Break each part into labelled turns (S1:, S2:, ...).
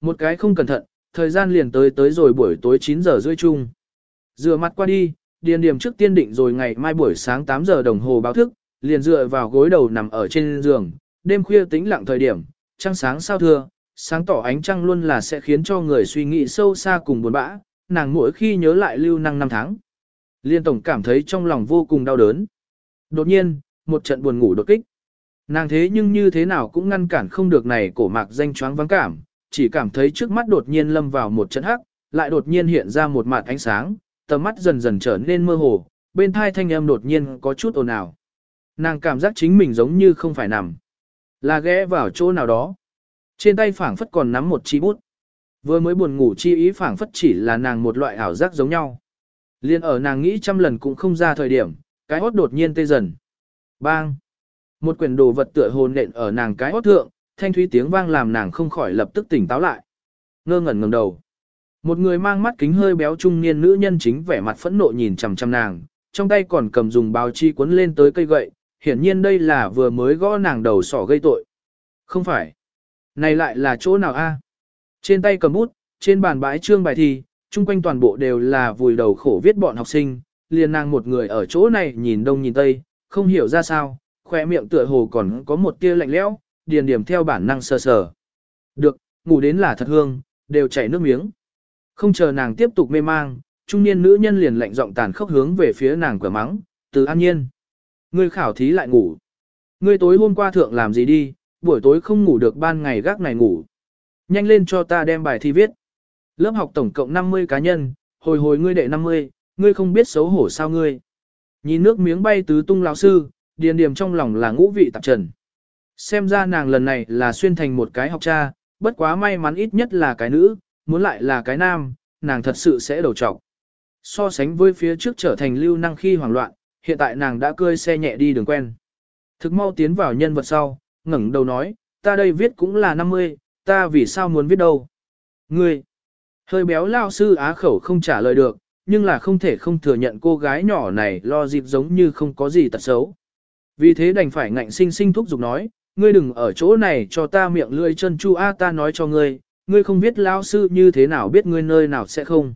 S1: Một cái không cẩn thận, thời gian liền tới tới rồi buổi tối 9 giờ rưỡi chung. Dựa mặt qua đi, điền điểm trước tiên định rồi ngày mai buổi sáng 8 giờ đồng hồ báo thức, liền dựa vào gối đầu nằm ở trên giường, đêm khuya tĩnh lặng thời điểm, trăng sáng sao thưa, sáng tỏ ánh trăng luôn là sẽ khiến cho người suy nghĩ sâu xa cùng buồn bã, nàng mỗi khi nhớ lại lưu năng năm tháng. Liên tổng cảm thấy trong lòng vô cùng đau đớn. Đột nhiên, một trận buồn ngủ đột kích. Nàng thế nhưng như thế nào cũng ngăn cản không được này cổ mạc danh choáng vắng cảm, chỉ cảm thấy trước mắt đột nhiên lâm vào một trận hắc, lại đột nhiên hiện ra một mạt ánh sáng, tầm mắt dần dần trở nên mơ hồ, bên thai thanh âm đột nhiên có chút ồn ào. Nàng cảm giác chính mình giống như không phải nằm, là ghé vào chỗ nào đó. Trên tay phảng phất còn nắm một chi bút. Vừa mới buồn ngủ chi ý phảng phất chỉ là nàng một loại ảo giác giống nhau. Liên ở nàng nghĩ trăm lần cũng không ra thời điểm, cái hốt đột nhiên tê dần. Bang! Một quyển đồ vật tựa hồn nện ở nàng cái hốt thượng, thanh thúy tiếng vang làm nàng không khỏi lập tức tỉnh táo lại. Ngơ ngẩn ngẩng đầu. Một người mang mắt kính hơi béo trung niên nữ nhân chính vẻ mặt phẫn nộ nhìn chằm chằm nàng, trong tay còn cầm dùng báo chi cuốn lên tới cây gậy, hiển nhiên đây là vừa mới gõ nàng đầu sỏ gây tội. Không phải. Này lại là chỗ nào a? Trên tay cầm bút, trên bàn bãi trương bài thi, chung quanh toàn bộ đều là vùi đầu khổ viết bọn học sinh, liền nàng một người ở chỗ này nhìn đông nhìn tây, không hiểu ra sao, khỏe miệng tựa hồ còn có một tia lạnh lẽo, điền điểm theo bản năng sờ sờ. Được, ngủ đến là thật hương, đều chảy nước miếng. Không chờ nàng tiếp tục mê mang, trung niên nữ nhân liền lạnh giọng tàn khốc hướng về phía nàng cửa mắng, từ an nhiên. Ngươi khảo thí lại ngủ. Ngươi tối hôm qua thượng làm gì đi, buổi tối không ngủ được ban ngày gác này ngủ. Nhanh lên cho ta đem bài thi viết. Lớp học tổng cộng 50 cá nhân, hồi hồi ngươi đệ 50, ngươi không biết xấu hổ sao ngươi. Nhìn nước miếng bay tứ tung lão sư, điền điểm trong lòng là ngũ vị tạp trần. Xem ra nàng lần này là xuyên thành một cái học cha, bất quá may mắn ít nhất là cái nữ, muốn lại là cái nam, nàng thật sự sẽ đầu trọc. So sánh với phía trước trở thành lưu năng khi hoảng loạn, hiện tại nàng đã cơi xe nhẹ đi đường quen. Thực mau tiến vào nhân vật sau, ngẩng đầu nói, ta đây viết cũng là 50, ta vì sao muốn viết đâu. Ngươi, hơi béo lao sư á khẩu không trả lời được, nhưng là không thể không thừa nhận cô gái nhỏ này lo dịp giống như không có gì tật xấu. Vì thế đành phải ngạnh sinh sinh thúc giục nói, ngươi đừng ở chỗ này cho ta miệng lưỡi chân chu a ta nói cho ngươi, ngươi không biết Lão sư như thế nào biết ngươi nơi nào sẽ không.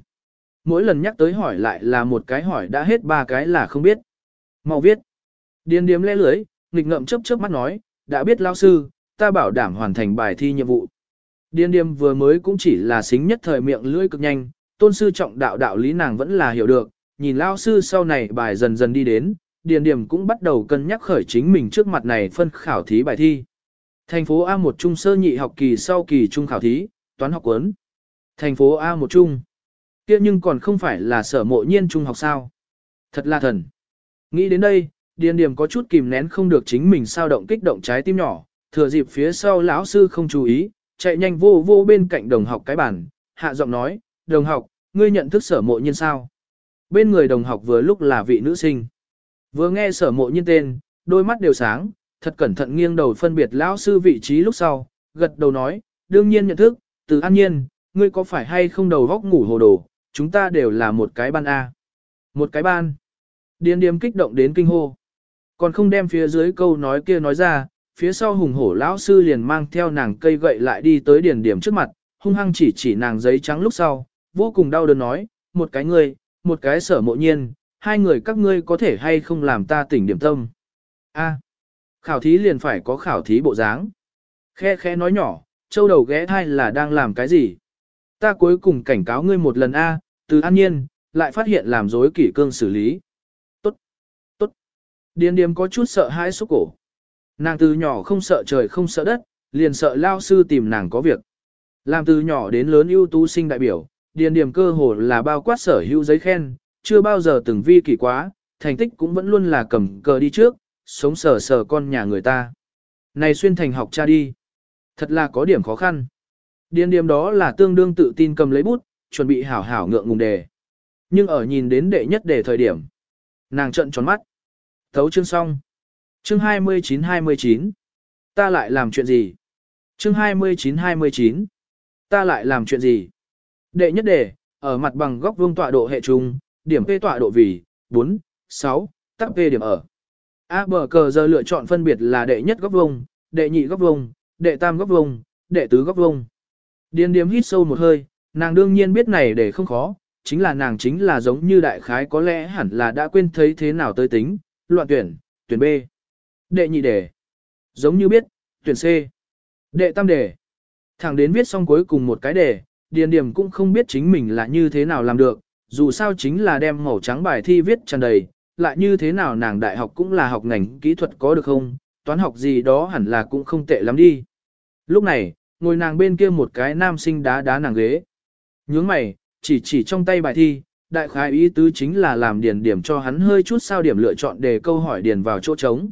S1: Mỗi lần nhắc tới hỏi lại là một cái hỏi đã hết ba cái là không biết. Mau viết. Điền điếm lẽ lưới, nghịch ngậm chớp chớp mắt nói, đã biết Lão sư, ta bảo đảm hoàn thành bài thi nhiệm vụ. Điền điếm vừa mới cũng chỉ là xính nhất thời miệng lưỡi cực nhanh, tôn sư trọng đạo đạo lý nàng vẫn là hiểu được, nhìn Lão sư sau này bài dần dần đi đến, điền điểm cũng bắt đầu cân nhắc khởi chính mình trước mặt này phân khảo thí bài thi. Thành phố A1 trung sơ nhị học kỳ sau kỳ trung khảo thí, toán học cuốn. Thành phố A1 trung. kia nhưng còn không phải là sở mộ nhiên trung học sao. Thật là thần. Nghĩ đến đây, điền điểm có chút kìm nén không được chính mình sao động kích động trái tim nhỏ, thừa dịp phía sau lão sư không chú ý, chạy nhanh vô vô bên cạnh đồng học cái bàn, hạ giọng nói, đồng học, ngươi nhận thức sở mộ nhiên sao? Bên người đồng học vừa lúc là vị nữ sinh. Vừa nghe sở mộ nhiên tên, đôi mắt đều sáng, thật cẩn thận nghiêng đầu phân biệt lão sư vị trí lúc sau, gật đầu nói, đương nhiên nhận thức, từ an nhiên, ngươi có phải hay không đầu góc ngủ hồ đồ, chúng ta đều là một cái ban A. Một cái ban. Điền điếm kích động đến kinh hô. Còn không đem phía dưới câu nói kia nói ra, phía sau hùng hổ lão sư liền mang theo nàng cây gậy lại đi tới điền điểm trước mặt, hung hăng chỉ chỉ nàng giấy trắng lúc sau, vô cùng đau đớn nói, một cái ngươi, một cái sở mộ nhiên, hai người các ngươi có thể hay không làm ta tỉnh điểm tâm. A, khảo thí liền phải có khảo thí bộ dáng. Khe khe nói nhỏ, châu đầu ghé thai là đang làm cái gì? Ta cuối cùng cảnh cáo ngươi một lần A, từ an nhiên, lại phát hiện làm dối kỷ cương xử lý. Tốt, tốt. Điền điểm có chút sợ hãi xúc cổ. Nàng từ nhỏ không sợ trời không sợ đất, liền sợ lao sư tìm nàng có việc. Làm từ nhỏ đến lớn ưu tú sinh đại biểu, điền điểm cơ hồ là bao quát sở hữu giấy khen, chưa bao giờ từng vi kỳ quá, thành tích cũng vẫn luôn là cầm cờ đi trước, sống sờ sờ con nhà người ta. Này xuyên thành học cha đi. Thật là có điểm khó khăn. Điên điểm đó là tương đương tự tin cầm lấy bút, chuẩn bị hảo hảo ngượng ngùng đề. Nhưng ở nhìn đến đệ nhất đề thời điểm, nàng trận tròn mắt. Thấu chương xong. Chương 29-29. Ta lại làm chuyện gì? Chương 29-29. Ta lại làm chuyện gì? Đệ nhất đề, ở mặt bằng góc vuông tọa độ hệ trung, điểm P tọa độ vì 4, 6, tắc P điểm ở. A bờ cờ giờ lựa chọn phân biệt là đệ nhất góc vuông, đệ nhị góc vuông, đệ tam góc vuông, đệ tứ góc vuông. Điền điếm hít sâu một hơi, nàng đương nhiên biết này để không khó, chính là nàng chính là giống như đại khái có lẽ hẳn là đã quên thấy thế nào tới tính, loạn tuyển, tuyển B. Đệ nhị đề. Giống như biết, tuyển C. Đệ tam đề. Thẳng đến viết xong cuối cùng một cái đề, điền điểm cũng không biết chính mình là như thế nào làm được, dù sao chính là đem màu trắng bài thi viết tràn đầy, lại như thế nào nàng đại học cũng là học ngành kỹ thuật có được không, toán học gì đó hẳn là cũng không tệ lắm đi. Lúc này, ngồi nàng bên kia một cái nam sinh đá đá nàng ghế. Nhướng mày, chỉ chỉ trong tay bài thi, đại khái ý tứ chính là làm điền điểm cho hắn hơi chút sao điểm lựa chọn để câu hỏi điền vào chỗ trống.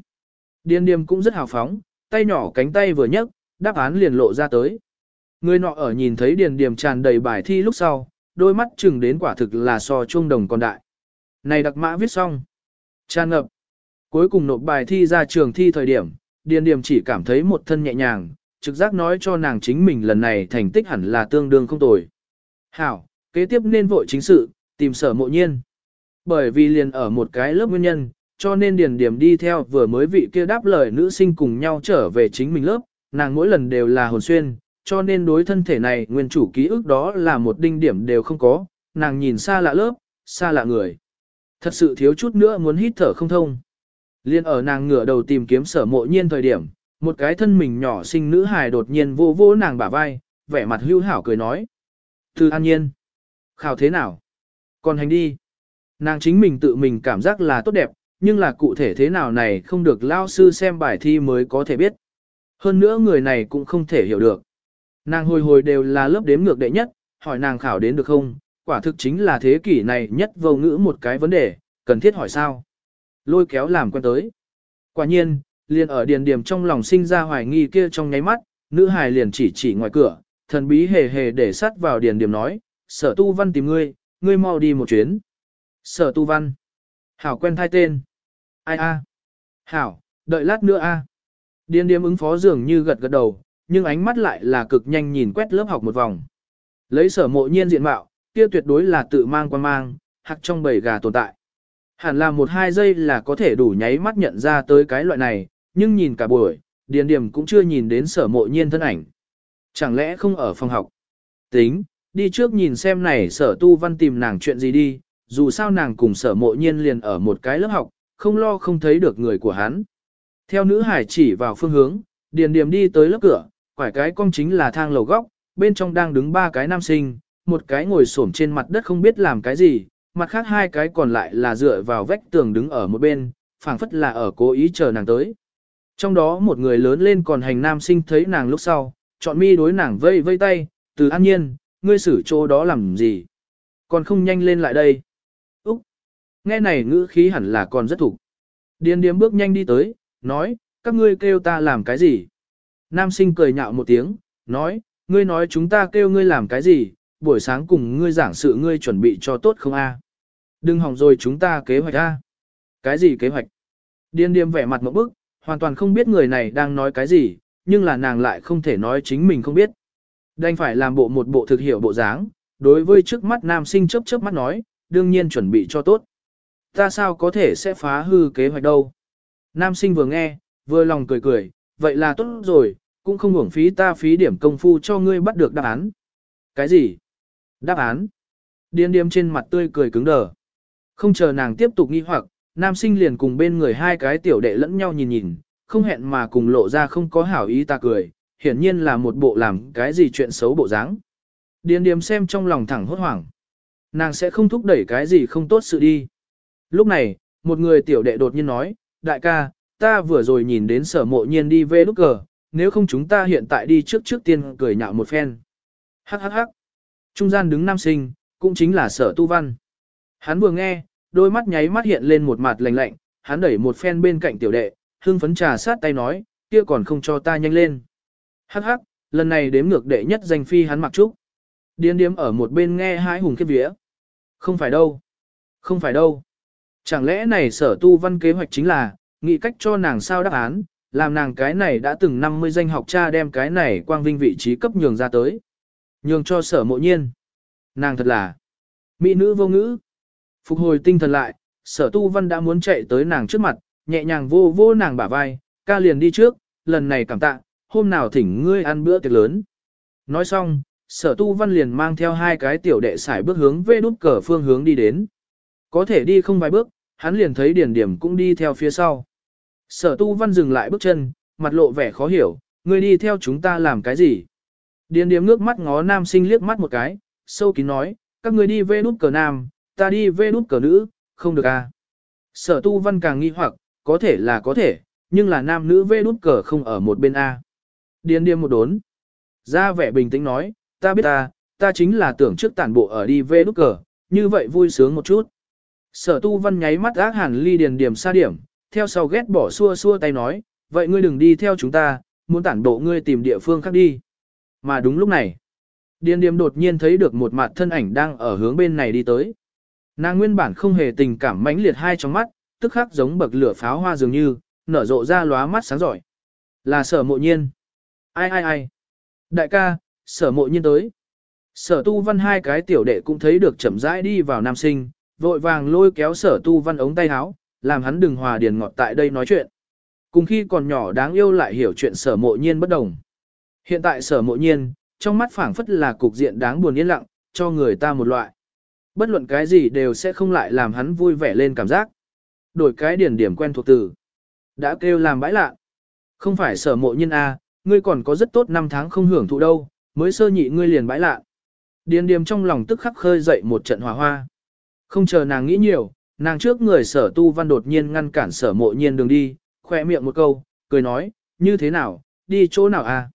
S1: Điền điểm cũng rất hào phóng, tay nhỏ cánh tay vừa nhấc, đáp án liền lộ ra tới. Người nọ ở nhìn thấy điền điểm tràn đầy bài thi lúc sau, đôi mắt chừng đến quả thực là so chuông đồng còn đại. Này đặc mã viết xong. Tràn ngập. Cuối cùng nộp bài thi ra trường thi thời điểm, điền điểm chỉ cảm thấy một thân nhẹ nhàng, trực giác nói cho nàng chính mình lần này thành tích hẳn là tương đương không tồi. Hảo, kế tiếp nên vội chính sự, tìm sở mộ nhiên. Bởi vì liền ở một cái lớp nguyên nhân, cho nên điền điểm đi theo vừa mới vị kia đáp lời nữ sinh cùng nhau trở về chính mình lớp, nàng mỗi lần đều là hồn xuyên, cho nên đối thân thể này nguyên chủ ký ức đó là một đinh điểm đều không có, nàng nhìn xa lạ lớp, xa lạ người. Thật sự thiếu chút nữa muốn hít thở không thông. Liên ở nàng ngửa đầu tìm kiếm sở mộ nhiên thời điểm, một cái thân mình nhỏ xinh nữ hài đột nhiên vô vô nàng bả vai, vẻ mặt hưu hảo cười nói. Từ an nhiên. Khảo thế nào? Còn hành đi. Nàng chính mình tự mình cảm giác là tốt đẹp, nhưng là cụ thể thế nào này không được lao sư xem bài thi mới có thể biết. Hơn nữa người này cũng không thể hiểu được. Nàng hồi hồi đều là lớp đếm ngược đệ nhất, hỏi nàng khảo đến được không, quả thực chính là thế kỷ này nhất vô ngữ một cái vấn đề, cần thiết hỏi sao. Lôi kéo làm quen tới. Quả nhiên, liền ở điền điểm trong lòng sinh ra hoài nghi kia trong nháy mắt, nữ hài liền chỉ chỉ ngoài cửa, thần bí hề hề để sát vào điền điểm nói, sở tu văn tìm ngươi, ngươi mau đi một chuyến. Sở tu văn. Hảo quen thai tên. Ai a? Hảo, đợi lát nữa a. Điền điểm ứng phó dường như gật gật đầu, nhưng ánh mắt lại là cực nhanh nhìn quét lớp học một vòng. Lấy sở mộ nhiên diện mạo, kia tuyệt đối là tự mang quan mang, hạc trong bầy gà tồn tại. Hẳn là một hai giây là có thể đủ nháy mắt nhận ra tới cái loại này, nhưng nhìn cả buổi, điền điểm cũng chưa nhìn đến sở mộ nhiên thân ảnh. Chẳng lẽ không ở phòng học? Tính, đi trước nhìn xem này sở tu văn tìm nàng chuyện gì đi, dù sao nàng cùng sở mộ nhiên liền ở một cái lớp học, không lo không thấy được người của hắn. Theo nữ hải chỉ vào phương hướng, điền điểm đi tới lớp cửa, quải cái cong chính là thang lầu góc, bên trong đang đứng ba cái nam sinh, một cái ngồi xổm trên mặt đất không biết làm cái gì, mặt khác hai cái còn lại là dựa vào vách tường đứng ở một bên, phảng phất là ở cố ý chờ nàng tới. Trong đó một người lớn lên còn hành nam sinh thấy nàng lúc sau, chọn mi đối nàng vây vây tay, từ an nhiên, ngươi xử chỗ đó làm gì? Còn không nhanh lên lại đây. Úc! Nghe này ngữ khí hẳn là còn rất thủ. Điền điếm bước nhanh đi tới, nói, các ngươi kêu ta làm cái gì? Nam sinh cười nhạo một tiếng, nói, ngươi nói chúng ta kêu ngươi làm cái gì, buổi sáng cùng ngươi giảng sự ngươi chuẩn bị cho tốt không a? Đừng hỏng rồi chúng ta kế hoạch a. Cái gì kế hoạch? Điên điềm vẻ mặt một bức, hoàn toàn không biết người này đang nói cái gì, nhưng là nàng lại không thể nói chính mình không biết. Đành phải làm bộ một bộ thực hiểu bộ dáng, đối với trước mắt nam sinh chớp chớp mắt nói, đương nhiên chuẩn bị cho tốt. Ta sao có thể sẽ phá hư kế hoạch đâu? Nam sinh vừa nghe, vừa lòng cười cười, vậy là tốt rồi, cũng không hưởng phí ta phí điểm công phu cho ngươi bắt được đáp án. Cái gì? Đáp án? Điên điềm trên mặt tươi cười cứng đờ. Không chờ nàng tiếp tục nghi hoặc, nam sinh liền cùng bên người hai cái tiểu đệ lẫn nhau nhìn nhìn, không hẹn mà cùng lộ ra không có hảo ý ta cười, hiển nhiên là một bộ làm cái gì chuyện xấu bộ dáng. Điền điềm xem trong lòng thẳng hốt hoảng. Nàng sẽ không thúc đẩy cái gì không tốt sự đi. Lúc này, một người tiểu đệ đột nhiên nói, đại ca, ta vừa rồi nhìn đến sở mộ nhiên đi về lúc cờ, nếu không chúng ta hiện tại đi trước trước tiên cười nhạo một phen. Hắc hắc hắc. Trung gian đứng nam sinh, cũng chính là sở tu văn. Hắn vừa nghe, đôi mắt nháy mắt hiện lên một mặt lạnh lạnh, hắn đẩy một phen bên cạnh tiểu đệ, hưng phấn trà sát tay nói, kia còn không cho ta nhanh lên. Hắc hắc, lần này đếm ngược đệ nhất danh phi hắn mặc trúc. Điên điếm ở một bên nghe hái hùng kết vía. Không phải đâu. Không phải đâu. Chẳng lẽ này sở tu văn kế hoạch chính là, nghĩ cách cho nàng sao đáp án, làm nàng cái này đã từng 50 danh học cha đem cái này quang vinh vị trí cấp nhường ra tới. Nhường cho sở mộ nhiên. Nàng thật là mỹ nữ vô ngữ. Phục hồi tinh thần lại, sở tu văn đã muốn chạy tới nàng trước mặt, nhẹ nhàng vô vô nàng bả vai, ca liền đi trước, lần này cảm tạ, hôm nào thỉnh ngươi ăn bữa tiệc lớn. Nói xong, sở tu văn liền mang theo hai cái tiểu đệ xài bước hướng về đút cờ phương hướng đi đến. Có thể đi không vài bước, hắn liền thấy điển điểm cũng đi theo phía sau. Sở tu văn dừng lại bước chân, mặt lộ vẻ khó hiểu, ngươi đi theo chúng ta làm cái gì? Điền Điếm ngước mắt ngó nam sinh liếc mắt một cái, sâu kín nói, các ngươi đi về nút cờ nam, ta đi về nút cờ nữ, không được à. Sở tu văn càng nghi hoặc, có thể là có thể, nhưng là nam nữ về nút cờ không ở một bên A. Điền Điếm một đốn. Ra vẻ bình tĩnh nói, ta biết ta, ta chính là tưởng trước tản bộ ở đi về nút cờ, như vậy vui sướng một chút. Sở tu văn nháy mắt ác hẳn ly điền điểm xa điểm, theo sau ghét bỏ xua xua tay nói, vậy ngươi đừng đi theo chúng ta, muốn tản bộ ngươi tìm địa phương khác đi. Mà đúng lúc này, điền điềm đột nhiên thấy được một mặt thân ảnh đang ở hướng bên này đi tới. Nàng nguyên bản không hề tình cảm mãnh liệt hai trong mắt, tức khắc giống bậc lửa pháo hoa dường như, nở rộ ra lóa mắt sáng giỏi. Là sở mộ nhiên. Ai ai ai. Đại ca, sở mộ nhiên tới. Sở tu văn hai cái tiểu đệ cũng thấy được chậm rãi đi vào nam sinh, vội vàng lôi kéo sở tu văn ống tay áo, làm hắn đừng hòa điền ngọt tại đây nói chuyện. Cùng khi còn nhỏ đáng yêu lại hiểu chuyện sở mộ nhiên bất đồng. Hiện tại sở mộ nhiên, trong mắt phảng phất là cục diện đáng buồn yên lặng, cho người ta một loại. Bất luận cái gì đều sẽ không lại làm hắn vui vẻ lên cảm giác. Đổi cái điển điểm quen thuộc từ. Đã kêu làm bãi lạ. Không phải sở mộ nhiên A, ngươi còn có rất tốt năm tháng không hưởng thụ đâu, mới sơ nhị ngươi liền bãi lạ. Điền điềm trong lòng tức khắc khơi dậy một trận hòa hoa. Không chờ nàng nghĩ nhiều, nàng trước người sở tu văn đột nhiên ngăn cản sở mộ nhiên đường đi, khỏe miệng một câu, cười nói, như thế nào, đi chỗ nào a?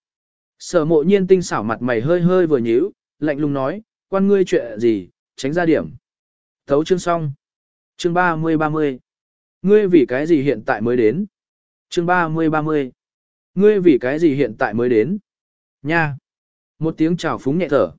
S1: Sở mộ nhiên tinh xảo mặt mày hơi hơi vừa nhíu, lạnh lùng nói, quan ngươi chuyện gì, tránh ra điểm. Thấu chương xong. Chương 30-30. Ngươi vì cái gì hiện tại mới đến? Chương 30-30. Ngươi vì cái gì hiện tại mới đến? Nha. Một tiếng chào phúng nhẹ thở.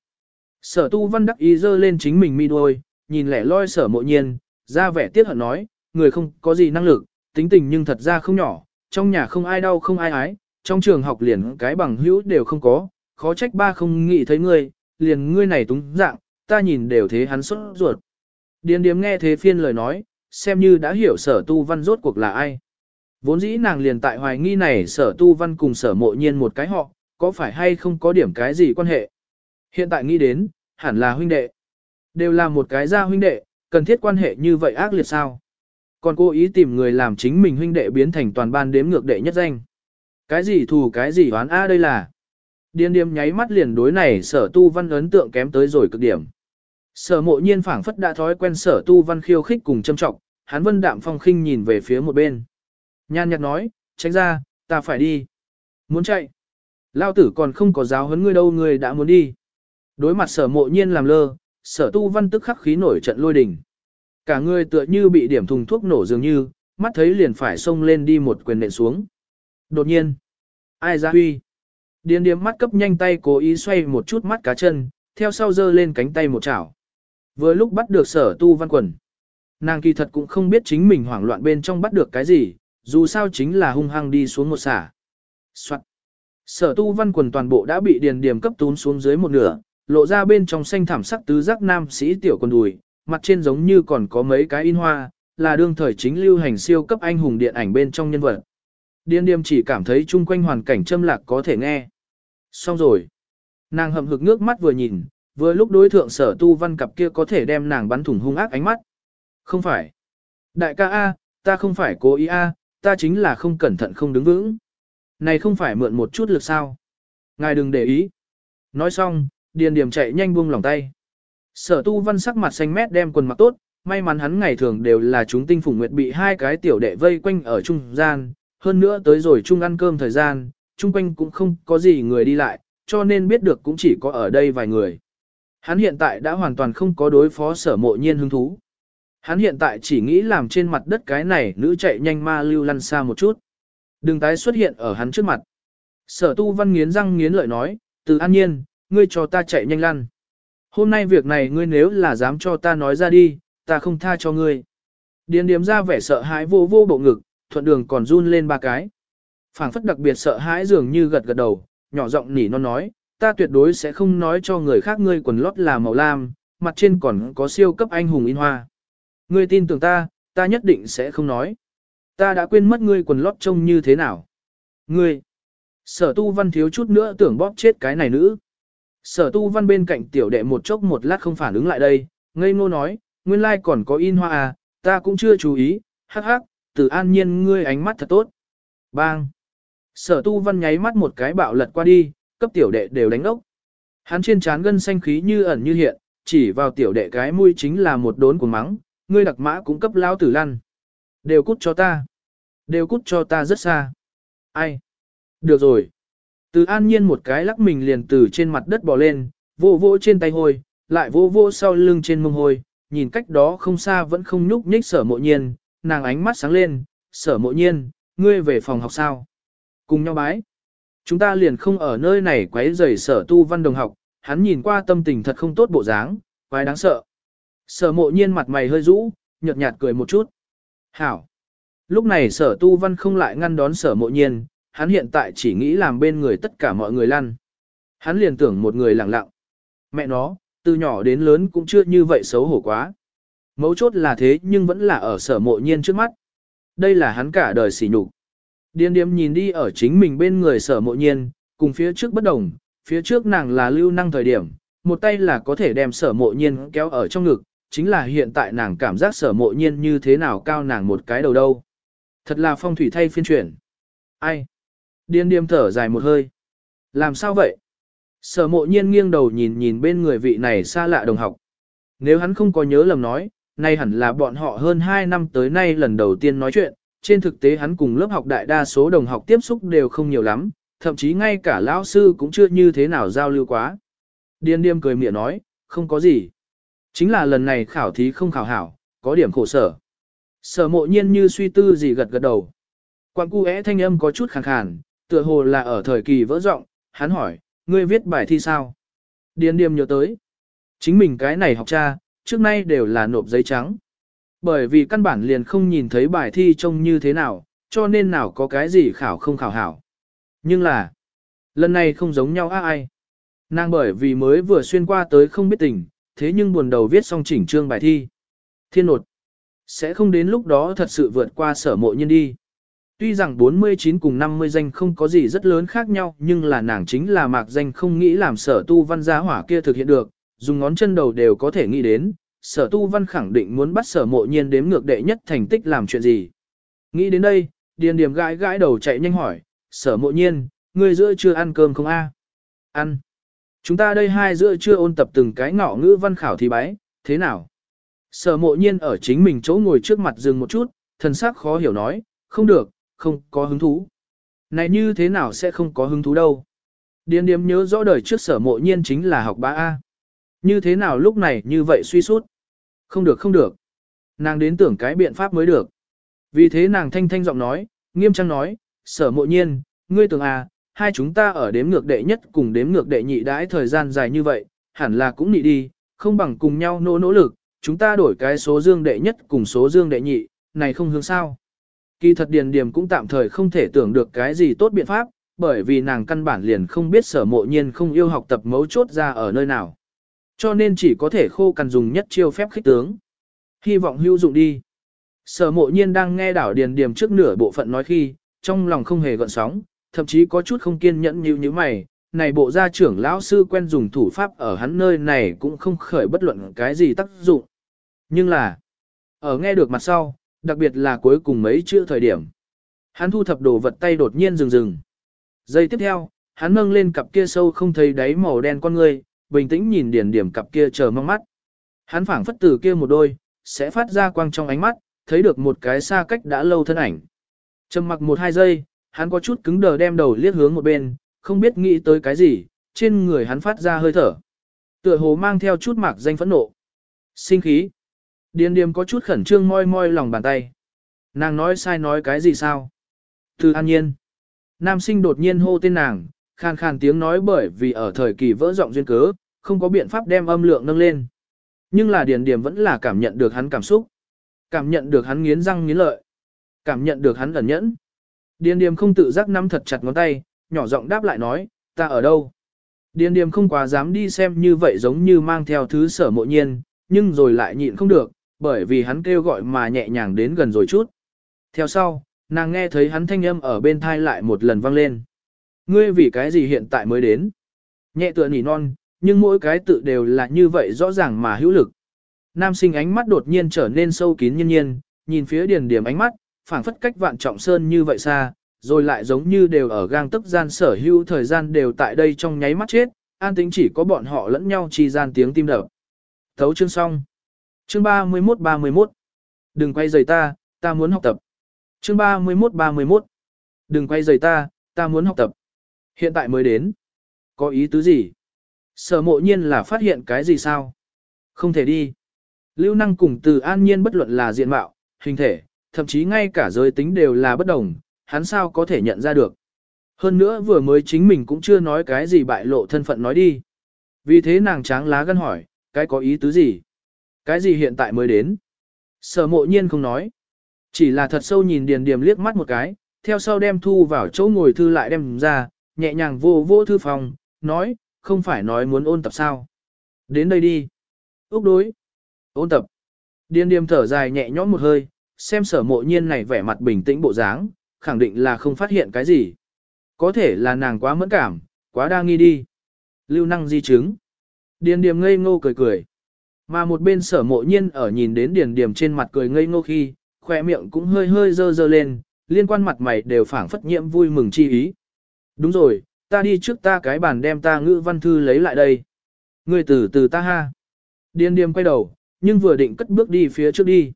S1: Sở tu văn đắc ý dơ lên chính mình mi đuôi, nhìn lẻ loi sở mộ nhiên, ra vẻ tiếc hận nói, người không có gì năng lực, tính tình nhưng thật ra không nhỏ, trong nhà không ai đau không ai ái, trong trường học liền cái bằng hữu đều không có, khó trách ba không nghĩ thấy ngươi, liền ngươi này túng dạng, ta nhìn đều thế hắn sốt ruột. Điền điếm nghe thế phiên lời nói, xem như đã hiểu sở tu văn rốt cuộc là ai. Vốn dĩ nàng liền tại hoài nghi này sở tu văn cùng sở mộ nhiên một cái họ, có phải hay không có điểm cái gì quan hệ. Hiện tại nghĩ đến, hẳn là huynh đệ. Đều là một cái gia huynh đệ, cần thiết quan hệ như vậy ác liệt sao? Còn cố ý tìm người làm chính mình huynh đệ biến thành toàn ban đếm ngược đệ nhất danh. Cái gì thù cái gì oán a đây là? Điên điềm nháy mắt liền đối này sở tu văn ấn tượng kém tới rồi cực điểm. Sở mộ nhiên phảng phất đã thói quen sở tu văn khiêu khích cùng châm trọng, hắn vân đạm phong khinh nhìn về phía một bên. Nhan nhạt nói, tránh ra, ta phải đi. Muốn chạy. Lao tử còn không có giáo huấn ngươi đâu ngươi đã muốn đi. Đối mặt sở mộ nhiên làm lơ, sở tu văn tức khắc khí nổi trận lôi đình. Cả người tựa như bị điểm thùng thuốc nổ dường như, mắt thấy liền phải xông lên đi một quyền nện xuống. Đột nhiên, ai ra huy. Điền điếm mắt cấp nhanh tay cố ý xoay một chút mắt cá chân, theo sau giơ lên cánh tay một chảo. Vừa lúc bắt được sở tu văn quần. Nàng kỳ thật cũng không biết chính mình hoảng loạn bên trong bắt được cái gì, dù sao chính là hung hăng đi xuống một xả. Soạn. Sở tu văn quần toàn bộ đã bị điền điểm cấp tún xuống dưới một nửa, lộ ra bên trong xanh thảm sắc tứ giác nam sĩ tiểu quần đùi, mặt trên giống như còn có mấy cái in hoa, là đương thời chính lưu hành siêu cấp anh hùng điện ảnh bên trong nhân vật. điên điềm chỉ cảm thấy chung quanh hoàn cảnh châm lạc có thể nghe. Xong rồi. Nàng hậm hực nước mắt vừa nhìn, vừa lúc đối thượng sở tu văn cặp kia có thể đem nàng bắn thủng hung ác ánh mắt. Không phải. Đại ca A, ta không phải cố ý A, ta chính là không cẩn thận không đứng vững. Này không phải mượn một chút lực sao. Ngài đừng để ý. Nói xong, điền điểm chạy nhanh buông lòng tay. Sở tu văn sắc mặt xanh mét đem quần mặc tốt, may mắn hắn ngày thường đều là chúng tinh phùng nguyệt bị hai cái tiểu đệ vây quanh ở trung gian, hơn nữa tới rồi chung ăn cơm thời gian, chung quanh cũng không có gì người đi lại, cho nên biết được cũng chỉ có ở đây vài người. Hắn hiện tại đã hoàn toàn không có đối phó sở mộ nhiên hứng thú. Hắn hiện tại chỉ nghĩ làm trên mặt đất cái này nữ chạy nhanh ma lưu lăn xa một chút. Đừng tái xuất hiện ở hắn trước mặt. Sở tu văn nghiến răng nghiến lợi nói, từ an nhiên, ngươi cho ta chạy nhanh lăn. Hôm nay việc này ngươi nếu là dám cho ta nói ra đi, ta không tha cho ngươi. Điền điếm ra vẻ sợ hãi vô vô bộ ngực, thuận đường còn run lên ba cái. phảng phất đặc biệt sợ hãi dường như gật gật đầu, nhỏ giọng nỉ non nói, ta tuyệt đối sẽ không nói cho người khác ngươi quần lót là màu lam, mặt trên còn có siêu cấp anh hùng in hoa. Ngươi tin tưởng ta, ta nhất định sẽ không nói. Ta đã quên mất ngươi quần lót trông như thế nào. Ngươi, sở tu văn thiếu chút nữa tưởng bóp chết cái này nữ. Sở tu văn bên cạnh tiểu đệ một chốc một lát không phản ứng lại đây, ngây ngô nói, nguyên lai like còn có in hoa à, ta cũng chưa chú ý, hắc hắc, từ an nhiên ngươi ánh mắt thật tốt. Bang! Sở tu văn nháy mắt một cái bạo lật qua đi, cấp tiểu đệ đều đánh ốc. Hắn trên trán gân xanh khí như ẩn như hiện, chỉ vào tiểu đệ cái mũi chính là một đốn của mắng, ngươi đặc mã cũng cấp lao tử lăn. Đều cút cho ta. Đều cút cho ta rất xa. Ai? Được rồi. Từ an nhiên một cái lắc mình liền từ trên mặt đất bò lên, vô vô trên tay hôi, lại vô vô sau lưng trên mông hôi, nhìn cách đó không xa vẫn không nhúc nhích sở mộ nhiên, nàng ánh mắt sáng lên, sở mộ nhiên, ngươi về phòng học sao? Cùng nhau bái. Chúng ta liền không ở nơi này quấy rầy sở tu văn đồng học, hắn nhìn qua tâm tình thật không tốt bộ dáng, quái đáng sợ. Sở mộ nhiên mặt mày hơi rũ, nhợt nhạt cười một chút. Hảo. Lúc này sở tu văn không lại ngăn đón sở mộ nhiên, hắn hiện tại chỉ nghĩ làm bên người tất cả mọi người lăn. Hắn liền tưởng một người lặng lặng. Mẹ nó, từ nhỏ đến lớn cũng chưa như vậy xấu hổ quá. Mấu chốt là thế nhưng vẫn là ở sở mộ nhiên trước mắt. Đây là hắn cả đời sỉ nhục. Điên điếm nhìn đi ở chính mình bên người sở mộ nhiên, cùng phía trước bất đồng, phía trước nàng là lưu năng thời điểm, một tay là có thể đem sở mộ nhiên kéo ở trong ngực, chính là hiện tại nàng cảm giác sở mộ nhiên như thế nào cao nàng một cái đầu đâu. Thật là phong thủy thay phiên chuyển. Ai? Điên Điềm thở dài một hơi. Làm sao vậy? Sở mộ nhiên nghiêng đầu nhìn nhìn bên người vị này xa lạ đồng học. Nếu hắn không có nhớ lầm nói, nay hẳn là bọn họ hơn 2 năm tới nay lần đầu tiên nói chuyện, trên thực tế hắn cùng lớp học đại đa số đồng học tiếp xúc đều không nhiều lắm, thậm chí ngay cả lão sư cũng chưa như thế nào giao lưu quá. Điên điềm cười miệng nói, không có gì. Chính là lần này khảo thí không khảo hảo, có điểm khổ sở. Sở mộ nhiên như suy tư gì gật gật đầu. Quan cu é thanh âm có chút khàn khàn, tựa hồ là ở thời kỳ vỡ rộng, hắn hỏi, ngươi viết bài thi sao? Điền điềm nhớ tới. Chính mình cái này học cha, trước nay đều là nộp giấy trắng. Bởi vì căn bản liền không nhìn thấy bài thi trông như thế nào, cho nên nào có cái gì khảo không khảo hảo. Nhưng là, lần này không giống nhau á ai. Nàng bởi vì mới vừa xuyên qua tới không biết tình, thế nhưng buồn đầu viết xong chỉnh trương bài thi. Thiên nột, sẽ không đến lúc đó thật sự vượt qua sở mộ nhân đi. Tuy rằng 49 cùng 50 danh không có gì rất lớn khác nhau nhưng là nàng chính là mạc danh không nghĩ làm sở tu văn gia hỏa kia thực hiện được, dùng ngón chân đầu đều có thể nghĩ đến, sở tu văn khẳng định muốn bắt sở mộ nhiên đếm ngược đệ nhất thành tích làm chuyện gì. Nghĩ đến đây, điền điểm gãi gãi đầu chạy nhanh hỏi, sở mộ nhiên, ngươi giữa chưa ăn cơm không a? Ăn. Chúng ta đây hai giữa chưa ôn tập từng cái ngọ ngữ văn khảo thì bái, thế nào? Sở mộ nhiên ở chính mình chỗ ngồi trước mặt dừng một chút, thần sắc khó hiểu nói, không được, không có hứng thú. Này như thế nào sẽ không có hứng thú đâu? Điền điếm nhớ rõ đời trước sở mộ nhiên chính là học bá A. Như thế nào lúc này như vậy suy sút? Không được không được. Nàng đến tưởng cái biện pháp mới được. Vì thế nàng thanh thanh giọng nói, nghiêm trang nói, sở mộ nhiên, ngươi tưởng à, hai chúng ta ở đếm ngược đệ nhất cùng đếm ngược đệ nhị đãi thời gian dài như vậy, hẳn là cũng nhị đi, không bằng cùng nhau nỗ nỗ lực, chúng ta đổi cái số dương đệ nhất cùng số dương đệ nhị, này không hướng sao. Kỳ thật điền Điềm cũng tạm thời không thể tưởng được cái gì tốt biện pháp, bởi vì nàng căn bản liền không biết sở mộ nhiên không yêu học tập mấu chốt ra ở nơi nào. Cho nên chỉ có thể khô cằn dùng nhất chiêu phép khích tướng. Hy vọng hữu dụng đi. Sở mộ nhiên đang nghe đảo điền Điềm trước nửa bộ phận nói khi, trong lòng không hề gợn sóng, thậm chí có chút không kiên nhẫn như như mày. Này bộ gia trưởng lão sư quen dùng thủ pháp ở hắn nơi này cũng không khởi bất luận cái gì tác dụng. Nhưng là, ở nghe được mặt sau, đặc biệt là cuối cùng mấy chữ thời điểm. Hắn thu thập đồ vật tay đột nhiên dừng dừng. Giây tiếp theo, hắn nâng lên cặp kia sâu không thấy đáy màu đen con người, bình tĩnh nhìn điển điểm cặp kia chờ mong mắt. Hắn phảng phất từ kia một đôi, sẽ phát ra quang trong ánh mắt, thấy được một cái xa cách đã lâu thân ảnh. Trầm mặc một hai giây, hắn có chút cứng đờ đem đầu liếc hướng một bên, không biết nghĩ tới cái gì, trên người hắn phát ra hơi thở. Tựa hồ mang theo chút mạc danh phẫn nộ. Sinh khí. Điền điềm có chút khẩn trương moi moi lòng bàn tay. Nàng nói sai nói cái gì sao? Từ an nhiên. Nam sinh đột nhiên hô tên nàng, khàn khàn tiếng nói bởi vì ở thời kỳ vỡ giọng duyên cớ, không có biện pháp đem âm lượng nâng lên. Nhưng là điền điềm vẫn là cảm nhận được hắn cảm xúc. Cảm nhận được hắn nghiến răng nghiến lợi. Cảm nhận được hắn ẩn nhẫn. Điền điềm không tự giác nắm thật chặt ngón tay, nhỏ giọng đáp lại nói, ta ở đâu? Điền điềm không quá dám đi xem như vậy giống như mang theo thứ sở mộ nhiên, nhưng rồi lại nhịn không được, bởi vì hắn kêu gọi mà nhẹ nhàng đến gần rồi chút. Theo sau, nàng nghe thấy hắn thanh âm ở bên thai lại một lần vang lên. Ngươi vì cái gì hiện tại mới đến? Nhẹ tựa nỉ non, nhưng mỗi cái tự đều là như vậy rõ ràng mà hữu lực. Nam sinh ánh mắt đột nhiên trở nên sâu kín nhiên nhiên, nhìn phía điền điểm ánh mắt, phảng phất cách vạn trọng sơn như vậy xa, rồi lại giống như đều ở gang tức gian sở hữu thời gian đều tại đây trong nháy mắt chết, an tính chỉ có bọn họ lẫn nhau chi gian tiếng tim đập. Thấu chương xong. Chương 31-31. Đừng quay rời ta, ta muốn học tập. Chương 31-31. Đừng quay rời ta, ta muốn học tập. Hiện tại mới đến. Có ý tứ gì? Sở mộ nhiên là phát hiện cái gì sao? Không thể đi. Lưu năng cùng từ an nhiên bất luận là diện mạo, hình thể, thậm chí ngay cả giới tính đều là bất đồng, hắn sao có thể nhận ra được. Hơn nữa vừa mới chính mình cũng chưa nói cái gì bại lộ thân phận nói đi. Vì thế nàng tráng lá gân hỏi, cái có ý tứ gì? Cái gì hiện tại mới đến? Sở mộ nhiên không nói. Chỉ là thật sâu nhìn điền điềm liếc mắt một cái, theo sau đem thu vào chỗ ngồi thư lại đem ra, nhẹ nhàng vô vô thư phòng, nói, không phải nói muốn ôn tập sao. Đến đây đi. Úc đối. Ôn tập. Điền điềm thở dài nhẹ nhõm một hơi, xem sở mộ nhiên này vẻ mặt bình tĩnh bộ dáng, khẳng định là không phát hiện cái gì. Có thể là nàng quá mẫn cảm, quá đa nghi đi. Lưu năng di chứng. Điền điềm ngây ngô cười cười. Mà một bên sở mộ nhiên ở nhìn đến điền điểm trên mặt cười ngây ngô khi, khỏe miệng cũng hơi hơi dơ dơ lên, liên quan mặt mày đều phảng phất nhiễm vui mừng chi ý. Đúng rồi, ta đi trước ta cái bàn đem ta ngữ văn thư lấy lại đây. Người từ từ ta ha. Điền điềm quay đầu, nhưng vừa định cất bước đi phía trước đi.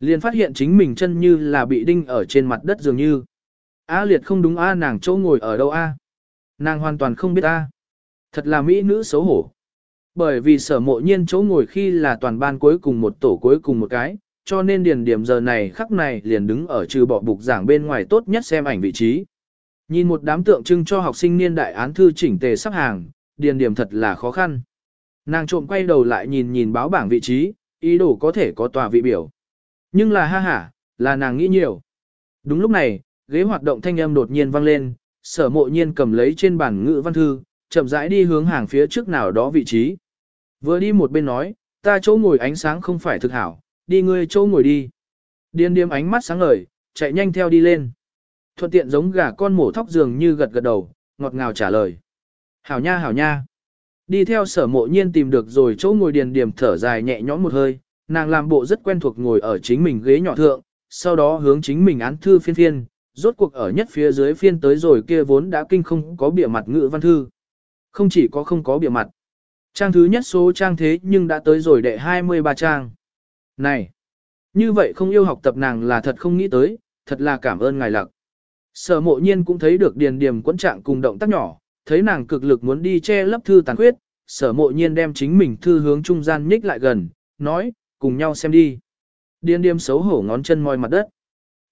S1: Liền phát hiện chính mình chân như là bị đinh ở trên mặt đất dường như. A liệt không đúng A nàng chỗ ngồi ở đâu A. Nàng hoàn toàn không biết A. Thật là mỹ nữ xấu hổ. Bởi vì sở mộ nhiên chỗ ngồi khi là toàn ban cuối cùng một tổ cuối cùng một cái, cho nên điền điểm giờ này khắc này liền đứng ở trừ bỏ bục giảng bên ngoài tốt nhất xem ảnh vị trí. Nhìn một đám tượng trưng cho học sinh niên đại án thư chỉnh tề sắp hàng, điền điểm thật là khó khăn. Nàng trộm quay đầu lại nhìn nhìn báo bảng vị trí, ý đồ có thể có tòa vị biểu. Nhưng là ha ha, là nàng nghĩ nhiều. Đúng lúc này, ghế hoạt động thanh âm đột nhiên vang lên, sở mộ nhiên cầm lấy trên bản ngữ văn thư, chậm rãi đi hướng hàng phía trước nào đó vị trí. Vừa đi một bên nói, ta chỗ ngồi ánh sáng không phải thực hảo, đi ngươi chỗ ngồi đi. Điên điếm ánh mắt sáng ngời, chạy nhanh theo đi lên. Thuận tiện giống gà con mổ thóc dường như gật gật đầu, ngọt ngào trả lời. Hảo nha hảo nha. Đi theo sở mộ nhiên tìm được rồi chỗ ngồi điền điểm thở dài nhẹ nhõm một hơi, nàng làm bộ rất quen thuộc ngồi ở chính mình ghế nhỏ thượng, sau đó hướng chính mình án thư phiên phiên, rốt cuộc ở nhất phía dưới phiên tới rồi kia vốn đã kinh không có bìa mặt ngữ văn thư. Không chỉ có không có bìa mặt. Trang thứ nhất số trang thế nhưng đã tới rồi đệ 23 trang. Này! Như vậy không yêu học tập nàng là thật không nghĩ tới, thật là cảm ơn ngài lặc. Sở mộ nhiên cũng thấy được điền điểm quẫn trạng cùng động tác nhỏ, thấy nàng cực lực muốn đi che lấp thư tàn khuyết, sở mộ nhiên đem chính mình thư hướng trung gian nhích lại gần, nói, cùng nhau xem đi. Điền điềm xấu hổ ngón chân moi mặt đất.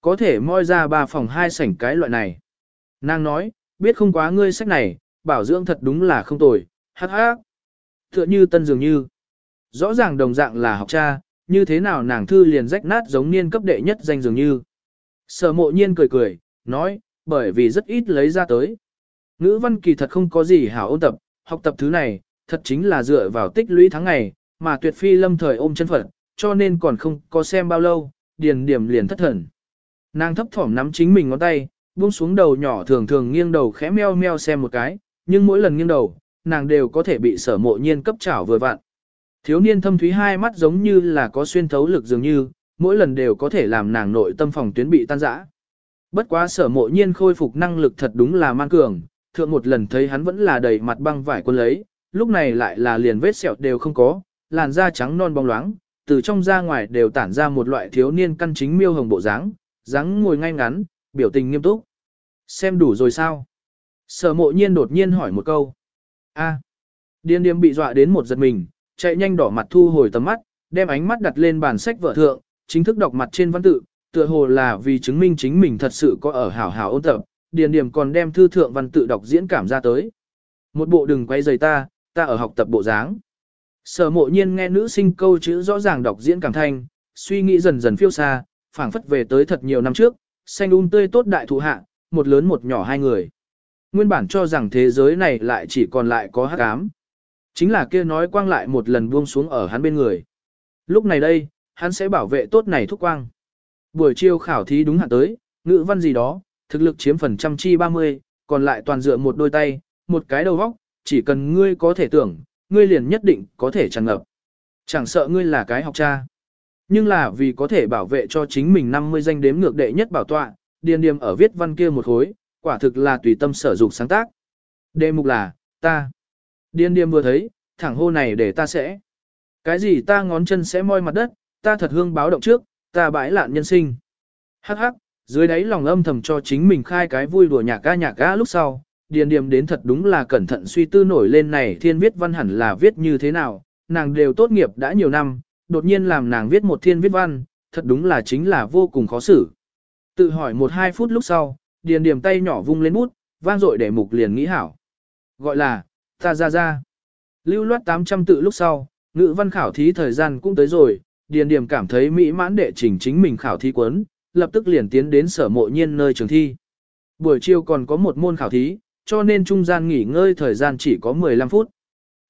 S1: Có thể moi ra ba phòng hai sảnh cái loại này. Nàng nói, biết không quá ngươi sách này, bảo dưỡng thật đúng là không tồi, hát hát. Tựa như tân dường như. Rõ ràng đồng dạng là học cha, như thế nào nàng thư liền rách nát giống niên cấp đệ nhất danh dường như. Sở mộ nhiên cười cười, nói, bởi vì rất ít lấy ra tới. Ngữ văn kỳ thật không có gì hảo ôn tập, học tập thứ này, thật chính là dựa vào tích lũy tháng ngày, mà tuyệt phi lâm thời ôm chân phật, cho nên còn không có xem bao lâu, điền điểm liền thất thần. Nàng thấp thỏm nắm chính mình ngón tay, buông xuống đầu nhỏ thường thường nghiêng đầu khẽ meo meo xem một cái, nhưng mỗi lần nghiêng đầu, nàng đều có thể bị sở mộ nhiên cấp chảo vừa vặn. Thiếu niên thâm thúy hai mắt giống như là có xuyên thấu lực dường như, mỗi lần đều có thể làm nàng nội tâm phòng tuyến bị tan rã. Bất quá sở mộ nhiên khôi phục năng lực thật đúng là man cường, thượng một lần thấy hắn vẫn là đầy mặt băng vải quân lấy, lúc này lại là liền vết sẹo đều không có, làn da trắng non bóng loáng, từ trong ra ngoài đều tản ra một loại thiếu niên căn chính miêu hồng bộ dáng, dáng ngồi ngay ngắn, biểu tình nghiêm túc. Xem đủ rồi sao? Sở mộ nhiên đột nhiên hỏi một câu a Điên điềm bị dọa đến một giật mình, chạy nhanh đỏ mặt thu hồi tầm mắt, đem ánh mắt đặt lên bản sách vợ thượng, chính thức đọc mặt trên văn tự, tựa hồ là vì chứng minh chính mình thật sự có ở hảo hảo ôn tập, điền điểm còn đem thư thượng văn tự đọc diễn cảm ra tới. Một bộ đừng quay giày ta, ta ở học tập bộ dáng. Sở mộ nhiên nghe nữ sinh câu chữ rõ ràng đọc diễn cảm thanh, suy nghĩ dần dần phiêu xa, phảng phất về tới thật nhiều năm trước, xanh un tươi tốt đại thụ hạ, một lớn một nhỏ hai người. Nguyên bản cho rằng thế giới này lại chỉ còn lại có hắc ám. Chính là kia nói quang lại một lần buông xuống ở hắn bên người. Lúc này đây, hắn sẽ bảo vệ tốt này thúc quang. Buổi chiều khảo thí đúng hạn tới, ngữ văn gì đó, thực lực chiếm phần trăm chi 30, còn lại toàn dựa một đôi tay, một cái đầu vóc, chỉ cần ngươi có thể tưởng, ngươi liền nhất định có thể tràn ngập. Chẳng sợ ngươi là cái học cha. Nhưng là vì có thể bảo vệ cho chính mình 50 danh đếm ngược đệ nhất bảo tọa, điền điềm ở viết văn kia một khối, quả thực là tùy tâm sở dục sáng tác. Đề mục là, ta. Điền điềm vừa thấy, thẳng hô này để ta sẽ. Cái gì ta ngón chân sẽ moi mặt đất, ta thật hương báo động trước, ta bãi lạn nhân sinh. Hắc hắc, dưới đáy lòng âm thầm cho chính mình khai cái vui đùa nhạc ca nhạc ca lúc sau, điền điềm đến thật đúng là cẩn thận suy tư nổi lên này thiên viết văn hẳn là viết như thế nào, nàng đều tốt nghiệp đã nhiều năm, đột nhiên làm nàng viết một thiên viết văn, thật đúng là chính là vô cùng khó xử. Tự hỏi một hai phút lúc sau, điền điềm tay nhỏ vung lên bút, vang dội để mục liền nghĩ hảo. Gọi là, ta ra ra. Lưu loát 800 tự lúc sau, ngữ văn khảo thí thời gian cũng tới rồi, điền điềm cảm thấy mỹ mãn đệ trình chính mình khảo thí quấn, lập tức liền tiến đến sở mộ nhiên nơi trường thi. Buổi chiều còn có một môn khảo thí, cho nên trung gian nghỉ ngơi thời gian chỉ có 15 phút.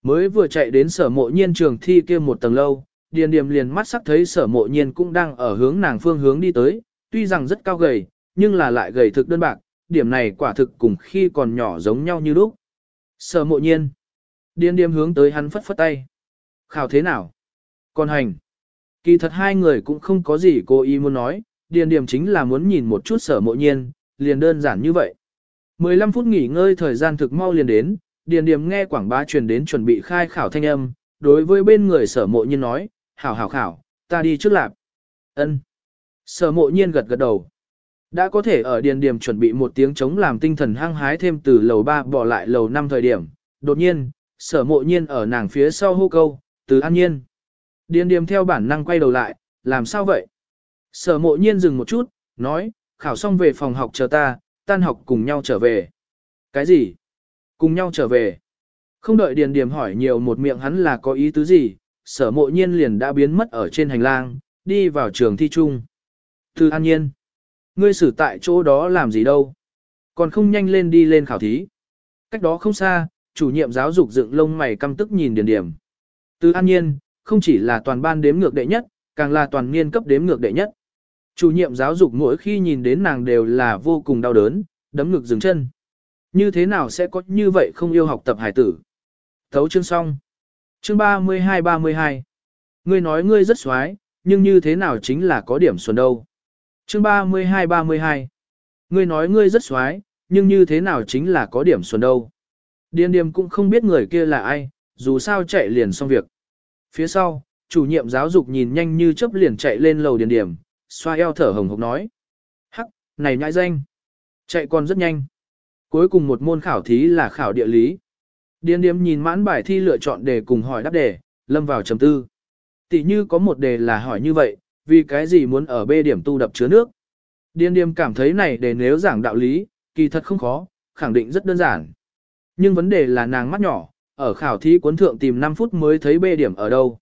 S1: Mới vừa chạy đến sở mộ nhiên trường thi kia một tầng lâu, điền điềm liền mắt sắc thấy sở mộ nhiên cũng đang ở hướng nàng phương hướng đi tới, tuy rằng rất cao gầy, nhưng là lại gầy thực đơn bạc, điểm này quả thực cùng khi còn nhỏ giống nhau như lúc. Sở mộ nhiên. Điền điềm hướng tới hắn phất phất tay. Khảo thế nào? Còn hành. Kỳ thật hai người cũng không có gì cô ý muốn nói, điền điềm chính là muốn nhìn một chút sở mộ nhiên, liền đơn giản như vậy. 15 phút nghỉ ngơi thời gian thực mau liền đến, điền điềm nghe quảng bá truyền đến chuẩn bị khai khảo thanh âm, đối với bên người sở mộ nhiên nói, hảo hảo khảo, ta đi trước lạp. ân Sở mộ nhiên gật gật đầu. Đã có thể ở điền điềm chuẩn bị một tiếng chống làm tinh thần hăng hái thêm từ lầu 3 bỏ lại lầu 5 thời điểm. Đột nhiên, sở mộ nhiên ở nàng phía sau hô câu, từ an nhiên. Điền điềm theo bản năng quay đầu lại, làm sao vậy? Sở mộ nhiên dừng một chút, nói, khảo xong về phòng học chờ ta, tan học cùng nhau trở về. Cái gì? Cùng nhau trở về. Không đợi điền điềm hỏi nhiều một miệng hắn là có ý tứ gì, sở mộ nhiên liền đã biến mất ở trên hành lang, đi vào trường thi chung. Từ an nhiên. Ngươi xử tại chỗ đó làm gì đâu? Còn không nhanh lên đi lên khảo thí. Cách đó không xa, chủ nhiệm giáo dục dựng lông mày căm tức nhìn điền điểm. Từ an nhiên, không chỉ là toàn ban đếm ngược đệ nhất, càng là toàn niên cấp đếm ngược đệ nhất. Chủ nhiệm giáo dục mỗi khi nhìn đến nàng đều là vô cùng đau đớn, đấm ngực dừng chân. Như thế nào sẽ có như vậy không yêu học tập hải tử? Thấu chương xong. Chương 32-32. Ngươi nói ngươi rất xoái, nhưng như thế nào chính là có điểm xuân đâu. Chương 32-32. Ngươi nói ngươi rất xoái, nhưng như thế nào chính là có điểm xuân đâu. Điền điềm cũng không biết người kia là ai, dù sao chạy liền xong việc. Phía sau, chủ nhiệm giáo dục nhìn nhanh như chớp liền chạy lên lầu điền điểm, xoa eo thở hồng hộc nói. Hắc, này nhãi danh. Chạy còn rất nhanh. Cuối cùng một môn khảo thí là khảo địa lý. Điền điềm nhìn mãn bài thi lựa chọn đề cùng hỏi đáp đề, lâm vào trầm tư. Tỷ như có một đề là hỏi như vậy, vì cái gì muốn ở bê điểm tu đập chứa nước. Điên điềm cảm thấy này để nếu giảng đạo lý, kỳ thật không khó, khẳng định rất đơn giản. Nhưng vấn đề là nàng mắt nhỏ, ở khảo thí cuốn thượng tìm 5 phút mới thấy bê điểm ở đâu.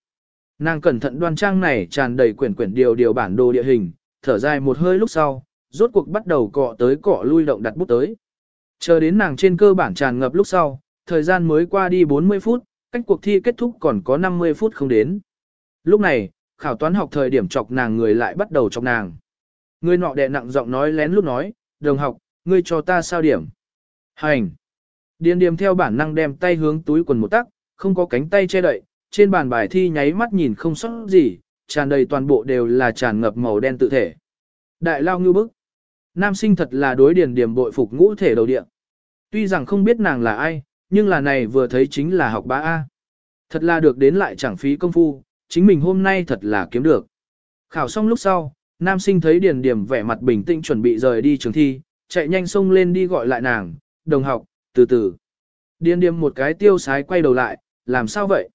S1: Nàng cẩn thận đoan trang này tràn đầy quyển quyển điều điều bản đồ địa hình, thở dài một hơi lúc sau, rốt cuộc bắt đầu cọ tới cọ lui động đặt bút tới. Chờ đến nàng trên cơ bản tràn ngập lúc sau, thời gian mới qua đi 40 phút, cách cuộc thi kết thúc còn có 50 phút không đến. Lúc này, khảo toán học thời điểm chọc nàng người lại bắt đầu chọc nàng. Người nọ đệ nặng giọng nói lén lút nói, đồng học, ngươi cho ta sao điểm. Hành. Điền điềm theo bản năng đem tay hướng túi quần một tắc, không có cánh tay che đậy, trên bàn bài thi nháy mắt nhìn không sót gì, tràn đầy toàn bộ đều là tràn ngập màu đen tự thể. Đại lao ngư bức. Nam sinh thật là đối điền điểm bội phục ngũ thể đầu địa. Tuy rằng không biết nàng là ai, nhưng là này vừa thấy chính là học bá A. Thật là được đến lại chẳng phí công phu, chính mình hôm nay thật là kiếm được. Khảo xong lúc sau, nam sinh thấy điền điểm vẻ mặt bình tĩnh chuẩn bị rời đi trường thi, chạy nhanh xông lên đi gọi lại nàng, đồng học, từ từ. Điền điểm một cái tiêu sái quay đầu lại, làm sao vậy?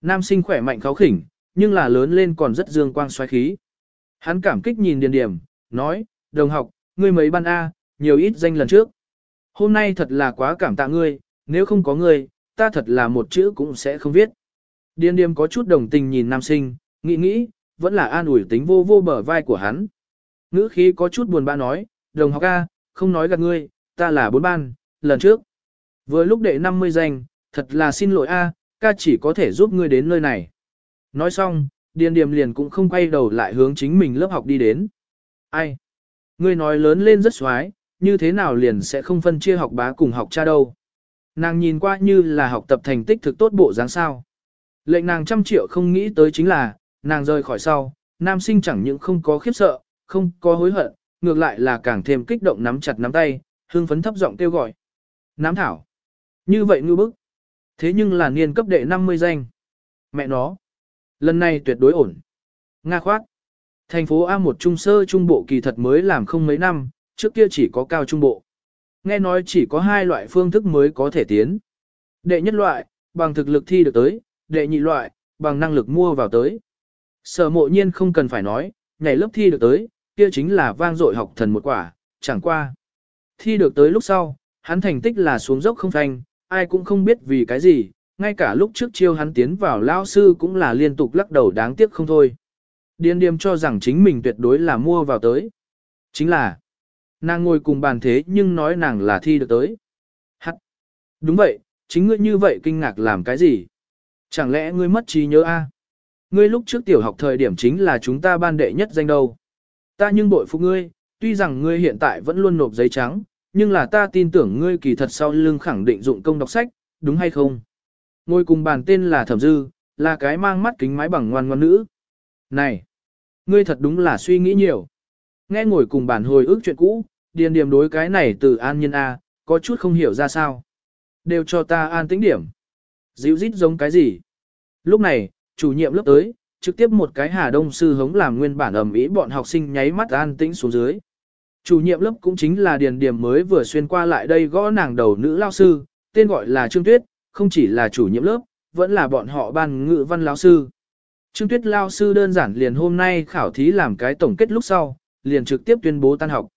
S1: Nam sinh khỏe mạnh kháo khỉnh, nhưng là lớn lên còn rất dương quang xoáy khí. Hắn cảm kích nhìn điền điểm, nói, đồng học, ngươi mấy ban A, nhiều ít danh lần trước. Hôm nay thật là quá cảm tạ ngươi, nếu không có ngươi, ta thật là một chữ cũng sẽ không viết. Điền Điềm có chút đồng tình nhìn nam sinh, nghĩ nghĩ, vẫn là an ủi tính vô vô bờ vai của hắn. Ngữ khí có chút buồn bã nói, đồng học A, không nói gạt ngươi, ta là bốn ban, lần trước. Vừa lúc đệ 50 danh, thật là xin lỗi A, ca chỉ có thể giúp ngươi đến nơi này. Nói xong, Điền Điềm liền cũng không quay đầu lại hướng chính mình lớp học đi đến. Ai? Ngươi nói lớn lên rất xoái, như thế nào liền sẽ không phân chia học bá cùng học cha đâu. Nàng nhìn qua như là học tập thành tích thực tốt bộ dáng sao. Lệnh nàng trăm triệu không nghĩ tới chính là, nàng rời khỏi sau, nam sinh chẳng những không có khiếp sợ, không có hối hận, ngược lại là càng thêm kích động nắm chặt nắm tay, hương phấn thấp giọng kêu gọi. Nám thảo. Như vậy ngư bức. Thế nhưng là niên cấp đệ 50 danh. Mẹ nó. Lần này tuyệt đối ổn. Nga khoát. Thành phố A một trung sơ trung bộ kỳ thật mới làm không mấy năm, trước kia chỉ có cao trung bộ. Nghe nói chỉ có hai loại phương thức mới có thể tiến. Đệ nhất loại, bằng thực lực thi được tới, đệ nhị loại, bằng năng lực mua vào tới. Sở mộ nhiên không cần phải nói, nhảy lớp thi được tới, kia chính là vang dội học thần một quả, chẳng qua. Thi được tới lúc sau, hắn thành tích là xuống dốc không thành ai cũng không biết vì cái gì, ngay cả lúc trước chiêu hắn tiến vào lao sư cũng là liên tục lắc đầu đáng tiếc không thôi. Điên điềm cho rằng chính mình tuyệt đối là mua vào tới. Chính là, nàng ngồi cùng bàn thế nhưng nói nàng là thi được tới. Hắc. Đúng vậy, chính ngươi như vậy kinh ngạc làm cái gì? Chẳng lẽ ngươi mất trí nhớ a? Ngươi lúc trước tiểu học thời điểm chính là chúng ta ban đệ nhất danh đâu. Ta nhưng bội phục ngươi, tuy rằng ngươi hiện tại vẫn luôn nộp giấy trắng, nhưng là ta tin tưởng ngươi kỳ thật sau lưng khẳng định dụng công đọc sách, đúng hay không? Ngồi cùng bàn tên là Thẩm Dư, là cái mang mắt kính mái bằng ngoan ngoan nữ. Này, ngươi thật đúng là suy nghĩ nhiều. Nghe ngồi cùng bàn hồi ức chuyện cũ, điền điểm đối cái này từ an nhân A, có chút không hiểu ra sao. Đều cho ta an tĩnh điểm. Dịu rít giống cái gì? Lúc này, chủ nhiệm lớp tới, trực tiếp một cái Hà Đông sư hống làm nguyên bản ầm ĩ bọn học sinh nháy mắt an tĩnh xuống dưới. Chủ nhiệm lớp cũng chính là điền điểm mới vừa xuyên qua lại đây gõ nàng đầu nữ lao sư, tên gọi là Trương Tuyết, không chỉ là chủ nhiệm lớp, vẫn là bọn họ ban ngữ văn lao sư. Trương Tuyết lao sư đơn giản liền hôm nay khảo thí làm cái tổng kết lúc sau, liền trực tiếp tuyên bố tan học.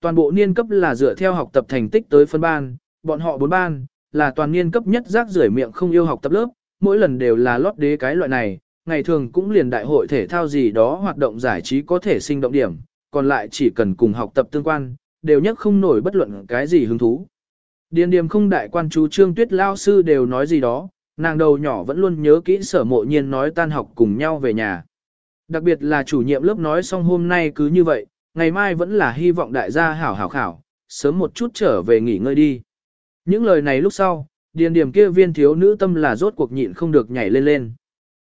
S1: Toàn bộ niên cấp là dựa theo học tập thành tích tới phân ban, bọn họ bốn ban, là toàn niên cấp nhất rác rưởi miệng không yêu học tập lớp, mỗi lần đều là lót đế cái loại này, ngày thường cũng liền đại hội thể thao gì đó hoạt động giải trí có thể sinh động điểm, còn lại chỉ cần cùng học tập tương quan, đều nhất không nổi bất luận cái gì hứng thú. Điền điềm không đại quan chú trương tuyết lao sư đều nói gì đó, nàng đầu nhỏ vẫn luôn nhớ kỹ sở mộ nhiên nói tan học cùng nhau về nhà. Đặc biệt là chủ nhiệm lớp nói xong hôm nay cứ như vậy, ngày mai vẫn là hy vọng đại gia hảo hảo khảo, sớm một chút trở về nghỉ ngơi đi. Những lời này lúc sau, điền điểm kia viên thiếu nữ tâm là rốt cuộc nhịn không được nhảy lên lên.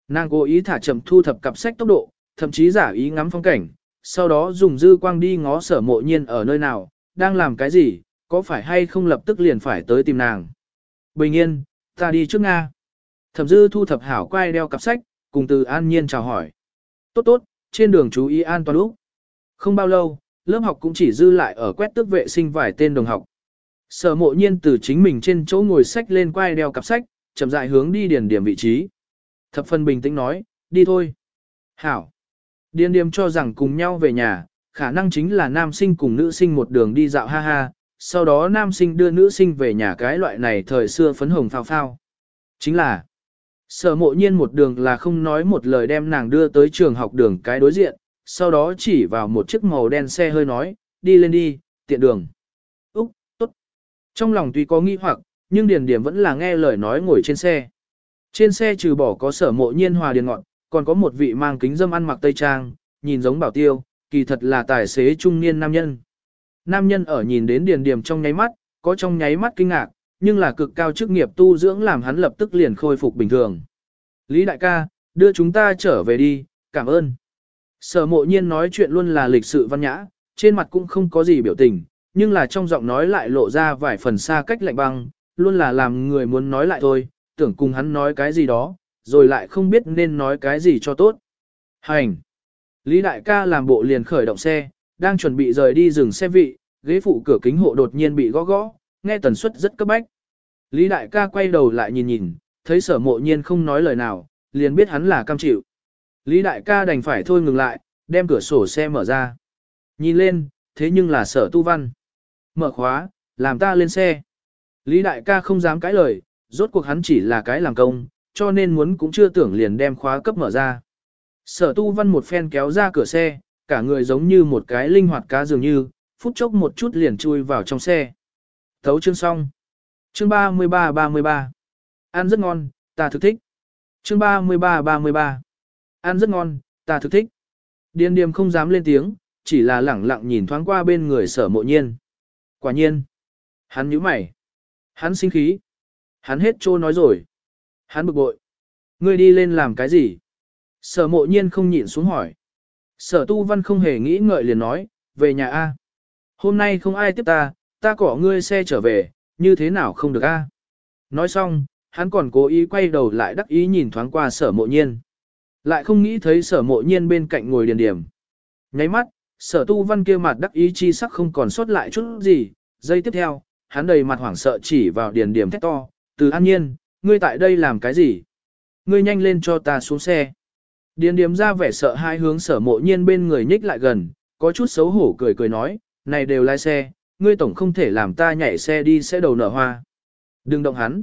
S1: Nàng cố ý thả chậm thu thập cặp sách tốc độ, thậm chí giả ý ngắm phong cảnh, sau đó dùng dư quang đi ngó sở mộ nhiên ở nơi nào, đang làm cái gì, có phải hay không lập tức liền phải tới tìm nàng. Bình yên, ta đi trước Nga. Thẩm dư thu thập hảo quay đeo cặp sách, cùng từ an nhiên chào hỏi. Tốt tốt, trên đường chú ý an toàn lúc. Không bao lâu, lớp học cũng chỉ dư lại ở quét tước vệ sinh vài tên đồng học. Sở mộ nhiên từ chính mình trên chỗ ngồi sách lên quai đeo cặp sách, chậm rãi hướng đi điền điểm vị trí. Thập phân bình tĩnh nói, đi thôi. Hảo. Điền điểm cho rằng cùng nhau về nhà, khả năng chính là nam sinh cùng nữ sinh một đường đi dạo ha ha, sau đó nam sinh đưa nữ sinh về nhà cái loại này thời xưa phấn hồng phao phao. Chính là, sở mộ nhiên một đường là không nói một lời đem nàng đưa tới trường học đường cái đối diện, sau đó chỉ vào một chiếc màu đen xe hơi nói, đi lên đi, tiện đường. Trong lòng tuy có nghi hoặc, nhưng Điền Điểm vẫn là nghe lời nói ngồi trên xe. Trên xe trừ bỏ có sở mộ nhiên hòa điền ngọn, còn có một vị mang kính dâm ăn mặc tây trang, nhìn giống bảo tiêu, kỳ thật là tài xế trung niên nam nhân. Nam nhân ở nhìn đến Điền Điểm trong nháy mắt, có trong nháy mắt kinh ngạc, nhưng là cực cao chức nghiệp tu dưỡng làm hắn lập tức liền khôi phục bình thường. Lý đại ca, đưa chúng ta trở về đi, cảm ơn. Sở mộ nhiên nói chuyện luôn là lịch sự văn nhã, trên mặt cũng không có gì biểu tình, nhưng là trong giọng nói lại lộ ra vài phần xa cách lạnh băng, luôn là làm người muốn nói lại thôi, tưởng cùng hắn nói cái gì đó, rồi lại không biết nên nói cái gì cho tốt. Hành! Lý đại ca làm bộ liền khởi động xe, đang chuẩn bị rời đi dừng xe vị, ghế phụ cửa kính hộ đột nhiên bị gõ gõ, nghe tần suất rất cấp bách. Lý đại ca quay đầu lại nhìn nhìn, thấy sở mộ nhiên không nói lời nào, liền biết hắn là cam chịu. Lý đại ca đành phải thôi ngừng lại, đem cửa sổ xe mở ra. Nhìn lên, thế nhưng là sở tu văn. Mở khóa, làm ta lên xe. Lý đại ca không dám cãi lời, rốt cuộc hắn chỉ là cái làm công, cho nên muốn cũng chưa tưởng liền đem khóa cấp mở ra. Sở tu văn một phen kéo ra cửa xe, cả người giống như một cái linh hoạt cá dường như, phút chốc một chút liền chui vào trong xe. Thấu chương xong. Chương 33-33. Ăn rất ngon, ta thực thích. Chương 33-33. Ăn rất ngon, ta thực thích. Điên điềm không dám lên tiếng, chỉ là lẳng lặng nhìn thoáng qua bên người sở mộ nhiên. Quả nhiên. Hắn nhíu mày. Hắn sinh khí. Hắn hết trô nói rồi. Hắn bực bội. Ngươi đi lên làm cái gì? Sở mộ nhiên không nhịn xuống hỏi. Sở tu văn không hề nghĩ ngợi liền nói, về nhà A. Hôm nay không ai tiếp ta, ta cỏ ngươi xe trở về, như thế nào không được A. Nói xong, hắn còn cố ý quay đầu lại đắc ý nhìn thoáng qua sở mộ nhiên. Lại không nghĩ thấy sở mộ nhiên bên cạnh ngồi điền điểm. Nháy mắt, sở tu văn kia mặt đắc ý chi sắc không còn sót lại chút gì. Giây tiếp theo, hắn đầy mặt hoảng sợ chỉ vào điền điểm thét to, từ an nhiên, ngươi tại đây làm cái gì? Ngươi nhanh lên cho ta xuống xe. Điền điểm ra vẻ sợ hai hướng sở mộ nhiên bên người nhích lại gần, có chút xấu hổ cười cười nói, này đều lái xe, ngươi tổng không thể làm ta nhảy xe đi sẽ đầu nở hoa. Đừng động hắn.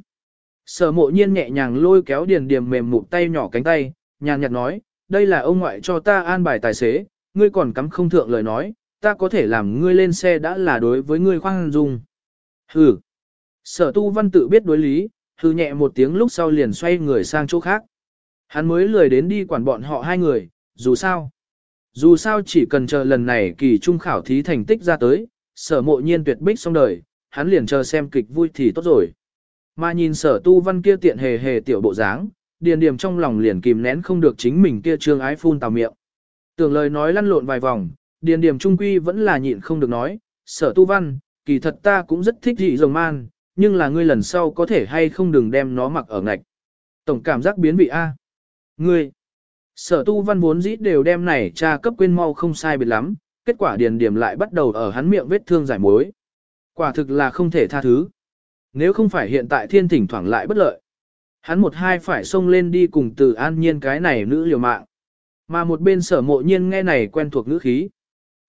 S1: Sở mộ nhiên nhẹ nhàng lôi kéo điền điểm mềm mụn tay nhỏ cánh tay, nhàn nhạt nói, đây là ông ngoại cho ta an bài tài xế, ngươi còn cắm không thượng lời nói, ta có thể làm ngươi lên xe đã là đối với ngươi khoan dung. Hừ. Sở tu văn tự biết đối lý, hừ nhẹ một tiếng lúc sau liền xoay người sang chỗ khác. Hắn mới lười đến đi quản bọn họ hai người, dù sao. Dù sao chỉ cần chờ lần này kỳ trung khảo thí thành tích ra tới, sở mộ nhiên tuyệt bích xong đời, hắn liền chờ xem kịch vui thì tốt rồi. Mà nhìn sở tu văn kia tiện hề hề tiểu bộ dáng, điền điểm trong lòng liền kìm nén không được chính mình kia trương ái phun tào miệng. Tưởng lời nói lăn lộn vài vòng, điền điểm trung quy vẫn là nhịn không được nói, sở tu văn, kỳ thật ta cũng rất thích dị rồng man, nhưng là ngươi lần sau có thể hay không đừng đem nó mặc ở ngạch. Tổng cảm giác biến vị A. Ngươi, sở tu văn vốn dĩ đều đem này cha cấp quên mau không sai biệt lắm, kết quả điền điểm lại bắt đầu ở hắn miệng vết thương giải mối. Quả thực là không thể tha thứ. Nếu không phải hiện tại thiên thỉnh thoảng lại bất lợi. Hắn một hai phải xông lên đi cùng từ an nhiên cái này nữ liều mạng. Mà một bên sở mộ nhiên nghe này quen thuộc ngữ khí.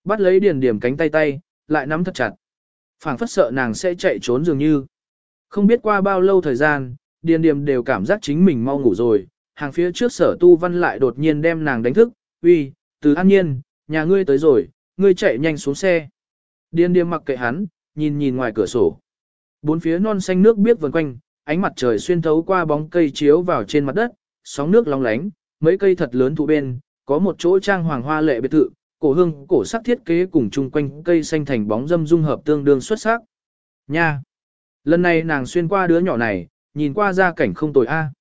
S1: Bắt lấy điền điểm cánh tay tay, lại nắm thật chặt. phảng phất sợ nàng sẽ chạy trốn dường như. Không biết qua bao lâu thời gian, điền điểm đều cảm giác chính mình mau ngủ rồi. Hàng phía trước sở tu văn lại đột nhiên đem nàng đánh thức. uy, từ an nhiên, nhà ngươi tới rồi, ngươi chạy nhanh xuống xe. Điền điểm mặc kệ hắn, nhìn nhìn ngoài cửa sổ. Bốn phía non xanh nước biết vần quanh, ánh mặt trời xuyên thấu qua bóng cây chiếu vào trên mặt đất, sóng nước long lánh, mấy cây thật lớn thụ bên, có một chỗ trang hoàng hoa lệ biệt thự, cổ hương, cổ sắc thiết kế cùng chung quanh cây xanh thành bóng dâm dung hợp tương đương xuất sắc. Nha! Lần này nàng xuyên qua đứa nhỏ này, nhìn qua ra cảnh không tồi a. À.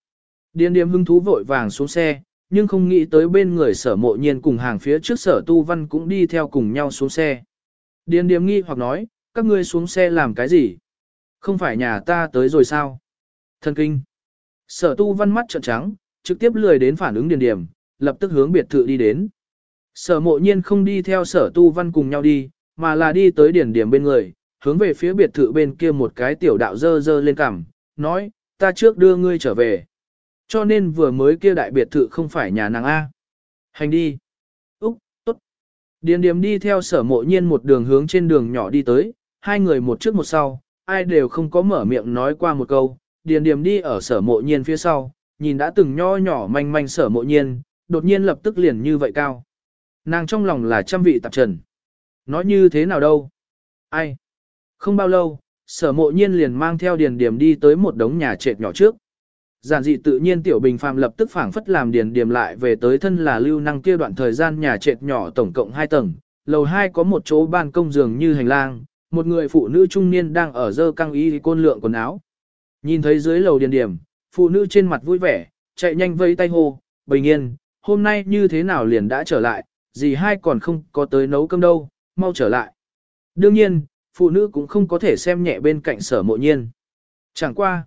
S1: Điên điềm hưng thú vội vàng xuống xe, nhưng không nghĩ tới bên người sở mộ nhiên cùng hàng phía trước sở tu văn cũng đi theo cùng nhau xuống xe. Điên điềm nghi hoặc nói, các ngươi xuống xe làm cái gì? Không phải nhà ta tới rồi sao? Thân kinh. Sở tu văn mắt trợn trắng, trực tiếp lười đến phản ứng điền điểm, lập tức hướng biệt thự đi đến. Sở mộ nhiên không đi theo sở tu văn cùng nhau đi, mà là đi tới điền điểm bên người, hướng về phía biệt thự bên kia một cái tiểu đạo dơ dơ lên cằm, nói, ta trước đưa ngươi trở về. Cho nên vừa mới kia đại biệt thự không phải nhà nàng A. Hành đi. Úc, tốt. Điền điểm đi theo sở mộ nhiên một đường hướng trên đường nhỏ đi tới, hai người một trước một sau, ai đều không có mở miệng nói qua một câu, điền điểm đi ở sở mộ nhiên phía sau, nhìn đã từng nho nhỏ manh manh sở mộ nhiên, đột nhiên lập tức liền như vậy cao. Nàng trong lòng là trăm vị tạp trần. Nói như thế nào đâu? Ai? Không bao lâu, sở mộ nhiên liền mang theo điền điểm đi tới một đống nhà trệt nhỏ trước. Giản dị tự nhiên tiểu bình phàm lập tức phảng phất làm điền điểm lại về tới thân là lưu năng kia đoạn thời gian nhà trệt nhỏ tổng cộng 2 tầng, lầu 2 có một chỗ ban công giường như hành lang, một người phụ nữ trung niên đang ở dơ căng y côn lượng quần áo. Nhìn thấy dưới lầu điền điểm, phụ nữ trên mặt vui vẻ, chạy nhanh vây tay hô, bình yên, hôm nay như thế nào liền đã trở lại, dì hai còn không có tới nấu cơm đâu, mau trở lại. Đương nhiên, phụ nữ cũng không có thể xem nhẹ bên cạnh sở mộ nhiên. Chẳng qua,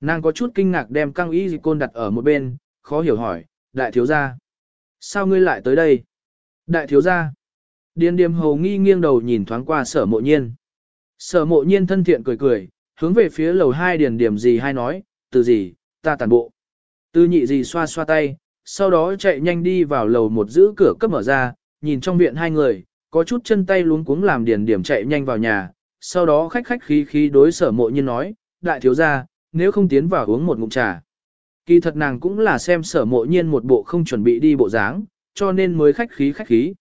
S1: nàng có chút kinh ngạc đem căng y côn đặt ở một bên, khó hiểu hỏi, đại thiếu gia, sao ngươi lại tới đây? Đại thiếu gia, điền điềm hầu nghi nghiêng đầu nhìn thoáng qua sở mộ nhiên. Sở mộ nhiên thân thiện cười cười, hướng về phía lầu hai điền điểm gì hay nói, từ gì, ta tàn bộ. tư nhị gì xoa xoa tay, sau đó chạy nhanh đi vào lầu một giữ cửa cấp mở ra, nhìn trong viện hai người, có chút chân tay luống cuống làm điền điểm chạy nhanh vào nhà, sau đó khách khách khí khí đối sở mộ nhiên nói, đại thiếu gia, nếu không tiến vào uống một ngụm trà. Kỳ thật nàng cũng là xem sở mộ nhiên một bộ không chuẩn bị đi bộ dáng, cho nên mới khách khí khách khí.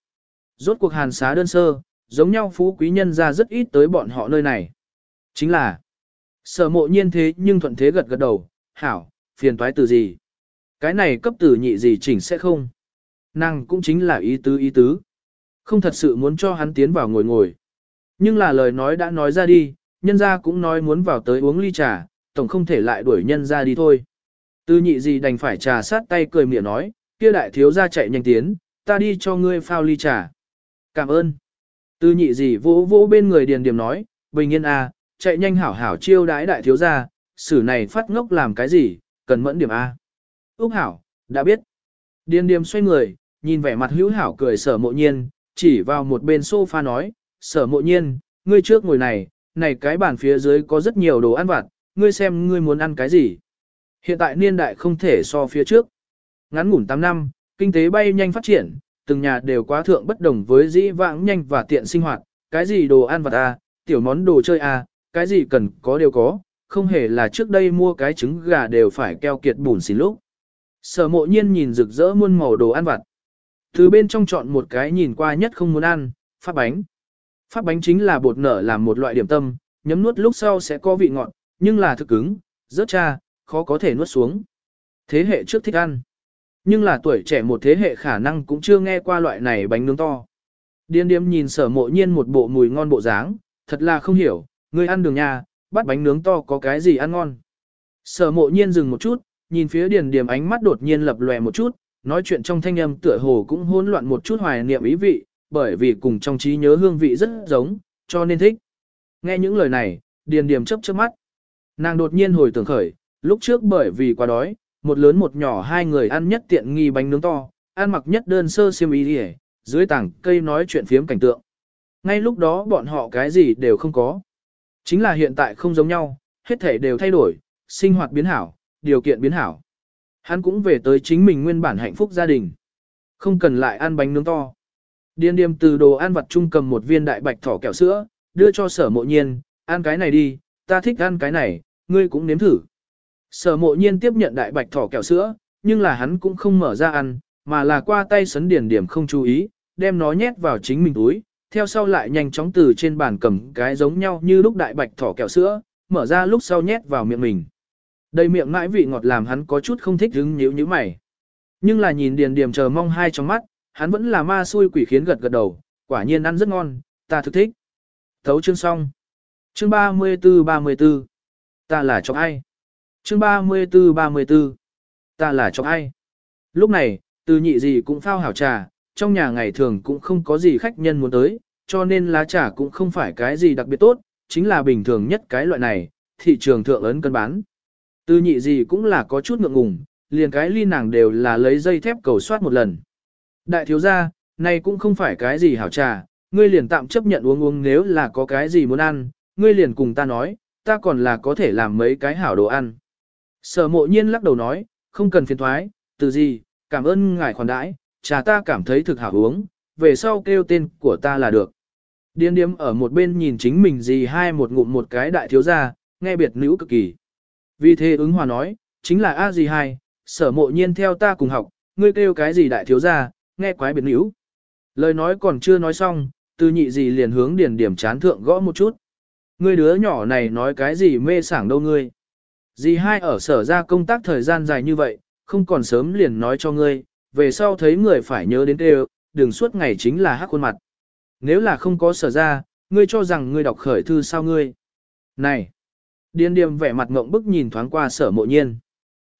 S1: Rốt cuộc hàn xá đơn sơ, giống nhau phú quý nhân ra rất ít tới bọn họ nơi này. Chính là, Sở mộ nhiên thế nhưng thuận thế gật gật đầu, hảo, phiền toái từ gì. Cái này cấp tử nhị gì chỉnh sẽ không. Nàng cũng chính là ý tứ ý tứ. Không thật sự muốn cho hắn tiến vào ngồi ngồi. Nhưng là lời nói đã nói ra đi, nhân gia cũng nói muốn vào tới uống ly trà, tổng không thể lại đuổi nhân gia đi thôi. Tư nhị gì đành phải trà sát tay cười miệng nói, kia đại thiếu gia chạy nhanh tiến, ta đi cho ngươi phao ly trà. Cảm ơn. Tư nhị gì vỗ vỗ bên người điền điểm nói, bình yên a, chạy nhanh hảo hảo chiêu đái đại thiếu gia, xử này phát ngốc làm cái gì, cần mẫn điểm A. Úc hảo, đã biết. Điền điềm xoay người, nhìn vẻ mặt hữu hảo cười sở mộ nhiên, chỉ vào một bên sofa nói, sở mộ nhiên, ngươi trước ngồi này, này cái bàn phía dưới có rất nhiều đồ ăn vặt, ngươi xem ngươi muốn ăn cái gì. Hiện tại niên đại không thể so phía trước. Ngắn ngủn 8 năm, kinh tế bay nhanh phát triển, từng nhà đều quá thượng bất đồng với dĩ vãng nhanh và tiện sinh hoạt, cái gì đồ ăn vặt à, tiểu món đồ chơi à, cái gì cần có đều có, không hề là trước đây mua cái trứng gà đều phải keo kiệt bùn xỉn lúc. Sở mộ nhiên nhìn rực rỡ muôn màu đồ ăn vặt. Từ bên trong chọn một cái nhìn qua nhất không muốn ăn, phát bánh. Phát bánh chính là bột nở làm một loại điểm tâm, nhấm nuốt lúc sau sẽ có vị ngọt, nhưng là thực cứng, rớt cha, khó có thể nuốt xuống. Thế hệ trước thích ăn. Nhưng là tuổi trẻ một thế hệ khả năng cũng chưa nghe qua loại này bánh nướng to. Điên điếm nhìn sở mộ nhiên một bộ mùi ngon bộ dáng, thật là không hiểu, người ăn đường nhà, bắt bánh nướng to có cái gì ăn ngon. Sở mộ nhiên dừng một chút, nhìn phía điền điểm ánh mắt đột nhiên lập lòe một chút, nói chuyện trong thanh âm tựa hồ cũng hỗn loạn một chút hoài niệm ý vị, bởi vì cùng trong trí nhớ hương vị rất giống, cho nên thích. Nghe những lời này, điền điểm chấp chớp mắt. Nàng đột nhiên hồi tưởng khởi, lúc trước bởi vì quá đói, một lớn một nhỏ hai người ăn nhất tiện nghi bánh nướng to, ăn mặc nhất đơn sơ xiêm y đi dưới tảng cây nói chuyện phiếm cảnh tượng. Ngay lúc đó bọn họ cái gì đều không có. Chính là hiện tại không giống nhau, hết thể đều thay đổi, sinh hoạt biến hảo, điều kiện biến hảo. Hắn cũng về tới chính mình nguyên bản hạnh phúc gia đình. Không cần lại ăn bánh nướng to. Điên điềm từ đồ ăn vặt chung cầm một viên đại bạch thỏ kẹo sữa, đưa cho sở mộ nhiên, ăn cái này đi, ta thích ăn cái này, ngươi cũng nếm thử. Sở mộ nhiên tiếp nhận đại bạch thỏ kẹo sữa, nhưng là hắn cũng không mở ra ăn, mà là qua tay sấn điển điểm không chú ý, đem nó nhét vào chính mình túi, theo sau lại nhanh chóng từ trên bàn cầm cái giống nhau như lúc đại bạch thỏ kẹo sữa, mở ra lúc sau nhét vào miệng mình. Đầy miệng mãi vị ngọt làm hắn có chút không thích hứng nhíu nhíu mày. Nhưng là nhìn điền điểm chờ mong hai trong mắt, hắn vẫn là ma xui quỷ khiến gật gật đầu, quả nhiên ăn rất ngon, ta thực thích. Thấu chương xong. Chương 34-34. Ta là chọc ai? Chương 34-34. Ta là chọc ai? Lúc này, từ nhị gì cũng phao hảo trà, trong nhà ngày thường cũng không có gì khách nhân muốn tới, cho nên lá trà cũng không phải cái gì đặc biệt tốt, chính là bình thường nhất cái loại này, thị trường thượng ấn cân bán. Từ nhị gì cũng là có chút ngượng ngùng, liền cái ly nàng đều là lấy dây thép cầu soát một lần. Đại thiếu gia, này cũng không phải cái gì hảo trà, ngươi liền tạm chấp nhận uống uống nếu là có cái gì muốn ăn, ngươi liền cùng ta nói, ta còn là có thể làm mấy cái hảo đồ ăn. Sở mộ nhiên lắc đầu nói, không cần phiền thoái, từ gì, cảm ơn ngài khoản đãi, trà ta cảm thấy thực hảo uống, về sau kêu tên của ta là được. Điên điếm ở một bên nhìn chính mình gì hai một ngụm một cái đại thiếu gia, nghe biệt nữ cực kỳ. Vì thế ứng hòa nói, chính là A gì hai, sở mộ nhiên theo ta cùng học, ngươi kêu cái gì đại thiếu gia, nghe quái biệt níu. Lời nói còn chưa nói xong, từ nhị gì liền hướng điền điểm chán thượng gõ một chút. Ngươi đứa nhỏ này nói cái gì mê sảng đâu ngươi. Dì hai ở sở ra công tác thời gian dài như vậy, không còn sớm liền nói cho ngươi, về sau thấy người phải nhớ đến đều, đừng suốt ngày chính là hắc khuôn mặt. Nếu là không có sở ra, ngươi cho rằng ngươi đọc khởi thư sao ngươi. Này! Điên điềm vẻ mặt ngộng bức nhìn thoáng qua sở mộ nhiên.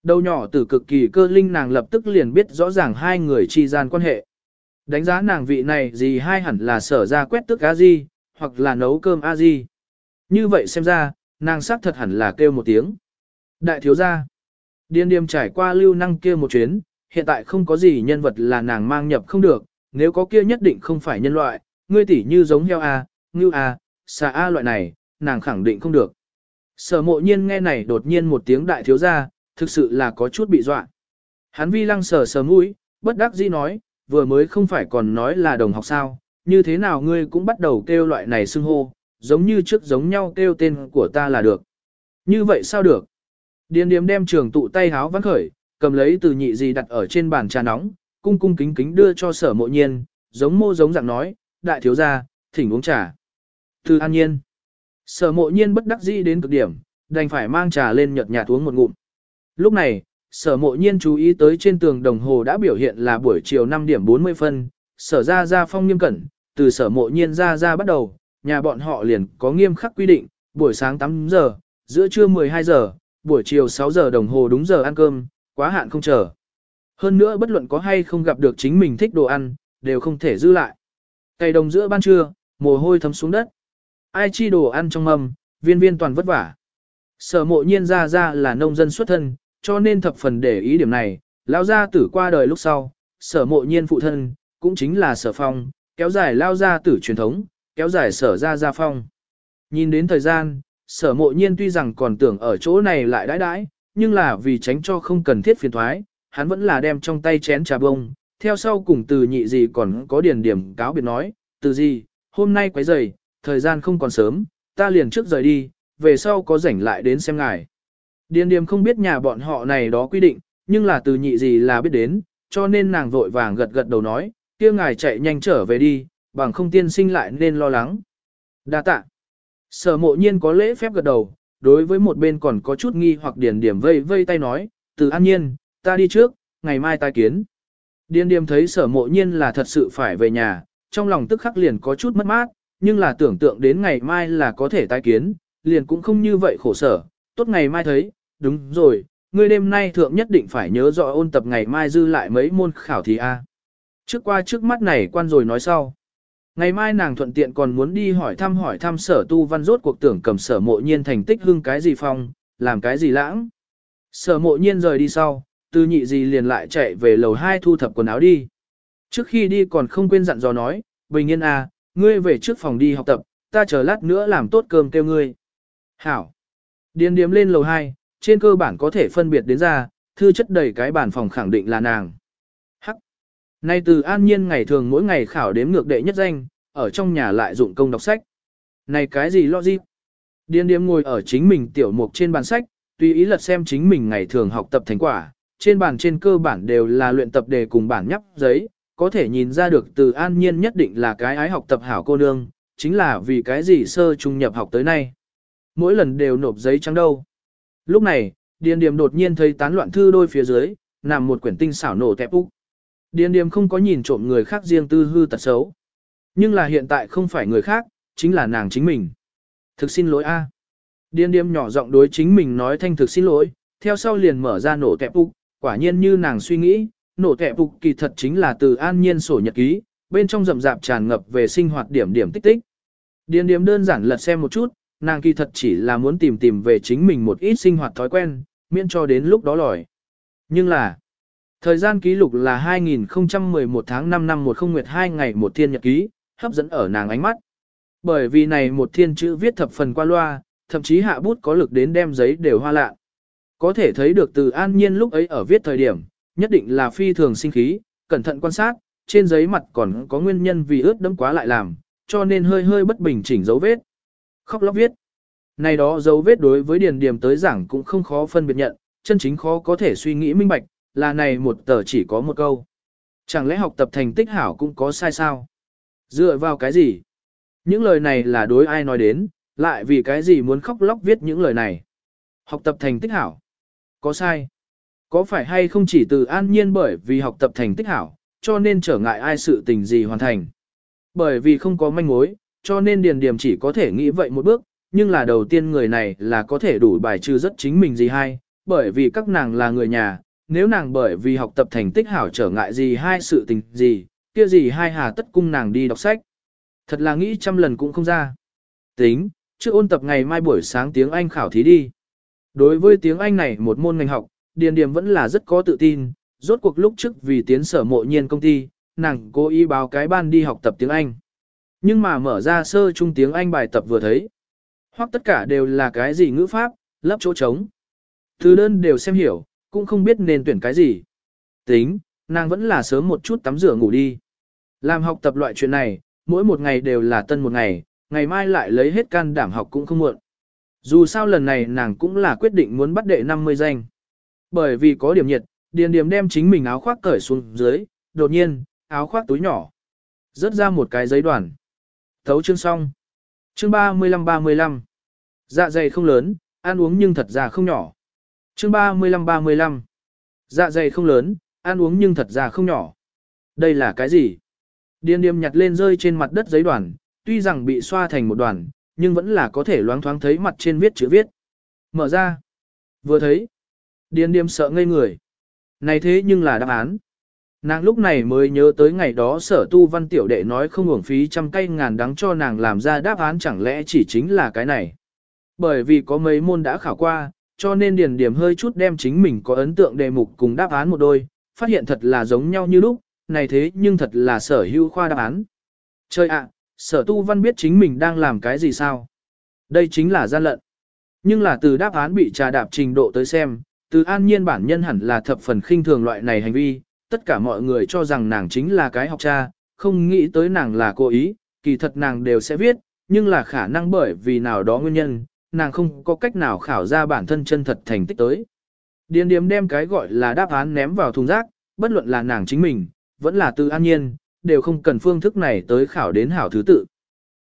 S1: Đầu nhỏ từ cực kỳ cơ linh nàng lập tức liền biết rõ ràng hai người chi gian quan hệ. Đánh giá nàng vị này gì hai hẳn là sở ra quét tức a di, hoặc là nấu cơm a di. Như vậy xem ra, nàng xác thật hẳn là kêu một tiếng. Đại thiếu gia, điên điềm trải qua lưu năng kia một chuyến, hiện tại không có gì nhân vật là nàng mang nhập không được, nếu có kia nhất định không phải nhân loại, ngươi tỷ như giống heo A, ngưu A, xà A loại này, nàng khẳng định không được. Sở mộ nhiên nghe này đột nhiên một tiếng đại thiếu gia, thực sự là có chút bị dọa. Hắn vi lăng sờ sờ mũi, bất đắc dĩ nói, vừa mới không phải còn nói là đồng học sao, như thế nào ngươi cũng bắt đầu kêu loại này xưng hô, giống như trước giống nhau kêu tên của ta là được. Như vậy sao được? Điền điếm đem trường tụ tay háo vắng khởi, cầm lấy từ nhị gì đặt ở trên bàn trà nóng, cung cung kính kính đưa cho sở mộ nhiên, giống mô giống dạng nói, đại thiếu gia, thỉnh uống trà. Từ an nhiên. Sở mộ nhiên bất đắc dĩ đến cực điểm, đành phải mang trà lên nhợt nhạt uống một ngụm. Lúc này, sở mộ nhiên chú ý tới trên tường đồng hồ đã biểu hiện là buổi chiều 5 điểm 40 phân, sở ra ra phong nghiêm cẩn, từ sở mộ nhiên ra ra bắt đầu, nhà bọn họ liền có nghiêm khắc quy định, buổi sáng 8 giờ, giữa trưa 12 giờ, buổi chiều 6 giờ đồng hồ đúng giờ ăn cơm, quá hạn không chờ. Hơn nữa bất luận có hay không gặp được chính mình thích đồ ăn, đều không thể giữ lại. Cày đồng giữa ban trưa, mồ hôi thấm xuống đất. Ai chi đồ ăn trong mâm, viên viên toàn vất vả. Sở mộ nhiên ra ra là nông dân xuất thân, cho nên thập phần để ý điểm này, lao gia tử qua đời lúc sau, sở mộ nhiên phụ thân, cũng chính là sở phong, kéo dài lao gia tử truyền thống, kéo dài sở ra gia phong. Nhìn đến thời gian, sở mộ nhiên tuy rằng còn tưởng ở chỗ này lại đãi đãi, nhưng là vì tránh cho không cần thiết phiền thoái, hắn vẫn là đem trong tay chén trà bông, theo sau cùng từ nhị gì còn có điển điểm cáo biệt nói, từ gì, hôm nay quấy rầy, thời gian không còn sớm, ta liền trước rời đi, về sau có rảnh lại đến xem ngài. Điền điềm không biết nhà bọn họ này đó quy định, nhưng là từ nhị gì là biết đến, cho nên nàng vội vàng gật gật đầu nói, kia ngài chạy nhanh trở về đi, bằng không tiên sinh lại nên lo lắng. Đa tạ. Sở mộ nhiên có lễ phép gật đầu, đối với một bên còn có chút nghi hoặc điền điểm vây vây tay nói, từ an nhiên, ta đi trước, ngày mai ta kiến. Điền điểm thấy sở mộ nhiên là thật sự phải về nhà, trong lòng tức khắc liền có chút mất mát, nhưng là tưởng tượng đến ngày mai là có thể tái kiến, liền cũng không như vậy khổ sở, tốt ngày mai thấy, đúng rồi, ngươi đêm nay thượng nhất định phải nhớ rõ ôn tập ngày mai dư lại mấy môn khảo thí A. Trước qua trước mắt này quan rồi nói sau. Ngày mai nàng thuận tiện còn muốn đi hỏi thăm hỏi thăm sở tu văn rốt cuộc tưởng cầm sở mộ nhiên thành tích hưng cái gì phong, làm cái gì lãng. Sở mộ nhiên rời đi sau, tư nhị gì liền lại chạy về lầu 2 thu thập quần áo đi. Trước khi đi còn không quên dặn dò nói, bình yên à, ngươi về trước phòng đi học tập, ta chờ lát nữa làm tốt cơm kêu ngươi. Hảo. Điền điếm lên lầu 2, trên cơ bản có thể phân biệt đến ra, thư chất đầy cái bản phòng khẳng định là nàng. Hắc. Nay từ an nhiên ngày thường mỗi ngày khảo đếm ngược đệ nhất danh, ở trong nhà lại dụng công đọc sách. Này cái gì lo gì? Điền điếm ngồi ở chính mình tiểu mục trên bàn sách, tùy ý lật xem chính mình ngày thường học tập thành quả, trên bàn trên cơ bản đều là luyện tập đề cùng bản nhắp giấy, có thể nhìn ra được từ an nhiên nhất định là cái ái học tập hảo cô nương, chính là vì cái gì sơ trung nhập học tới nay. Mỗi lần đều nộp giấy trắng đâu. Lúc này, Điền Điềm đột nhiên thấy tán loạn thư đôi phía dưới, nằm một quyển tinh xảo nổ tẹp úc. Điền Điềm không có nhìn trộm người khác riêng tư hư tật xấu. Nhưng là hiện tại không phải người khác, chính là nàng chính mình. Thực xin lỗi a. Điền Điềm nhỏ giọng đối chính mình nói thanh thực xin lỗi, theo sau liền mở ra nổ tẹp úc, quả nhiên như nàng suy nghĩ, nổ tệ phục kỳ thật chính là từ an nhiên sổ nhật ký, bên trong rậm rạp tràn ngập về sinh hoạt điểm điểm tích tích. Điền điểm đơn giản lật xem một chút, nàng kỳ thật chỉ là muốn tìm tìm về chính mình một ít sinh hoạt thói quen, miễn cho đến lúc đó lòi. Nhưng là, thời gian ký lục là 2011 tháng 5 năm 10 nguyệt 2 ngày một thiên nhật ký, hấp dẫn ở nàng ánh mắt. Bởi vì này một thiên chữ viết thập phần qua loa, thậm chí hạ bút có lực đến đem giấy đều hoa lạ. Có thể thấy được từ an nhiên lúc ấy ở viết thời điểm, nhất định là phi thường sinh khí, cẩn thận quan sát, trên giấy mặt còn có nguyên nhân vì ướt đẫm quá lại làm, cho nên hơi hơi bất bình chỉnh dấu vết. Khóc lóc viết. Này đó dấu vết đối với điền điểm tới giảng cũng không khó phân biệt nhận, chân chính khó có thể suy nghĩ minh bạch, là này một tờ chỉ có một câu. Chẳng lẽ học tập thành tích hảo cũng có sai sao? Dựa vào cái gì? Những lời này là đối ai nói đến, lại vì cái gì muốn khóc lóc viết những lời này? Học tập thành tích hảo. Có sai? Có phải hay không chỉ từ an nhiên bởi vì học tập thành tích hảo, cho nên trở ngại ai sự tình gì hoàn thành? Bởi vì không có manh mối, cho nên Điền Điềm chỉ có thể nghĩ vậy một bước, nhưng là đầu tiên người này là có thể đủ bài trừ rất chính mình gì hay, bởi vì các nàng là người nhà, nếu nàng bởi vì học tập thành tích hảo trở ngại gì hai sự tình gì, kia gì hai hà tất cung nàng đi đọc sách. Thật là nghĩ trăm lần cũng không ra. Tính, trước ôn tập ngày mai buổi sáng tiếng Anh khảo thí đi. Đối với tiếng Anh này một môn ngành học, Điền Điềm vẫn là rất có tự tin, rốt cuộc lúc trước vì tiến sở mộ nhiên công ty, nàng cố ý báo cái ban đi học tập tiếng Anh. Nhưng mà mở ra sơ trung tiếng Anh bài tập vừa thấy. Hoặc tất cả đều là cái gì ngữ pháp, lấp chỗ trống. Từ đơn đều xem hiểu, cũng không biết nên tuyển cái gì. Tính, nàng vẫn là sớm một chút tắm rửa ngủ đi. Làm học tập loại chuyện này, mỗi một ngày đều là tân một ngày, ngày mai lại lấy hết can đảm học cũng không muộn. Dù sao lần này nàng cũng là quyết định muốn bắt đệ 50 danh. Bởi vì có điểm nhiệt, Điền Điềm đem chính mình áo khoác cởi xuống dưới, đột nhiên, áo khoác túi nhỏ. Rớt ra một cái giấy đoàn. Thấu chương xong. Chương 35-35. Dạ dày không lớn, ăn uống nhưng thật ra không nhỏ. Chương 35-35. Dạ dày không lớn, ăn uống nhưng thật ra không nhỏ. Đây là cái gì? Điên điềm nhặt lên rơi trên mặt đất giấy đoàn, tuy rằng bị xoa thành một đoàn, nhưng vẫn là có thể loáng thoáng thấy mặt trên viết chữ viết. Mở ra. Vừa thấy, điền điềm sợ ngây người. Này thế nhưng là đáp án. Nàng lúc này mới nhớ tới ngày đó sở tu văn tiểu đệ nói không uổng phí trăm cây ngàn đắng cho nàng làm ra đáp án chẳng lẽ chỉ chính là cái này. Bởi vì có mấy môn đã khảo qua, cho nên điền điểm hơi chút đem chính mình có ấn tượng đề mục cùng đáp án một đôi, phát hiện thật là giống nhau như lúc, này thế nhưng thật là sở hữu khoa đáp án. Chơi ạ, sở tu văn biết chính mình đang làm cái gì sao? Đây chính là gian lận. Nhưng là từ đáp án bị trà đạp trình độ tới xem, từ an nhiên bản nhân hẳn là thập phần khinh thường loại này hành vi, tất cả mọi người cho rằng nàng chính là cái học cha, không nghĩ tới nàng là cố ý, kỳ thật nàng đều sẽ viết, nhưng là khả năng bởi vì nào đó nguyên nhân, nàng không có cách nào khảo ra bản thân chân thật thành tích tới. Điền điếm đem cái gọi là đáp án ném vào thùng rác, bất luận là nàng chính mình, vẫn là từ an nhiên, đều không cần phương thức này tới khảo đến hảo thứ tự.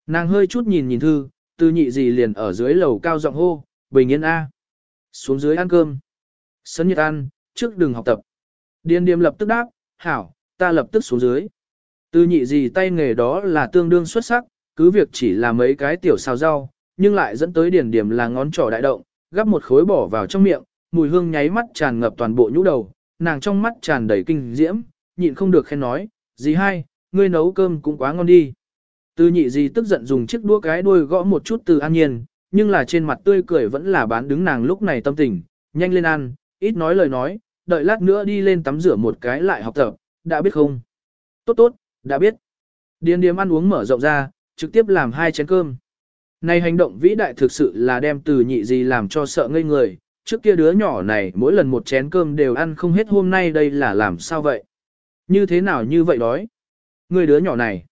S1: Nàng hơi chút nhìn nhìn thư, từ nhị gì liền ở dưới lầu cao giọng hô, bình yên A. Xuống dưới ăn cơm. Sơn nhiệt An trước đừng học tập. Điền điềm lập tức đáp, hảo, ta lập tức xuống dưới. Từ nhị gì tay nghề đó là tương đương xuất sắc, cứ việc chỉ là mấy cái tiểu xào rau, nhưng lại dẫn tới điền điểm là ngón trỏ đại động, gắp một khối bỏ vào trong miệng, mùi hương nháy mắt tràn ngập toàn bộ nhũ đầu, nàng trong mắt tràn đầy kinh diễm, nhịn không được khen nói, gì hai, ngươi nấu cơm cũng quá ngon đi. Từ nhị gì tức giận dùng chiếc đũa cái đuôi gõ một chút từ an nhiên, nhưng là trên mặt tươi cười vẫn là bán đứng nàng lúc này tâm tình, nhanh lên ăn, ít nói lời nói, đợi lát nữa đi lên tắm rửa một cái lại học tập, đã biết không? Tốt tốt, đã biết. Điền điếm ăn uống mở rộng ra, trực tiếp làm hai chén cơm. Này hành động vĩ đại thực sự là đem từ nhị gì làm cho sợ ngây người, trước kia đứa nhỏ này mỗi lần một chén cơm đều ăn không hết hôm nay đây là làm sao vậy? Như thế nào như vậy đói? Người đứa nhỏ này,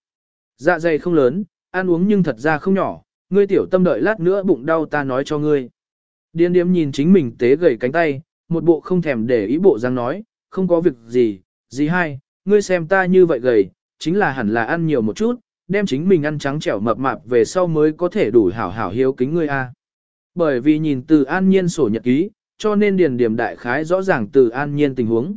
S1: dạ dày không lớn, ăn uống nhưng thật ra không nhỏ, ngươi tiểu tâm đợi lát nữa bụng đau ta nói cho ngươi. Điên điếm nhìn chính mình tế gầy cánh tay, một bộ không thèm để ý bộ dáng nói, không có việc gì, gì hay, ngươi xem ta như vậy gầy, chính là hẳn là ăn nhiều một chút, đem chính mình ăn trắng trẻo mập mạp về sau mới có thể đủ hảo hảo hiếu kính ngươi a. Bởi vì nhìn từ an nhiên sổ nhật ký, cho nên điền điểm đại khái rõ ràng từ an nhiên tình huống.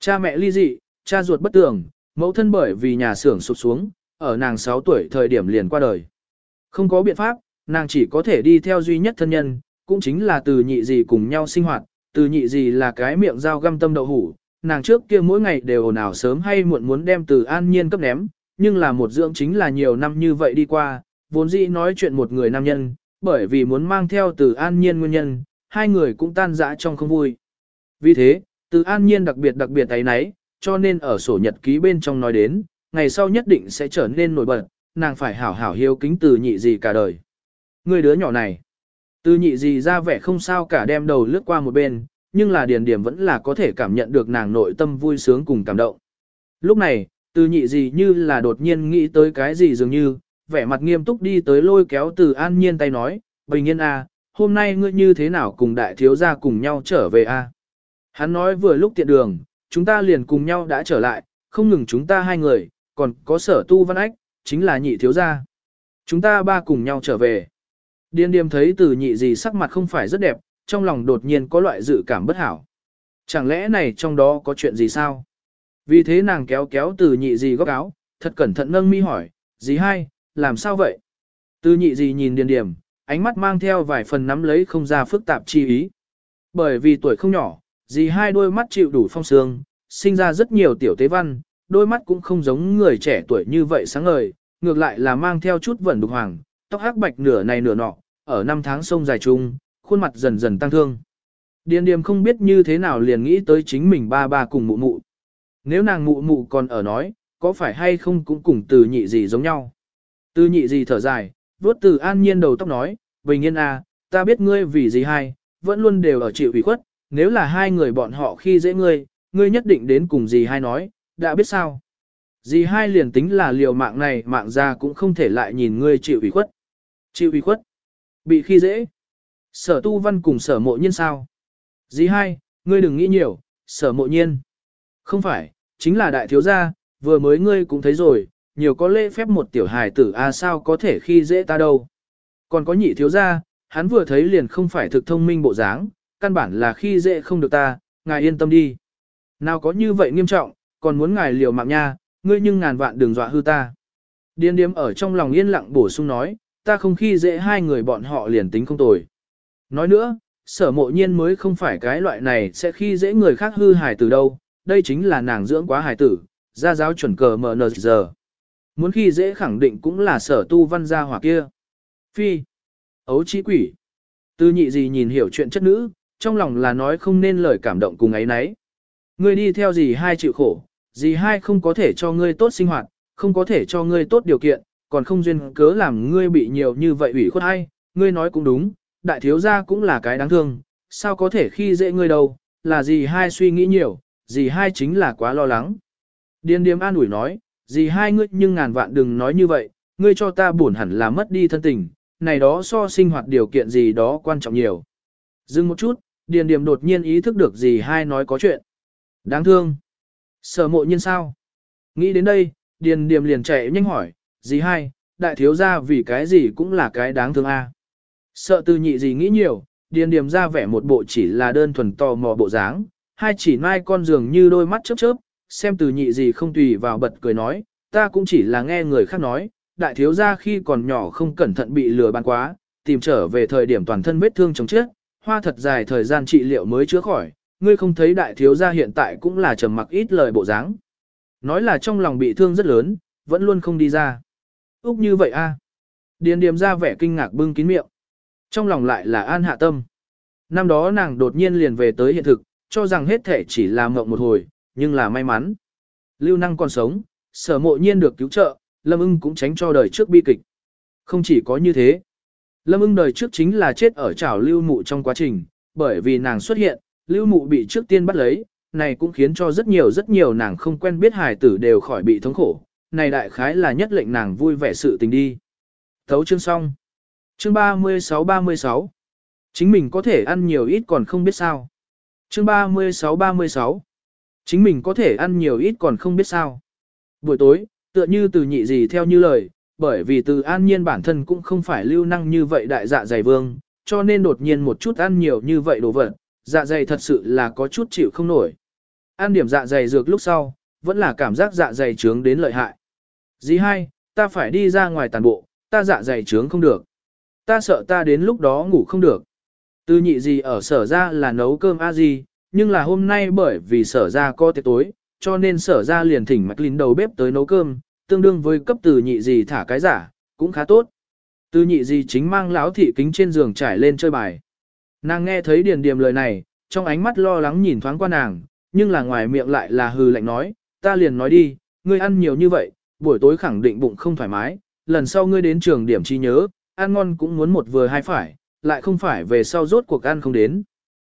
S1: Cha mẹ ly dị, cha ruột bất tường, mẫu thân bởi vì nhà xưởng sụp xuống, ở nàng 6 tuổi thời điểm liền qua đời. Không có biện pháp, nàng chỉ có thể đi theo duy nhất thân nhân, cũng chính là từ nhị gì cùng nhau sinh hoạt, từ nhị gì là cái miệng dao găm tâm đậu hủ, nàng trước kia mỗi ngày đều ồn ào sớm hay muộn muốn đem từ an nhiên cấp ném, nhưng là một dưỡng chính là nhiều năm như vậy đi qua, vốn dĩ nói chuyện một người nam nhân, bởi vì muốn mang theo từ an nhiên nguyên nhân, hai người cũng tan rã trong không vui. Vì thế, từ an nhiên đặc biệt đặc biệt ấy nấy, cho nên ở sổ nhật ký bên trong nói đến, ngày sau nhất định sẽ trở nên nổi bật, nàng phải hảo hảo hiếu kính từ nhị gì cả đời. Người đứa nhỏ này, từ nhị gì ra vẻ không sao cả đem đầu lướt qua một bên, nhưng là điền điểm vẫn là có thể cảm nhận được nàng nội tâm vui sướng cùng cảm động. Lúc này, từ nhị gì như là đột nhiên nghĩ tới cái gì dường như, vẻ mặt nghiêm túc đi tới lôi kéo từ an nhiên tay nói, bình nhiên à, hôm nay ngươi như thế nào cùng đại thiếu gia cùng nhau trở về a? À? Hắn nói vừa lúc tiện đường, chúng ta liền cùng nhau đã trở lại, không ngừng chúng ta hai người, còn có sở tu văn ách, chính là nhị thiếu gia. Chúng ta ba cùng nhau trở về. Điên điềm thấy từ nhị gì sắc mặt không phải rất đẹp, trong lòng đột nhiên có loại dự cảm bất hảo. Chẳng lẽ này trong đó có chuyện gì sao? Vì thế nàng kéo kéo từ nhị gì góc áo, thật cẩn thận nâng mi hỏi, gì hai, làm sao vậy? Từ nhị gì nhìn điền điểm, ánh mắt mang theo vài phần nắm lấy không ra phức tạp chi ý. Bởi vì tuổi không nhỏ, dì hai đôi mắt chịu đủ phong sương, sinh ra rất nhiều tiểu tế văn, đôi mắt cũng không giống người trẻ tuổi như vậy sáng ngời, ngược lại là mang theo chút vẩn đục hoàng, tóc hắc bạch nửa này nửa nọ, ở năm tháng sông dài chung, khuôn mặt dần dần tăng thương. Điền điềm không biết như thế nào liền nghĩ tới chính mình ba ba cùng mụ mụ. Nếu nàng mụ mụ còn ở nói, có phải hay không cũng cùng từ nhị gì giống nhau. Từ nhị gì thở dài, vuốt từ an nhiên đầu tóc nói, bình yên à, ta biết ngươi vì gì hay, vẫn luôn đều ở chịu ủy khuất, nếu là hai người bọn họ khi dễ ngươi, ngươi nhất định đến cùng gì hay nói, đã biết sao. Dì hai liền tính là liều mạng này mạng ra cũng không thể lại nhìn ngươi chịu ủy khuất. Chịu ủy khuất. Bị khi dễ. Sở tu văn cùng sở mộ nhiên sao? Dì hai, ngươi đừng nghĩ nhiều, sở mộ nhiên. Không phải, chính là đại thiếu gia, vừa mới ngươi cũng thấy rồi, nhiều có lễ phép một tiểu hài tử a à sao có thể khi dễ ta đâu. Còn có nhị thiếu gia, hắn vừa thấy liền không phải thực thông minh bộ dáng, căn bản là khi dễ không được ta, ngài yên tâm đi. Nào có như vậy nghiêm trọng, còn muốn ngài liều mạng nha, ngươi nhưng ngàn vạn đừng dọa hư ta. Điên điếm ở trong lòng yên lặng bổ sung nói, ta không khi dễ hai người bọn họ liền tính không tồi. Nói nữa, sở mộ nhiên mới không phải cái loại này sẽ khi dễ người khác hư hài tử đâu, đây chính là nàng dưỡng quá hài tử, ra giáo chuẩn cờ mở nờ giờ. Muốn khi dễ khẳng định cũng là sở tu văn gia hỏa kia. Phi. Ấu trí quỷ. Tư nhị gì nhìn hiểu chuyện chất nữ, trong lòng là nói không nên lời cảm động cùng ấy nấy. Ngươi đi theo gì hai chịu khổ, gì hai không có thể cho ngươi tốt sinh hoạt, không có thể cho ngươi tốt điều kiện, còn không duyên cớ làm ngươi bị nhiều như vậy ủy khuất hay, ngươi nói cũng đúng, đại thiếu gia cũng là cái đáng thương, sao có thể khi dễ ngươi đâu, là gì hai suy nghĩ nhiều, gì hai chính là quá lo lắng. Điên điếm an ủi nói, gì hai ngươi nhưng ngàn vạn đừng nói như vậy, ngươi cho ta buồn hẳn là mất đi thân tình, này đó so sinh hoạt điều kiện gì đó quan trọng nhiều. Dừng một chút, điền điềm đột nhiên ý thức được gì hai nói có chuyện. Đáng thương. Sở mộ nhiên sao? Nghĩ đến đây, điền điềm liền chạy nhanh hỏi, gì hai, đại thiếu gia vì cái gì cũng là cái đáng thương a. Sợ tư nhị gì nghĩ nhiều, điền điềm ra vẻ một bộ chỉ là đơn thuần tò mò bộ dáng, hai chỉ mai con dường như đôi mắt chớp chớp, xem từ nhị gì không tùy vào bật cười nói, ta cũng chỉ là nghe người khác nói, đại thiếu gia khi còn nhỏ không cẩn thận bị lừa ban quá, tìm trở về thời điểm toàn thân vết thương chống chết, hoa thật dài thời gian trị liệu mới chữa khỏi, ngươi không thấy đại thiếu gia hiện tại cũng là trầm mặc ít lời bộ dáng. Nói là trong lòng bị thương rất lớn, vẫn luôn không đi ra. Úc như vậy a Điền điềm ra vẻ kinh ngạc bưng kín miệng. Trong lòng lại là an hạ tâm. Năm đó nàng đột nhiên liền về tới hiện thực, cho rằng hết thể chỉ là mộng một hồi, nhưng là may mắn. Lưu năng còn sống, sở mộ nhiên được cứu trợ, Lâm ưng cũng tránh cho đời trước bi kịch. Không chỉ có như thế. Lâm ưng đời trước chính là chết ở trảo lưu mụ trong quá trình, bởi vì nàng xuất hiện, lưu mụ bị trước tiên bắt lấy, này cũng khiến cho rất nhiều rất nhiều nàng không quen biết hài tử đều khỏi bị thống khổ. Này đại khái là nhất lệnh nàng vui vẻ sự tình đi. Thấu chương xong. Chương 36-36. Chính mình có thể ăn nhiều ít còn không biết sao. Chương 36-36. Chính mình có thể ăn nhiều ít còn không biết sao. Buổi tối, tựa như từ nhị gì theo như lời, bởi vì từ an nhiên bản thân cũng không phải lưu năng như vậy đại dạ dày vương, cho nên đột nhiên một chút ăn nhiều như vậy đồ vật, dạ dày thật sự là có chút chịu không nổi. Ăn điểm dạ dày dược lúc sau, vẫn là cảm giác dạ dày trướng đến lợi hại. Dì hai, ta phải đi ra ngoài tàn bộ, ta dạ dày trướng không được. Ta sợ ta đến lúc đó ngủ không được. Tư nhị gì ở sở ra là nấu cơm a gì, nhưng là hôm nay bởi vì sở ra có tiệc tối, cho nên sở ra liền thỉnh mạch lín đầu bếp tới nấu cơm, tương đương với cấp từ nhị gì thả cái giả, cũng khá tốt. Tư nhị gì chính mang lão thị kính trên giường trải lên chơi bài. Nàng nghe thấy điền điềm lời này, trong ánh mắt lo lắng nhìn thoáng qua nàng, nhưng là ngoài miệng lại là hừ lạnh nói, ta liền nói đi, ngươi ăn nhiều như vậy, buổi tối khẳng định bụng không thoải mái, lần sau ngươi đến trường điểm chi nhớ, ăn ngon cũng muốn một vừa hai phải, lại không phải về sau rốt cuộc ăn không đến.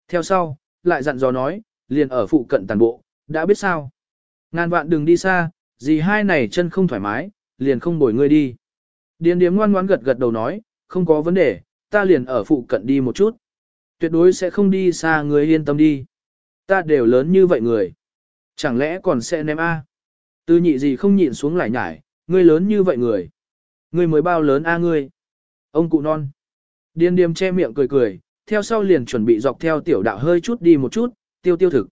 S1: Theo sau, lại dặn dò nói, liền ở phụ cận tàn bộ, đã biết sao. Ngàn vạn đừng đi xa, gì hai này chân không thoải mái, liền không bồi ngươi đi. Điền điếm ngoan ngoãn gật gật đầu nói, không có vấn đề, ta liền ở phụ cận đi một chút. Tuyệt đối sẽ không đi xa người yên tâm đi. Ta đều lớn như vậy người. Chẳng lẽ còn sẽ ném A? Từ nhị gì không nhịn xuống lại nhải, ngươi lớn như vậy người. Ngươi mới bao lớn A ngươi. Ông cụ non. Điên điềm che miệng cười cười, theo sau liền chuẩn bị dọc theo tiểu đạo hơi chút đi một chút, tiêu tiêu thực.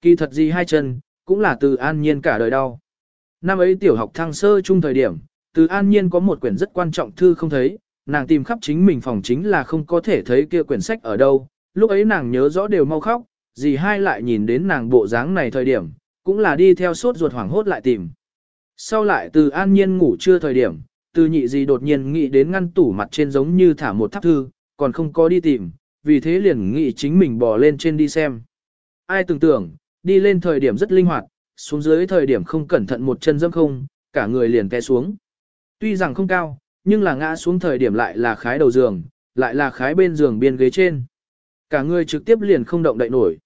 S1: Kỳ thật gì hai chân, cũng là từ an nhiên cả đời đau. Năm ấy tiểu học thăng sơ chung thời điểm, từ an nhiên có một quyển rất quan trọng thư không thấy, nàng tìm khắp chính mình phòng chính là không có thể thấy kia quyển sách ở đâu, lúc ấy nàng nhớ rõ đều mau khóc, dì hai lại nhìn đến nàng bộ dáng này thời điểm, cũng là đi theo sốt ruột hoảng hốt lại tìm. Sau lại từ an nhiên ngủ trưa thời điểm, từ nhị gì đột nhiên nghĩ đến ngăn tủ mặt trên giống như thả một tháp thư, còn không có đi tìm, vì thế liền nghĩ chính mình bò lên trên đi xem. Ai tưởng tưởng, đi lên thời điểm rất linh hoạt, xuống dưới thời điểm không cẩn thận một chân dâm không, cả người liền té xuống. Tuy rằng không cao, nhưng là ngã xuống thời điểm lại là khái đầu giường, lại là khái bên giường biên ghế trên. Cả người trực tiếp liền không động đậy nổi.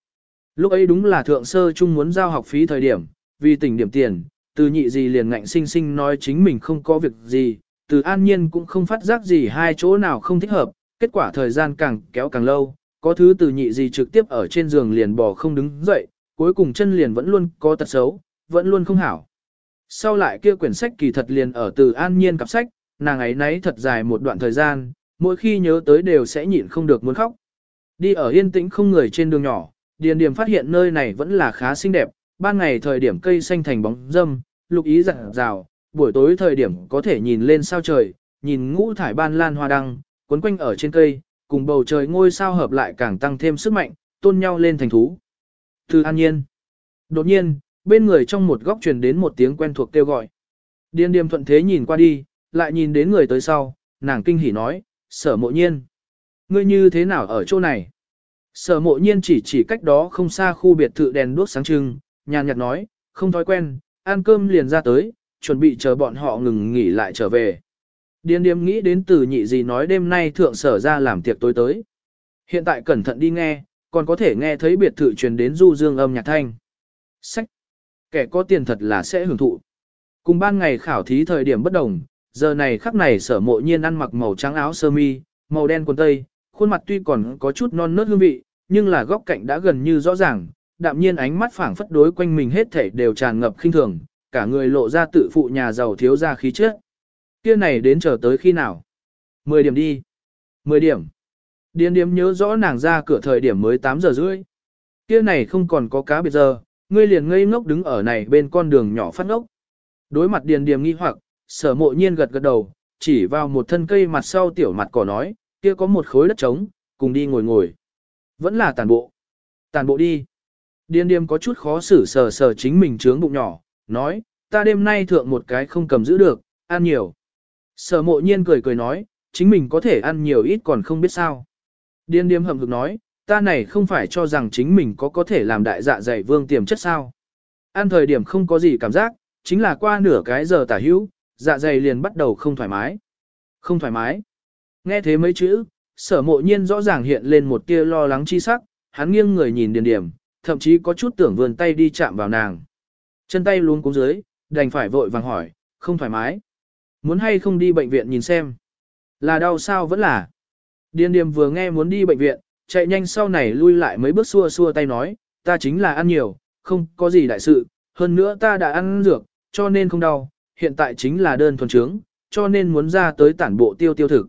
S1: Lúc ấy đúng là thượng sơ chung muốn giao học phí thời điểm, vì tỉnh điểm tiền, từ nhị gì liền ngạnh sinh sinh nói chính mình không có việc gì, từ an nhiên cũng không phát giác gì hai chỗ nào không thích hợp, kết quả thời gian càng kéo càng lâu, có thứ từ nhị gì trực tiếp ở trên giường liền bò không đứng dậy, cuối cùng chân liền vẫn luôn có tật xấu, vẫn luôn không hảo. Sau lại kia quyển sách kỳ thật liền ở từ an nhiên cặp sách, nàng ấy nấy thật dài một đoạn thời gian, mỗi khi nhớ tới đều sẽ nhịn không được muốn khóc. Đi ở yên tĩnh không người trên đường nhỏ, Điền Điềm phát hiện nơi này vẫn là khá xinh đẹp, ban ngày thời điểm cây xanh thành bóng dâm, lục ý rạng rào, buổi tối thời điểm có thể nhìn lên sao trời, nhìn ngũ thải ban lan hoa đăng, quấn quanh ở trên cây, cùng bầu trời ngôi sao hợp lại càng tăng thêm sức mạnh, tôn nhau lên thành thú. Từ an nhiên. Đột nhiên, bên người trong một góc truyền đến một tiếng quen thuộc kêu gọi. Điên điềm thuận thế nhìn qua đi, lại nhìn đến người tới sau, nàng kinh hỉ nói, sở mộ nhiên. Ngươi như thế nào ở chỗ này? Sở mộ nhiên chỉ chỉ cách đó không xa khu biệt thự đèn đuốc sáng trưng, nhàn nhạt nói, không thói quen, ăn cơm liền ra tới, chuẩn bị chờ bọn họ ngừng nghỉ lại trở về. Điên điềm nghĩ đến từ nhị gì nói đêm nay thượng sở ra làm tiệc tối tới. Hiện tại cẩn thận đi nghe, còn có thể nghe thấy biệt thự truyền đến du dương âm nhạc thanh. Sách! Kẻ có tiền thật là sẽ hưởng thụ. Cùng ban ngày khảo thí thời điểm bất đồng, giờ này khắc này sở mộ nhiên ăn mặc màu trắng áo sơ mi, màu đen quần tây, khuôn mặt tuy còn có chút non nớt hương vị, nhưng là góc cạnh đã gần như rõ ràng, đạm nhiên ánh mắt phảng phất đối quanh mình hết thảy đều tràn ngập khinh thường, cả người lộ ra tự phụ nhà giàu thiếu ra khí chất. Kia này đến chờ tới khi nào? 10 điểm đi. 10 điểm. Điền điếm nhớ rõ nàng ra cửa thời điểm mới 8 giờ rưỡi. Kia này không còn có cá biệt giờ, ngươi liền ngây ngốc đứng ở này bên con đường nhỏ phát ngốc. Đối mặt điền điềm nghi hoặc, sở mộ nhiên gật gật đầu, chỉ vào một thân cây mặt sau tiểu mặt cỏ nói, kia có một khối đất trống, cùng đi ngồi ngồi. Vẫn là tàn bộ. Tàn bộ đi. Điên điềm có chút khó xử sờ sờ chính mình trướng bụng nhỏ, nói, ta đêm nay thượng một cái không cầm giữ được, ăn nhiều. Sở mộ nhiên cười cười nói, chính mình có thể ăn nhiều ít còn không biết sao. Điên điềm hậm hực nói, ta này không phải cho rằng chính mình có có thể làm đại dạ dày vương tiềm chất sao. Ăn thời điểm không có gì cảm giác, chính là qua nửa cái giờ tả hữu, dạ dày liền bắt đầu không thoải mái. Không thoải mái. Nghe thế mấy chữ, sở mộ nhiên rõ ràng hiện lên một tia lo lắng chi sắc, hắn nghiêng người nhìn điền điểm, thậm chí có chút tưởng vườn tay đi chạm vào nàng. Chân tay luôn cúng dưới, đành phải vội vàng hỏi, không thoải mái. Muốn hay không đi bệnh viện nhìn xem. Là đau sao vẫn là. Điền điềm vừa nghe muốn đi bệnh viện, chạy nhanh sau này lui lại mấy bước xua xua tay nói, ta chính là ăn nhiều, không có gì đại sự, hơn nữa ta đã ăn dược, cho nên không đau, hiện tại chính là đơn thuần trướng, cho nên muốn ra tới tản bộ tiêu tiêu thực.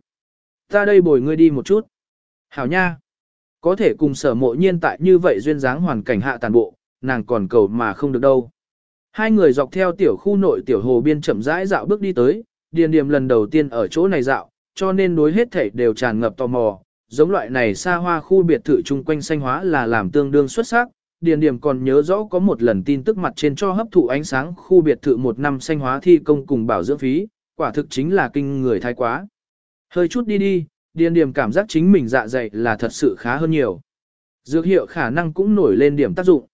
S1: Ta đây bồi ngươi đi một chút. Hảo nha. Có thể cùng sở mộ nhiên tại như vậy duyên dáng hoàn cảnh hạ tàn bộ, nàng còn cầu mà không được đâu. Hai người dọc theo tiểu khu nội tiểu hồ biên chậm rãi dạo bước đi tới, điền điềm lần đầu tiên ở chỗ này dạo, cho nên đối hết thảy đều tràn ngập tò mò. Giống loại này xa hoa khu biệt thự chung quanh xanh hóa là làm tương đương xuất sắc, Điền Điềm còn nhớ rõ có một lần tin tức mặt trên cho hấp thụ ánh sáng khu biệt thự một năm xanh hóa thi công cùng bảo dưỡng phí, quả thực chính là kinh người thái quá. Hơi chút đi đi, Điền Điềm cảm giác chính mình dạ dày là thật sự khá hơn nhiều. Dược hiệu khả năng cũng nổi lên điểm tác dụng.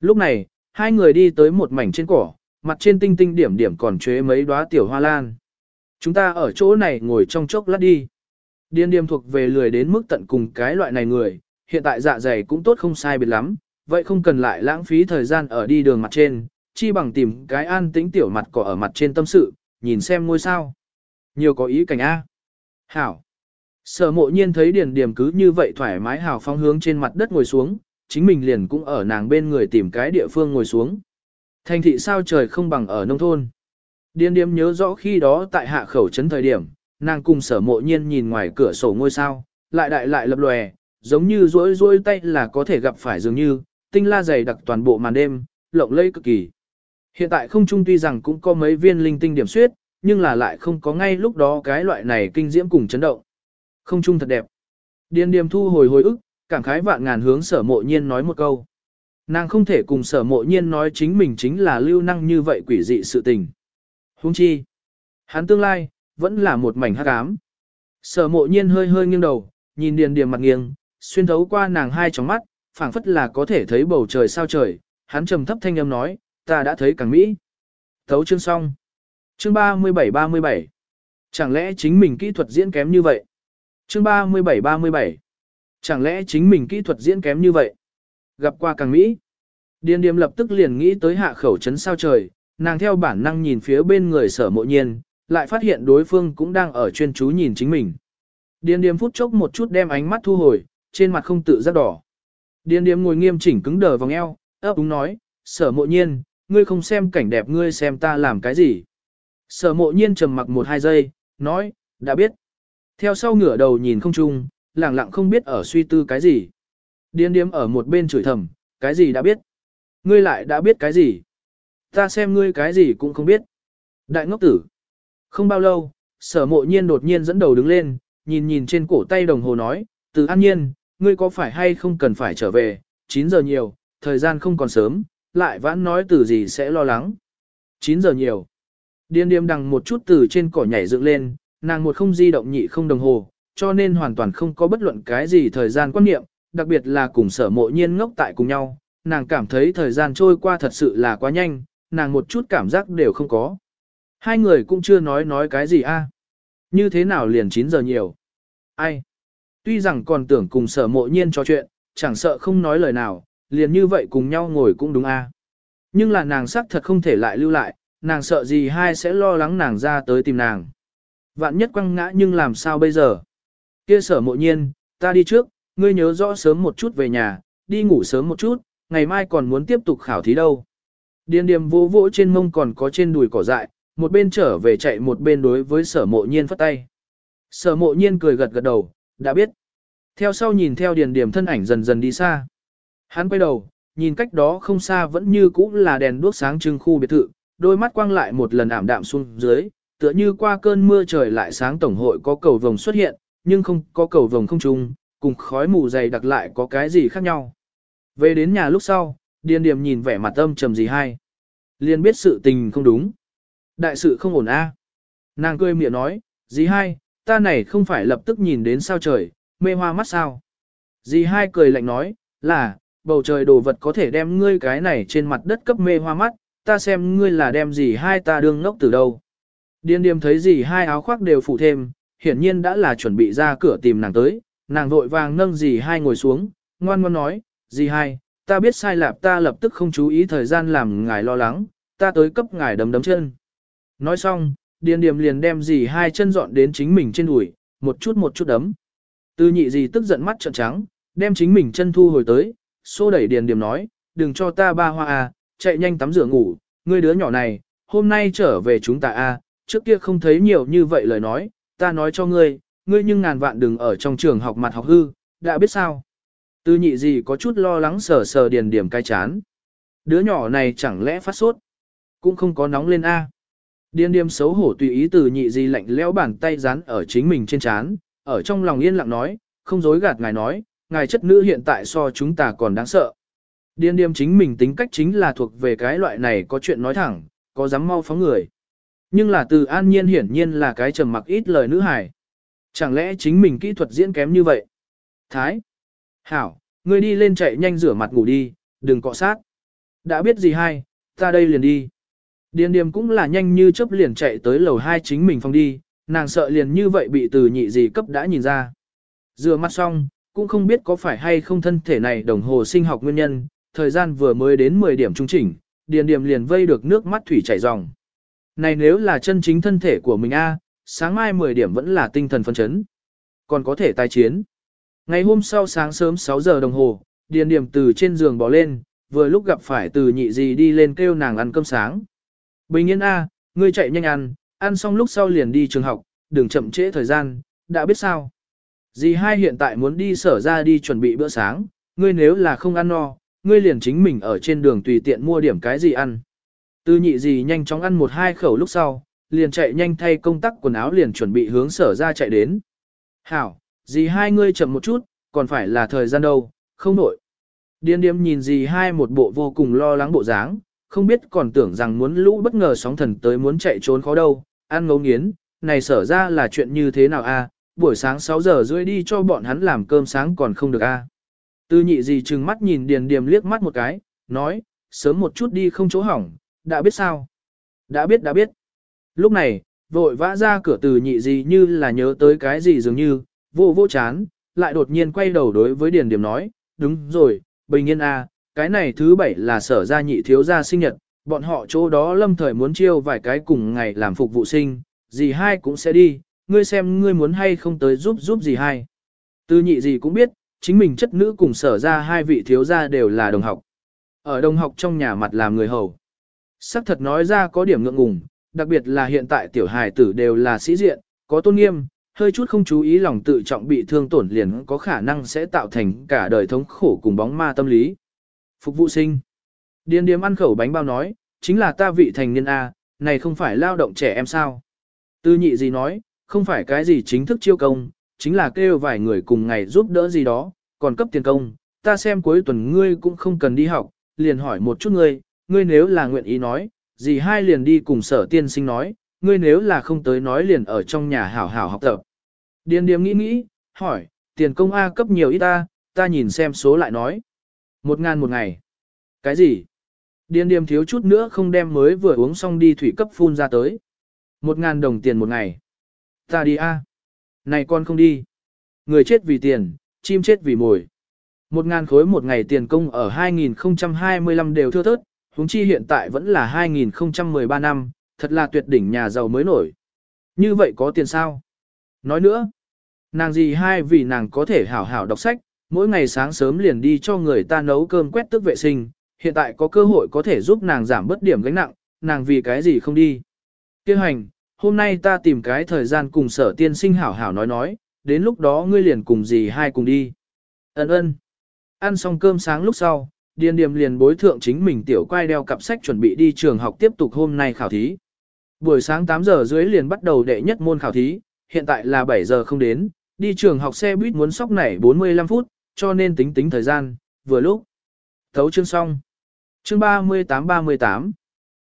S1: Lúc này, hai người đi tới một mảnh trên cỏ, mặt trên tinh tinh điểm điểm còn chế mấy đóa tiểu hoa lan. Chúng ta ở chỗ này ngồi trong chốc lát đi. Điền Điềm thuộc về lười đến mức tận cùng cái loại này người, hiện tại dạ dày cũng tốt không sai biệt lắm, vậy không cần lại lãng phí thời gian ở đi đường mặt trên, chi bằng tìm cái an tĩnh tiểu mặt cỏ ở mặt trên tâm sự, nhìn xem ngôi sao. Nhiều có ý cảnh A. Hảo. Sở mộ nhiên thấy điền điểm cứ như vậy thoải mái hào phong hướng trên mặt đất ngồi xuống, chính mình liền cũng ở nàng bên người tìm cái địa phương ngồi xuống. Thành thị sao trời không bằng ở nông thôn. Điền điểm nhớ rõ khi đó tại hạ khẩu trấn thời điểm, nàng cùng sở mộ nhiên nhìn ngoài cửa sổ ngôi sao, lại đại lại lập lòe, giống như rỗi rỗi tay là có thể gặp phải dường như, tinh la dày đặc toàn bộ màn đêm, lộng lẫy cực kỳ. Hiện tại không trung tuy rằng cũng có mấy viên linh tinh điểm suyết, nhưng là lại không có ngay lúc đó cái loại này kinh diễm cùng chấn động. Không trung thật đẹp. Điền điềm thu hồi hồi ức, cảm khái vạn ngàn hướng sở mộ nhiên nói một câu. Nàng không thể cùng sở mộ nhiên nói chính mình chính là lưu năng như vậy quỷ dị sự tình. Huống chi. Hắn tương lai, vẫn là một mảnh hắc ám. Sở mộ nhiên hơi hơi nghiêng đầu, nhìn điền điềm mặt nghiêng, xuyên thấu qua nàng hai tròng mắt, phảng phất là có thể thấy bầu trời sao trời, hắn trầm thấp thanh âm nói, ta đã thấy càng Mỹ. Thấu chương xong. Chương 37-37. Chẳng lẽ chính mình kỹ thuật diễn kém như vậy? Chương 37-37. Chẳng lẽ chính mình kỹ thuật diễn kém như vậy? Gặp qua càng Mỹ. Điền điềm lập tức liền nghĩ tới hạ khẩu chấn sao trời, nàng theo bản năng nhìn phía bên người sở mộ nhiên, lại phát hiện đối phương cũng đang ở chuyên chú nhìn chính mình. Điền điềm phút chốc một chút đem ánh mắt thu hồi, trên mặt không tự giác đỏ. Điền Điềm ngồi nghiêm chỉnh cứng đờ vòng eo, ấp úng nói, sở mộ nhiên, ngươi không xem cảnh đẹp ngươi xem ta làm cái gì. Sở mộ nhiên trầm mặc một hai giây, nói, đã biết. Theo sau ngửa đầu nhìn không chung, lẳng lặng không biết ở suy tư cái gì. Điền điếm ở một bên chửi thầm, cái gì đã biết. Ngươi lại đã biết cái gì. Ta xem ngươi cái gì cũng không biết. Đại ngốc tử. Không bao lâu, sở mộ nhiên đột nhiên dẫn đầu đứng lên, nhìn nhìn trên cổ tay đồng hồ nói, Từ an nhiên, ngươi có phải hay không cần phải trở về, 9 giờ nhiều, thời gian không còn sớm, lại vãn nói từ gì sẽ lo lắng. 9 giờ nhiều. Điên điềm đằng một chút từ trên cỏ nhảy dựng lên, nàng một không di động nhị không đồng hồ, cho nên hoàn toàn không có bất luận cái gì thời gian quan niệm, đặc biệt là cùng sở mộ nhiên ngốc tại cùng nhau, nàng cảm thấy thời gian trôi qua thật sự là quá nhanh, nàng một chút cảm giác đều không có. Hai người cũng chưa nói nói cái gì a à? Như thế nào liền 9 giờ nhiều? Ai? Tuy rằng còn tưởng cùng sở mộ nhiên trò chuyện, chẳng sợ không nói lời nào, liền như vậy cùng nhau ngồi cũng đúng a à? Nhưng là nàng xác thật không thể lại lưu lại, nàng sợ gì hai sẽ lo lắng nàng ra tới tìm nàng. Vạn nhất quăng ngã nhưng làm sao bây giờ? Kia sở mộ nhiên, ta đi trước, ngươi nhớ rõ sớm một chút về nhà, đi ngủ sớm một chút, ngày mai còn muốn tiếp tục khảo thí đâu. Điền điềm vô vỗ trên mông còn có trên đùi cỏ dại, một bên trở về chạy một bên đối với sở mộ nhiên phất tay. Sở mộ nhiên cười gật gật đầu, đã biết. Theo sau nhìn theo điền điềm thân ảnh dần dần đi xa. Hắn quay đầu, nhìn cách đó không xa vẫn như cũ là đèn đuốc sáng trưng khu biệt thự, đôi mắt quang lại một lần ảm đạm xuống dưới, tựa như qua cơn mưa trời lại sáng tổng hội có cầu vồng xuất hiện, nhưng không có cầu vồng không trung, cùng khói mù dày đặc lại có cái gì khác nhau. Về đến nhà lúc sau, điền điềm nhìn vẻ mặt âm trầm gì hay. liền biết sự tình không đúng. Đại sự không ổn a. Nàng cười miệng nói, dì hai, ta này không phải lập tức nhìn đến sao trời, mê hoa mắt sao. Dì hai cười lạnh nói, là, bầu trời đồ vật có thể đem ngươi cái này trên mặt đất cấp mê hoa mắt, ta xem ngươi là đem gì hai ta đương ngốc từ đâu. Điên điềm thấy gì hai áo khoác đều phủ thêm, hiển nhiên đã là chuẩn bị ra cửa tìm nàng tới, nàng vội vàng nâng dì hai ngồi xuống, ngoan ngoan nói, dì hai, ta biết sai lạp ta lập tức không chú ý thời gian làm ngài lo lắng, ta tới cấp ngài đấm đấm chân. Nói xong, điền điềm liền đem dì hai chân dọn đến chính mình trên đùi, một chút một chút đấm. Tư nhị dì tức giận mắt trợn trắng, đem chính mình chân thu hồi tới, xô đẩy điền điềm nói, đừng cho ta ba hoa à, chạy nhanh tắm rửa ngủ, ngươi đứa nhỏ này, hôm nay trở về chúng ta a, à, trước kia không thấy nhiều như vậy lời nói, ta nói cho ngươi, ngươi nhưng ngàn vạn đừng ở trong trường học mặt học hư, đã biết sao. Tư nhị gì có chút lo lắng sờ sờ điền điểm cai chán. Đứa nhỏ này chẳng lẽ phát sốt, cũng không có nóng lên A. Điên điềm xấu hổ tùy ý từ nhị gì lạnh lẽo bàn tay dán ở chính mình trên chán, ở trong lòng yên lặng nói, không dối gạt ngài nói, ngài chất nữ hiện tại so chúng ta còn đáng sợ. Điền Điềm chính mình tính cách chính là thuộc về cái loại này có chuyện nói thẳng, có dám mau phóng người. Nhưng là từ an nhiên hiển nhiên là cái trầm mặc ít lời nữ hài. Chẳng lẽ chính mình kỹ thuật diễn kém như vậy? Thái. Hảo, ngươi đi lên chạy nhanh rửa mặt ngủ đi, đừng cọ sát. Đã biết gì hay, ta đây liền đi. Điền điềm cũng là nhanh như chớp liền chạy tới lầu hai chính mình phòng đi, nàng sợ liền như vậy bị từ nhị gì cấp đã nhìn ra. Rửa mặt xong, cũng không biết có phải hay không thân thể này đồng hồ sinh học nguyên nhân, thời gian vừa mới đến 10 điểm trung chỉnh, điền điềm liền vây được nước mắt thủy chảy ròng. Này nếu là chân chính thân thể của mình a, sáng mai 10 điểm vẫn là tinh thần phấn chấn. Còn có thể tái chiến. Ngày hôm sau sáng sớm 6 giờ đồng hồ, Điền Điềm từ trên giường bỏ lên, vừa lúc gặp phải từ nhị gì đi lên kêu nàng ăn cơm sáng. Bình yên A, ngươi chạy nhanh ăn, ăn xong lúc sau liền đi trường học, đừng chậm trễ thời gian, đã biết sao. Dì hai hiện tại muốn đi sở ra đi chuẩn bị bữa sáng, ngươi nếu là không ăn no, ngươi liền chính mình ở trên đường tùy tiện mua điểm cái gì ăn. tư nhị gì nhanh chóng ăn một hai khẩu lúc sau, liền chạy nhanh thay công tắc quần áo liền chuẩn bị hướng sở ra chạy đến. Hảo, dì hai ngươi chậm một chút, còn phải là thời gian đâu, không nổi. Điên điếm nhìn dì hai một bộ vô cùng lo lắng bộ dáng, không biết còn tưởng rằng muốn lũ bất ngờ sóng thần tới muốn chạy trốn khó đâu, ăn ngấu nghiến, này sở ra là chuyện như thế nào a? buổi sáng 6 giờ rưỡi đi cho bọn hắn làm cơm sáng còn không được a. Tư nhị gì trừng mắt nhìn điền điềm liếc mắt một cái, nói, sớm một chút đi không chỗ hỏng, đã biết sao? Đã biết đã biết. Lúc này, vội vã ra cửa từ nhị gì như là nhớ tới cái gì dường như, vô vô chán, lại đột nhiên quay đầu đối với Điền Điềm nói, đúng rồi, bình yên à, cái này thứ bảy là sở gia nhị thiếu gia sinh nhật, bọn họ chỗ đó lâm thời muốn chiêu vài cái cùng ngày làm phục vụ sinh, gì hai cũng sẽ đi, ngươi xem ngươi muốn hay không tới giúp giúp gì hai. Từ nhị gì cũng biết, chính mình chất nữ cùng sở ra hai vị thiếu gia đều là đồng học. Ở đồng học trong nhà mặt làm người hầu. Sắc thật nói ra có điểm ngượng ngùng, đặc biệt là hiện tại tiểu hài tử đều là sĩ diện, có tôn nghiêm, hơi chút không chú ý lòng tự trọng bị thương tổn liền có khả năng sẽ tạo thành cả đời thống khổ cùng bóng ma tâm lý. Phục vụ sinh. Điền điếm ăn khẩu bánh bao nói, chính là ta vị thành niên A, này không phải lao động trẻ em sao. Tư nhị gì nói, không phải cái gì chính thức chiêu công, chính là kêu vài người cùng ngày giúp đỡ gì đó, còn cấp tiền công, ta xem cuối tuần ngươi cũng không cần đi học, liền hỏi một chút ngươi, ngươi nếu là nguyện ý nói, gì hai liền đi cùng sở tiên sinh nói, ngươi nếu là không tới nói liền ở trong nhà hảo hảo học tập. Điền điềm nghĩ nghĩ, hỏi, tiền công A cấp nhiều ít ta, ta nhìn xem số lại nói. Một ngàn một ngày. Cái gì? Điền điềm thiếu chút nữa không đem mới vừa uống xong đi thủy cấp phun ra tới. Một ngàn đồng tiền một ngày. Ta đi A. Này con không đi. Người chết vì tiền, chim chết vì mồi. Một ngàn khối một ngày tiền công ở 2025 đều thưa thớt, huống chi hiện tại vẫn là 2013 năm, thật là tuyệt đỉnh nhà giàu mới nổi. Như vậy có tiền sao? Nói nữa, nàng gì hai vì nàng có thể hảo hảo đọc sách, mỗi ngày sáng sớm liền đi cho người ta nấu cơm quét tước vệ sinh, hiện tại có cơ hội có thể giúp nàng giảm bớt điểm gánh nặng, nàng vì cái gì không đi. Kêu hành, hôm nay ta tìm cái thời gian cùng sở tiên sinh hảo hảo nói nói, đến lúc đó ngươi liền cùng gì hai cùng đi. Ấn ơn. Ăn xong cơm sáng lúc sau, Điền Điềm liền bối thượng chính mình tiểu quay đeo cặp sách chuẩn bị đi trường học tiếp tục hôm nay khảo thí. Buổi sáng 8 giờ dưới liền bắt đầu đệ nhất môn khảo thí, hiện tại là 7 giờ không đến, đi trường học xe buýt muốn sóc nảy 45 phút, cho nên tính tính thời gian, vừa lúc. Thấu chương xong. Chương 38-38.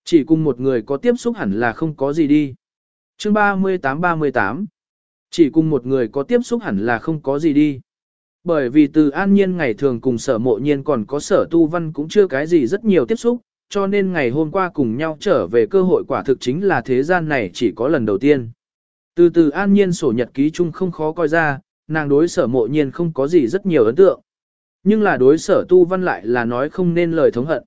S1: Chỉ cùng một người có tiếp xúc hẳn là không có gì đi. Chương 38-38. Chỉ cùng một người có tiếp xúc hẳn là không có gì đi. Bởi vì từ an nhiên ngày thường cùng sở mộ nhiên còn có sở tu văn cũng chưa cái gì rất nhiều tiếp xúc, cho nên ngày hôm qua cùng nhau trở về cơ hội quả thực chính là thế gian này chỉ có lần đầu tiên. Từ từ an nhiên sổ nhật ký chung không khó coi ra, nàng đối sở mộ nhiên không có gì rất nhiều ấn tượng. Nhưng là đối sở tu văn lại là nói không nên lời thống hận.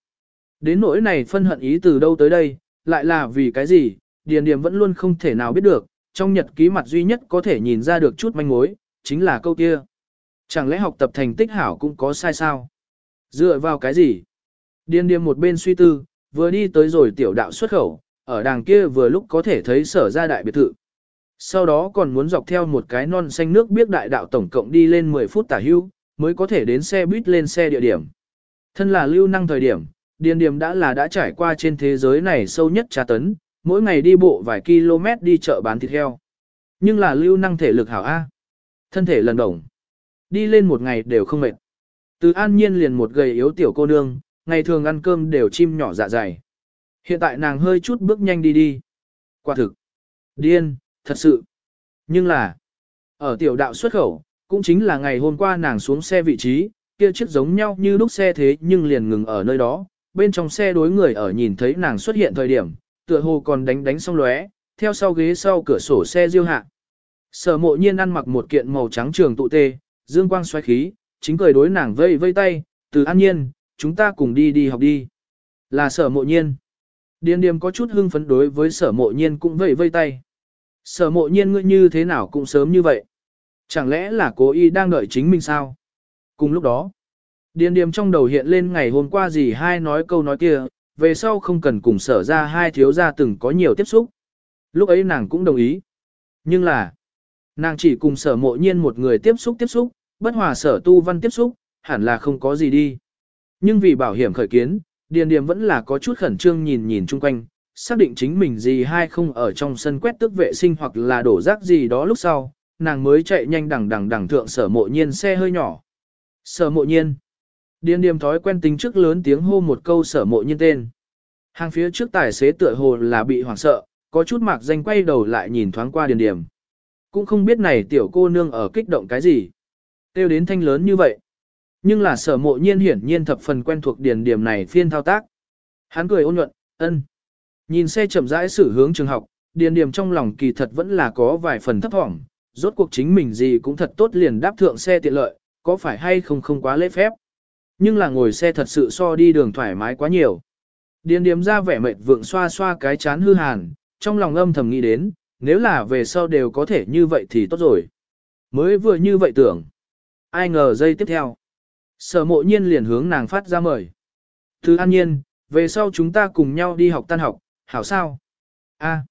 S1: Đến nỗi này phân hận ý từ đâu tới đây, lại là vì cái gì, Điền Điềm vẫn luôn không thể nào biết được, trong nhật ký mặt duy nhất có thể nhìn ra được chút manh mối, chính là câu kia. Chẳng lẽ học tập thành tích hảo cũng có sai sao? Dựa vào cái gì? Điền Điềm một bên suy tư, vừa đi tới rồi tiểu đạo xuất khẩu, ở đàng kia vừa lúc có thể thấy sở ra đại biệt thự. Sau đó còn muốn dọc theo một cái non xanh nước biết đại đạo tổng cộng đi lên 10 phút tả hưu, mới có thể đến xe buýt lên xe địa điểm. Thân là lưu năng thời điểm, Điền Điềm đã là đã trải qua trên thế giới này sâu nhất tra tấn, mỗi ngày đi bộ vài km đi chợ bán thịt heo. Nhưng là lưu năng thể lực hảo A. Thân thể lần đồng. Đi lên một ngày đều không mệt. Từ an nhiên liền một gầy yếu tiểu cô nương, ngày thường ăn cơm đều chim nhỏ dạ dày. Hiện tại nàng hơi chút bước nhanh đi đi. Quả thực. Điên, thật sự. Nhưng là, ở tiểu đạo xuất khẩu, cũng chính là ngày hôm qua nàng xuống xe vị trí, kia chiếc giống nhau như lúc xe thế nhưng liền ngừng ở nơi đó, bên trong xe đối người ở nhìn thấy nàng xuất hiện thời điểm, tựa hồ còn đánh đánh xong lóe, theo sau ghế sau cửa sổ xe diêu hạ. Sở mộ nhiên ăn mặc một kiện màu trắng trường tụ tê, dương quang xoay khí, chính cười đối nàng vây vây tay, từ an nhiên, chúng ta cùng đi đi học đi. Là sở mộ nhiên. Điền điềm có chút hưng phấn đối với sở mộ nhiên cũng vây vây tay. Sở mộ nhiên ngươi như thế nào cũng sớm như vậy. Chẳng lẽ là cố ý đang đợi chính mình sao? Cùng lúc đó, điền điềm trong đầu hiện lên ngày hôm qua gì hai nói câu nói kia, về sau không cần cùng sở ra hai thiếu gia từng có nhiều tiếp xúc. Lúc ấy nàng cũng đồng ý. Nhưng là, nàng chỉ cùng sở mộ nhiên một người tiếp xúc tiếp xúc, bất hòa sở tu văn tiếp xúc, hẳn là không có gì đi. Nhưng vì bảo hiểm khởi kiến, Điền Điềm vẫn là có chút khẩn trương nhìn nhìn chung quanh, xác định chính mình gì hay không ở trong sân quét tước vệ sinh hoặc là đổ rác gì đó lúc sau, nàng mới chạy nhanh đằng đằng đằng thượng sở mộ nhiên xe hơi nhỏ. Sở mộ nhiên. Điền Điềm thói quen tính trước lớn tiếng hô một câu sở mộ nhân tên. Hàng phía trước tài xế tựa hồ là bị hoảng sợ, có chút mạc danh quay đầu lại nhìn thoáng qua Điền Điềm. Cũng không biết này tiểu cô nương ở kích động cái gì. Tiêu đến thanh lớn như vậy. Nhưng là sở mộ nhiên hiển nhiên thập phần quen thuộc điền điểm này phiên thao tác. Hắn cười ôn nhuận, ân. Nhìn xe chậm rãi xử hướng trường học, điền điểm trong lòng kỳ thật vẫn là có vài phần thấp thỏm, rốt cuộc chính mình gì cũng thật tốt liền đáp thượng xe tiện lợi, có phải hay không không quá lễ phép. Nhưng là ngồi xe thật sự so đi đường thoải mái quá nhiều. Điền điểm ra vẻ mệt vượng xoa xoa cái chán hư hàn, trong lòng âm thầm nghĩ đến, nếu là về sau đều có thể như vậy thì tốt rồi. Mới vừa như vậy tưởng. Ai ngờ giây tiếp theo. Sở mộ nhiên liền hướng nàng phát ra mời. Thứ an nhiên, về sau chúng ta cùng nhau đi học tan học, hảo sao? A.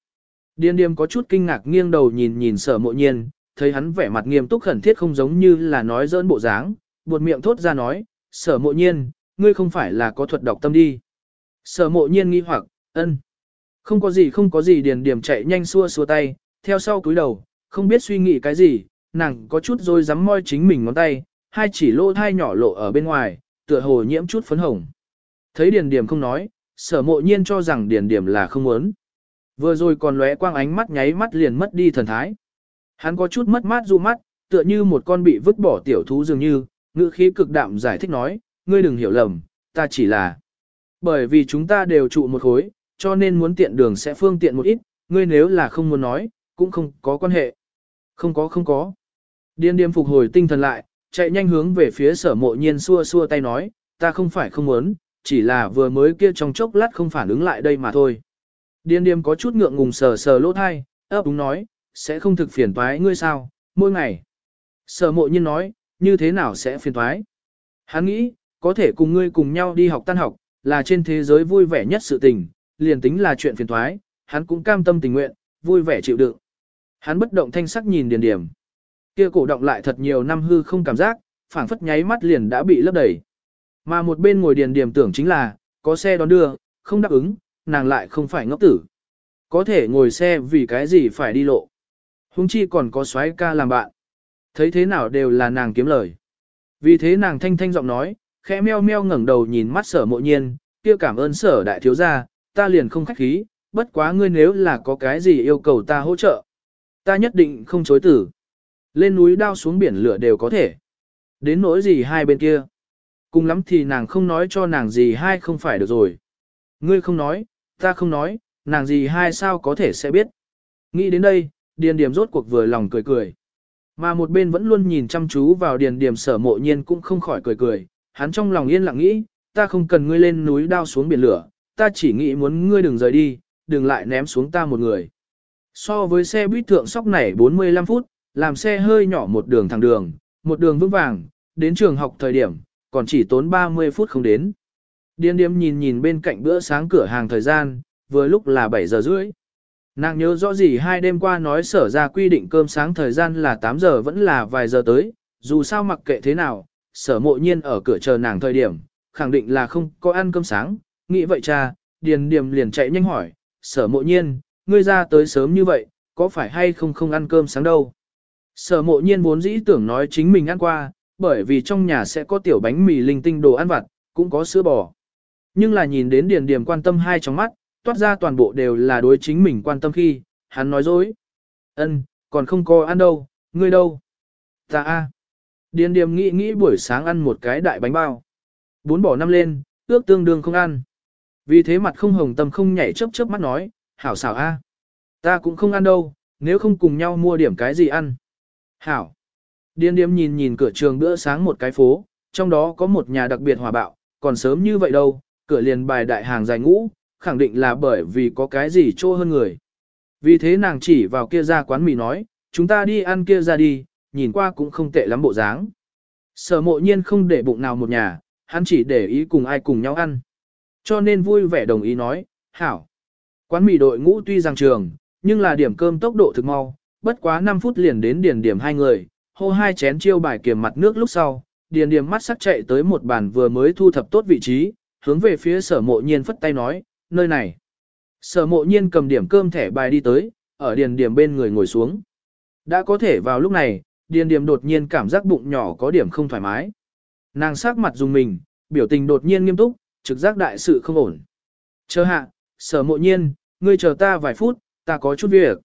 S1: Điên điềm có chút kinh ngạc nghiêng đầu nhìn nhìn sở mộ nhiên, thấy hắn vẻ mặt nghiêm túc khẩn thiết không giống như là nói dỡn bộ dáng, buột miệng thốt ra nói, sở mộ nhiên, ngươi không phải là có thuật đọc tâm đi. Sở mộ nhiên nghi hoặc, ân. Không có gì không có gì điền điểm chạy nhanh xua xua tay, theo sau cúi đầu, không biết suy nghĩ cái gì, nàng có chút rồi dám moi chính mình ngón tay, hai chỉ lỗ thai nhỏ lộ ở bên ngoài, tựa hồ nhiễm chút phấn hồng. Thấy điền điểm không nói, sở mộ nhiên cho rằng điền điểm là không muốn. Vừa rồi còn lóe quang ánh mắt nháy mắt liền mất đi thần thái. Hắn có chút mất mát du mắt, tựa như một con bị vứt bỏ tiểu thú dường như, ngữ khí cực đạm giải thích nói, ngươi đừng hiểu lầm, ta chỉ là... Bởi vì chúng ta đều trụ một khối, cho nên muốn tiện đường sẽ phương tiện một ít, ngươi nếu là không muốn nói, cũng không có quan hệ. Không có không có. Điên điềm phục hồi tinh thần lại, chạy nhanh hướng về phía sở mộ nhiên xua xua tay nói, ta không phải không muốn, chỉ là vừa mới kia trong chốc lát không phản ứng lại đây mà thôi. Điên điềm có chút ngượng ngùng sờ sờ lỗ thai, ấp đúng nói, sẽ không thực phiền toái ngươi sao, mỗi ngày. Sở mộ nhiên nói, như thế nào sẽ phiền thoái? Hắn nghĩ, có thể cùng ngươi cùng nhau đi học tan học, là trên thế giới vui vẻ nhất sự tình, liền tính là chuyện phiền thoái. hắn cũng cam tâm tình nguyện, vui vẻ chịu đựng. Hắn bất động thanh sắc nhìn điền điểm. Kia cổ động lại thật nhiều năm hư không cảm giác, phảng phất nháy mắt liền đã bị lấp đầy. Mà một bên ngồi điền điểm tưởng chính là, có xe đón đưa, không đáp ứng, nàng lại không phải ngốc tử. Có thể ngồi xe vì cái gì phải đi lộ. Hùng chi còn có soái ca làm bạn. Thấy thế nào đều là nàng kiếm lời. Vì thế nàng thanh thanh giọng nói, khẽ meo meo ngẩng đầu nhìn mắt sở mộ nhiên, kia cảm ơn sở đại thiếu gia, ta liền không khách khí, bất quá ngươi nếu là có cái gì yêu cầu ta hỗ trợ. Ta nhất định không chối tử. Lên núi đao xuống biển lửa đều có thể. Đến nỗi gì hai bên kia. Cùng lắm thì nàng không nói cho nàng gì hai không phải được rồi. Ngươi không nói, ta không nói, nàng gì hai sao có thể sẽ biết. Nghĩ đến đây, điền điểm rốt cuộc vừa lòng cười cười. Mà một bên vẫn luôn nhìn chăm chú vào điền điểm sở mộ nhiên cũng không khỏi cười cười, hắn trong lòng yên lặng nghĩ, ta không cần ngươi lên núi đao xuống biển lửa, ta chỉ nghĩ muốn ngươi đừng rời đi, đừng lại ném xuống ta một người. So với xe buýt thượng sóc này 45 phút, làm xe hơi nhỏ một đường thẳng đường, một đường vững vàng, đến trường học thời điểm, còn chỉ tốn 30 phút không đến. Điên điếm nhìn nhìn bên cạnh bữa sáng cửa hàng thời gian, vừa lúc là 7 giờ rưỡi. Nàng nhớ rõ gì hai đêm qua nói sở ra quy định cơm sáng thời gian là 8 giờ vẫn là vài giờ tới, dù sao mặc kệ thế nào, sở mộ nhiên ở cửa chờ nàng thời điểm, khẳng định là không có ăn cơm sáng, nghĩ vậy cha, điền điềm liền chạy nhanh hỏi, sở mộ nhiên, ngươi ra tới sớm như vậy, có phải hay không không ăn cơm sáng đâu? Sở mộ nhiên vốn dĩ tưởng nói chính mình ăn qua, bởi vì trong nhà sẽ có tiểu bánh mì linh tinh đồ ăn vặt, cũng có sữa bò. Nhưng là nhìn đến điền điềm quan tâm hai trong mắt, toát ra toàn bộ đều là đối chính mình quan tâm khi, hắn nói dối. Ân, còn không có ăn đâu, ngươi đâu? Ta a. Điền điềm nghĩ nghĩ buổi sáng ăn một cái đại bánh bao. Bốn bỏ năm lên, ước tương đương không ăn. Vì thế mặt không hồng tâm không nhảy chớp chớp mắt nói, hảo xảo a. Ta cũng không ăn đâu, nếu không cùng nhau mua điểm cái gì ăn. Hảo. Điên điếm nhìn nhìn cửa trường bữa sáng một cái phố, trong đó có một nhà đặc biệt hòa bạo, còn sớm như vậy đâu, cửa liền bài đại hàng dài ngũ, khẳng định là bởi vì có cái gì trô hơn người. Vì thế nàng chỉ vào kia ra quán mì nói, chúng ta đi ăn kia ra đi, nhìn qua cũng không tệ lắm bộ dáng. Sở mộ nhiên không để bụng nào một nhà, hắn chỉ để ý cùng ai cùng nhau ăn. Cho nên vui vẻ đồng ý nói, hảo. Quán mì đội ngũ tuy rằng trường, nhưng là điểm cơm tốc độ thực mau, bất quá 5 phút liền đến điền điểm hai người, hô hai chén chiêu bài kiềm mặt nước lúc sau, điền điểm mắt sắc chạy tới một bàn vừa mới thu thập tốt vị trí, hướng về phía sở mộ nhiên phất tay nói, nơi này. Sở mộ nhiên cầm điểm cơm thẻ bài đi tới, ở điền điểm bên người ngồi xuống. Đã có thể vào lúc này, điền điểm đột nhiên cảm giác bụng nhỏ có điểm không thoải mái. Nàng sắc mặt dùng mình, biểu tình đột nhiên nghiêm túc, trực giác đại sự không ổn. Chờ hạ, sở mộ nhiên, ngươi chờ ta vài phút, ta có chút việc.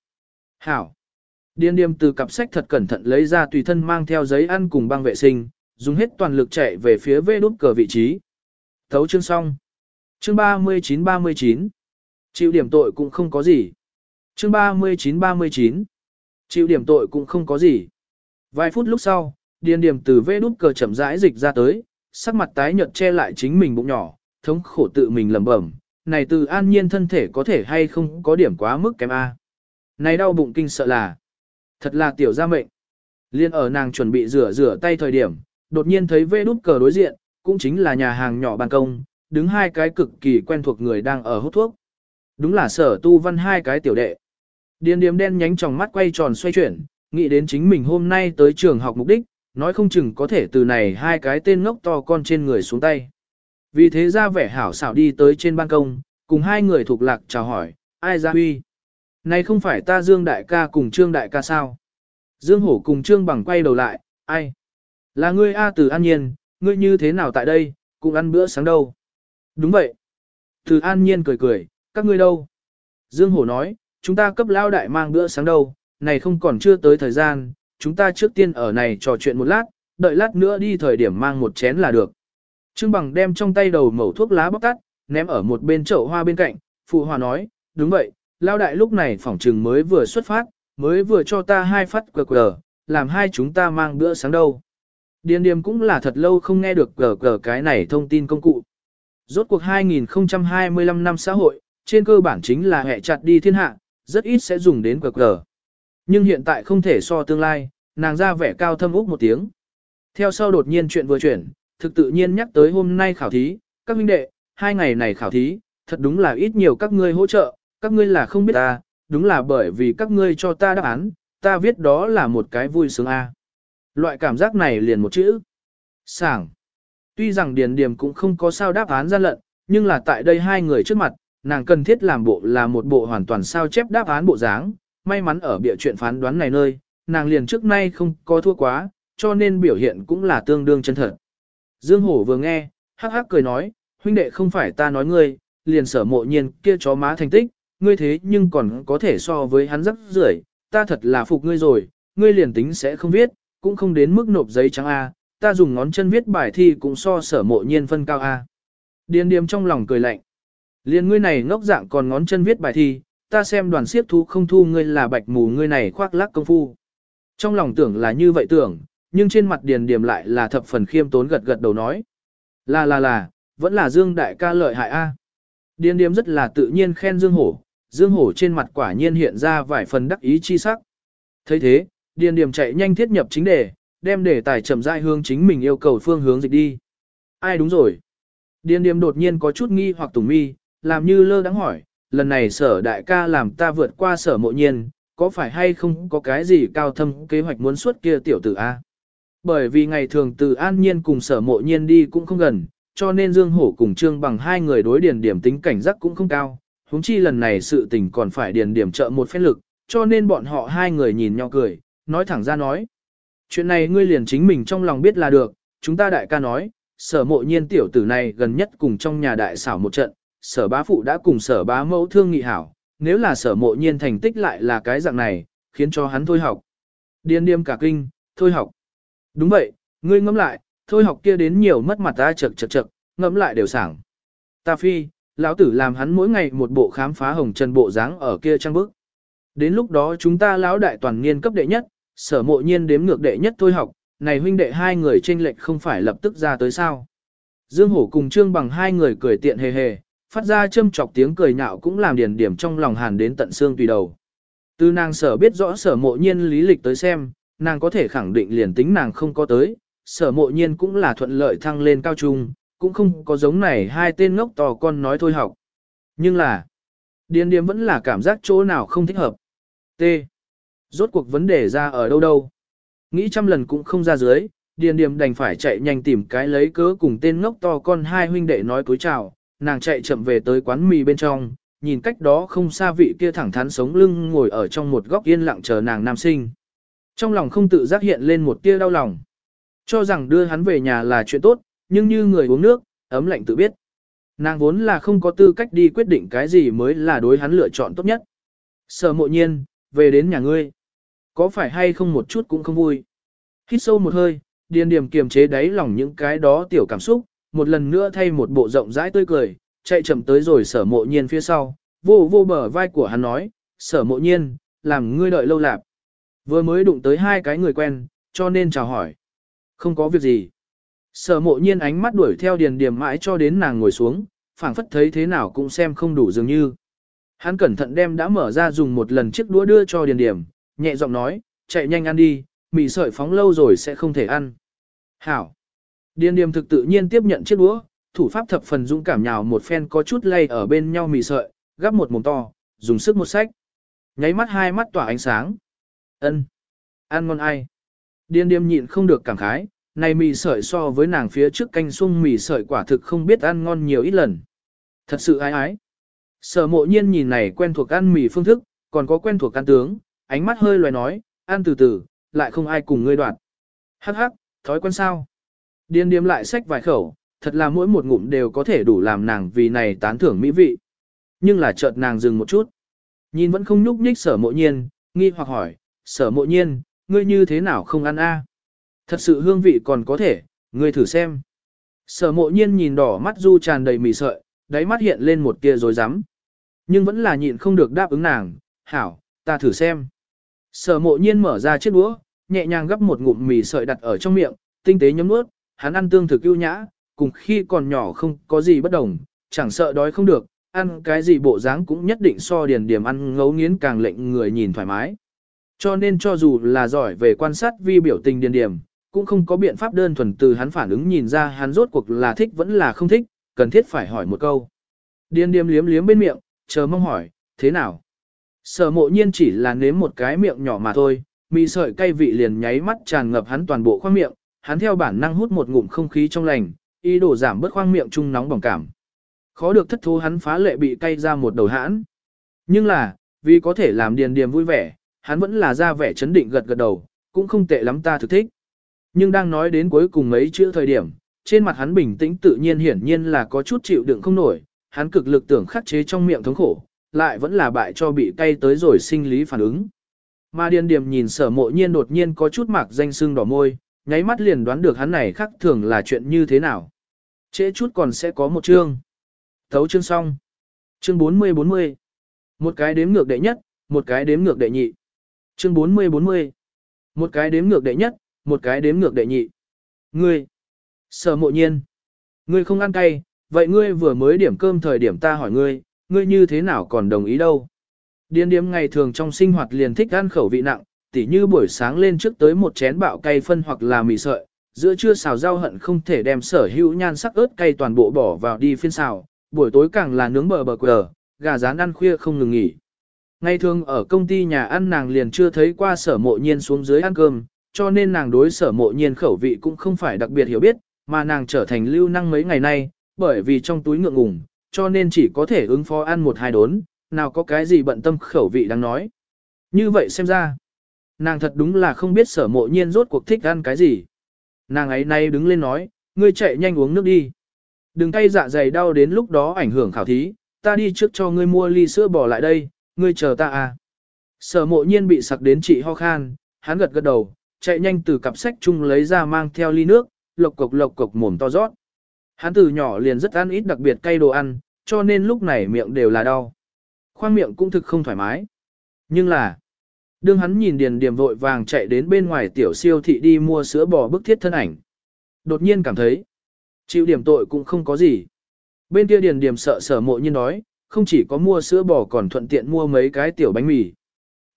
S1: Hảo. Điên điềm từ cặp sách thật cẩn thận lấy ra tùy thân mang theo giấy ăn cùng băng vệ sinh, dùng hết toàn lực chạy về phía vê đút cờ vị trí. Thấu chương xong. Chương 39-39. Chịu điểm tội cũng không có gì. Chương 39-39. Chịu điểm tội cũng không có gì. Vài phút lúc sau, điền điểm từ vê đút cờ chậm rãi dịch ra tới, sắc mặt tái nhợt che lại chính mình bụng nhỏ, thống khổ tự mình lẩm bẩm, này từ an nhiên thân thể có thể hay không có điểm quá mức kém A. Này đau bụng kinh sợ là, thật là tiểu gia mệnh. Liên ở nàng chuẩn bị rửa rửa tay thời điểm, đột nhiên thấy vê đút cờ đối diện, cũng chính là nhà hàng nhỏ ban công, đứng hai cái cực kỳ quen thuộc người đang ở hút thuốc. Đúng là sở tu văn hai cái tiểu đệ. Điền điềm đen nhánh trong mắt quay tròn xoay chuyển, nghĩ đến chính mình hôm nay tới trường học mục đích, nói không chừng có thể từ này hai cái tên ngốc to con trên người xuống tay. Vì thế ra vẻ hảo xảo đi tới trên ban công, cùng hai người thuộc lạc chào hỏi, ai ra huy. Này không phải ta Dương đại ca cùng Trương đại ca sao? Dương Hổ cùng Trương Bằng quay đầu lại, ai? Là ngươi A Từ An Nhiên, ngươi như thế nào tại đây, cùng ăn bữa sáng đâu? Đúng vậy. Từ An Nhiên cười cười, các ngươi đâu? Dương Hổ nói, chúng ta cấp lao đại mang bữa sáng đâu, này không còn chưa tới thời gian, chúng ta trước tiên ở này trò chuyện một lát, đợi lát nữa đi thời điểm mang một chén là được. Trương Bằng đem trong tay đầu mẩu thuốc lá bóc tắt, ném ở một bên chậu hoa bên cạnh, phụ hòa nói, đúng vậy, lao đại lúc này phỏng trừng mới vừa xuất phát, mới vừa cho ta hai phát cờ cờ, làm hai chúng ta mang bữa sáng đâu. Điền điềm cũng là thật lâu không nghe được cờ cờ cái này thông tin công cụ. Rốt cuộc 2025 năm xã hội, trên cơ bản chính là hệ chặt đi thiên hạ, rất ít sẽ dùng đến QR. Nhưng hiện tại không thể so tương lai, nàng ra vẻ cao thâm úc một tiếng. Theo sau đột nhiên chuyện vừa chuyển, thực tự nhiên nhắc tới hôm nay khảo thí, các huynh đệ, hai ngày này khảo thí, thật đúng là ít nhiều các ngươi hỗ trợ, các ngươi là không biết ta, đúng là bởi vì các ngươi cho ta đáp án, ta viết đó là một cái vui sướng a. Loại cảm giác này liền một chữ. Sảng. Tuy rằng Điền Điềm cũng không có sao đáp án gian lận, nhưng là tại đây hai người trước mặt, nàng cần thiết làm bộ là một bộ hoàn toàn sao chép đáp án bộ dáng, may mắn ở bịa chuyện phán đoán này nơi, nàng liền trước nay không có thua quá, cho nên biểu hiện cũng là tương đương chân thật. Dương Hổ vừa nghe, hắc hắc cười nói, huynh đệ không phải ta nói ngươi, liền sở mộ nhiên kia chó má thành tích, ngươi thế nhưng còn có thể so với hắn rất rưởi, ta thật là phục ngươi rồi, ngươi liền tính sẽ không viết, cũng không đến mức nộp giấy trắng A, ta dùng ngón chân viết bài thi cũng so sở mộ nhiên phân cao A. Điền điềm trong lòng cười lạnh. Liền ngươi này ngốc dạng còn ngón chân viết bài thi, ta xem đoàn siếp thu không thu ngươi là bạch mù ngươi này khoác lác công phu. Trong lòng tưởng là như vậy tưởng, nhưng trên mặt điền điềm lại là thập phần khiêm tốn gật gật đầu nói. Là là là, vẫn là Dương đại ca lợi hại A. Điền điềm rất là tự nhiên khen Dương hổ, Dương hổ trên mặt quả nhiên hiện ra vài phần đắc ý chi sắc. thấy thế, điền điềm chạy nhanh thiết nhập chính đề, đem để tài chậm rãi hướng chính mình yêu cầu phương hướng dịch đi. Ai đúng rồi. Điền điềm đột nhiên có chút nghi hoặc tùng mi, làm như lơ đắng hỏi, lần này sở đại ca làm ta vượt qua sở mộ nhiên, có phải hay không có cái gì cao thâm kế hoạch muốn suốt kia tiểu tử A. Bởi vì ngày thường từ an nhiên cùng sở mộ nhiên đi cũng không gần, cho nên Dương Hổ cùng Trương bằng hai người đối điền điểm tính cảnh giác cũng không cao, huống chi lần này sự tình còn phải điền điểm trợ một phép lực, cho nên bọn họ hai người nhìn nhau cười, nói thẳng ra nói. Chuyện này ngươi liền chính mình trong lòng biết là được, chúng ta đại ca nói, sở mộ nhiên tiểu tử này gần nhất cùng trong nhà đại xảo một trận, sở bá phụ đã cùng sở bá mẫu thương nghị hảo, nếu là sở mộ nhiên thành tích lại là cái dạng này, khiến cho hắn thôi học. Điên điêm cả kinh, thôi học. Đúng vậy, ngươi ngẫm lại, thôi học kia đến nhiều mất mặt ta chật chật chật, ngẫm lại đều sảng. Ta phi, lão tử làm hắn mỗi ngày một bộ khám phá hồng trần bộ dáng ở kia trang bức. Đến lúc đó chúng ta lão đại toàn niên cấp đệ nhất, sở mộ nhiên đếm ngược đệ nhất thôi học, này huynh đệ hai người tranh lệch không phải lập tức ra tới sao. Dương Hổ cùng Trương bằng hai người cười tiện hề hề, phát ra châm chọc tiếng cười nhạo cũng làm điền điểm trong lòng hàn đến tận xương tùy đầu. Từ nàng sở biết rõ sở mộ nhiên lý lịch tới xem, nàng có thể khẳng định liền tính nàng không có tới, sở mộ nhiên cũng là thuận lợi thăng lên cao trung, cũng không có giống này hai tên ngốc to con nói thôi học. Nhưng là, điền điểm vẫn là cảm giác chỗ nào không thích hợp. T. Rốt cuộc vấn đề ra ở đâu đâu. Nghĩ trăm lần cũng không ra dưới, điền điềm đành phải chạy nhanh tìm cái lấy cớ cùng tên ngốc to con hai huynh đệ nói cối chào, nàng chạy chậm về tới quán mì bên trong, nhìn cách đó không xa vị kia thẳng thắn sống lưng ngồi ở trong một góc yên lặng chờ nàng nam sinh. Trong lòng không tự giác hiện lên một tia đau lòng. Cho rằng đưa hắn về nhà là chuyện tốt, nhưng như người uống nước, ấm lạnh tự biết. Nàng vốn là không có tư cách đi quyết định cái gì mới là đối hắn lựa chọn tốt nhất. Sở mộ nhiên, về đến nhà ngươi. Có phải hay không một chút cũng không vui. Hít sâu một hơi, điền điểm kiềm chế đáy lòng những cái đó tiểu cảm xúc, một lần nữa thay một bộ rộng rãi tươi cười, chạy chậm tới rồi sở mộ nhiên phía sau, vô vô bờ vai của hắn nói, sở mộ nhiên, làm ngươi đợi lâu lạp. Vừa mới đụng tới hai cái người quen, cho nên chào hỏi. Không có việc gì. Sở mộ nhiên ánh mắt đuổi theo điền điểm mãi cho đến nàng ngồi xuống, phảng phất thấy thế nào cũng xem không đủ dường như. Hắn cẩn thận đem đã mở ra dùng một lần chiếc đũa đưa cho điền điểm, nhẹ giọng nói, chạy nhanh ăn đi, mì sợi phóng lâu rồi sẽ không thể ăn. Hảo. Điền điềm thực tự nhiên tiếp nhận chiếc đũa, thủ pháp thập phần dũng cảm nhào một phen có chút lay ở bên nhau mì sợi, gắp một mồm to, dùng sức một sách. Nháy mắt hai mắt tỏa ánh sáng. Ân, Ăn ngon ai? Điên điềm nhịn không được cảm khái, này mì sợi so với nàng phía trước canh sung mì sợi quả thực không biết ăn ngon nhiều ít lần. Thật sự ái ái. Sở mộ nhiên nhìn này quen thuộc ăn mì phương thức, còn có quen thuộc ăn tướng, ánh mắt hơi loài nói, ăn từ từ, lại không ai cùng ngươi đoạt. Hắc hắc, thói quen sao? Điên điếm lại xách vài khẩu, thật là mỗi một ngụm đều có thể đủ làm nàng vì này tán thưởng mỹ vị. Nhưng là chợt nàng dừng một chút. Nhìn vẫn không nhúc nhích sở mộ nhiên, nghi hoặc hỏi, sở mộ nhiên, ngươi như thế nào không ăn a? Thật sự hương vị còn có thể, ngươi thử xem. Sở mộ nhiên nhìn đỏ mắt du tràn đầy mì sợi, đáy mắt hiện lên một tia rối rắm Nhưng vẫn là nhịn không được đáp ứng nàng, hảo, ta thử xem. Sở mộ nhiên mở ra chiếc đũa, nhẹ nhàng gắp một ngụm mì sợi đặt ở trong miệng, tinh tế nhấm nuốt, hắn ăn tương thực ưu nhã, cùng khi còn nhỏ không có gì bất đồng, chẳng sợ đói không được, ăn cái gì bộ dáng cũng nhất định so điền điểm ăn ngấu nghiến càng lệnh người nhìn thoải mái. Cho nên cho dù là giỏi về quan sát vi biểu tình điền điểm, cũng không có biện pháp đơn thuần từ hắn phản ứng nhìn ra hắn rốt cuộc là thích vẫn là không thích, cần thiết phải hỏi một câu. Điền điểm liếm liếm bên miệng, chờ mong hỏi, thế nào? Sở mộ nhiên chỉ là nếm một cái miệng nhỏ mà thôi, mì sợi cay vị liền nháy mắt tràn ngập hắn toàn bộ khoang miệng, hắn theo bản năng hút một ngụm không khí trong lành, ý đồ giảm bớt khoang miệng trung nóng bỏng cảm. Khó được thất thú hắn phá lệ bị cay ra một đầu hãn. Nhưng là, vì có thể làm điền điềm vui vẻ, hắn vẫn là ra vẻ chấn định gật gật đầu, cũng không tệ lắm ta thực thích. Nhưng đang nói đến cuối cùng mấy chữ thời điểm, trên mặt hắn bình tĩnh tự nhiên hiển nhiên là có chút chịu đựng không nổi, hắn cực lực tưởng khắc chế trong miệng thống khổ, lại vẫn là bại cho bị cay tới rồi sinh lý phản ứng. Mà điền điềm nhìn sở mộ nhiên đột nhiên có chút mạc danh sưng đỏ môi, nháy mắt liền đoán được hắn này khác thường là chuyện như thế nào. Trễ chút còn sẽ có một chương. Thấu chương xong. Chương 40-40. Một cái đếm ngược đệ nhất, một cái đếm ngược đệ nhị. Chương 40-40. Một cái đếm ngược đệ nhất, một cái đếm ngược đệ nhị. Ngươi. Sở mộ nhiên. Ngươi không ăn cay, vậy ngươi vừa mới điểm cơm thời điểm ta hỏi ngươi, ngươi như thế nào còn đồng ý đâu. Điên điếm ngày thường trong sinh hoạt liền thích ăn khẩu vị nặng, tỉ như buổi sáng lên trước tới một chén bạo cay phân hoặc là mì sợi, giữa trưa xào rau hận không thể đem sở hữu nhan sắc ớt cay toàn bộ bỏ vào đi phiên xào, buổi tối càng là nướng bờ bờ quờ, gà rán ăn khuya không ngừng nghỉ. Ngày thường ở công ty nhà ăn nàng liền chưa thấy qua sở mộ nhiên xuống dưới ăn cơm, cho nên nàng đối sở mộ nhiên khẩu vị cũng không phải đặc biệt hiểu biết, mà nàng trở thành lưu năng mấy ngày nay, bởi vì trong túi ngượng ngùng, cho nên chỉ có thể ứng phó ăn một hai đốn, nào có cái gì bận tâm khẩu vị đang nói. Như vậy xem ra, nàng thật đúng là không biết sở mộ nhiên rốt cuộc thích ăn cái gì. Nàng ấy nay đứng lên nói, ngươi chạy nhanh uống nước đi. Đừng tay dạ dày đau đến lúc đó ảnh hưởng khảo thí, ta đi trước cho ngươi mua ly sữa bò lại đây, ngươi chờ ta à. Sở mộ nhiên bị sặc đến chị ho khan, hắn gật gật đầu, chạy nhanh từ cặp sách chung lấy ra mang theo ly nước, lộc cộc lộc cộc mồm to rót. Hắn từ nhỏ liền rất ăn ít đặc biệt cay đồ ăn, cho nên lúc này miệng đều là đau. Khoang miệng cũng thực không thoải mái. Nhưng là, đương hắn nhìn Điền Điềm vội vàng chạy đến bên ngoài tiểu siêu thị đi mua sữa bò bức thiết thân ảnh. Đột nhiên cảm thấy, chịu điểm tội cũng không có gì. Bên kia Điền Điềm sợ sở mộ nhiên nói, không chỉ có mua sữa bò còn thuận tiện mua mấy cái tiểu bánh mì.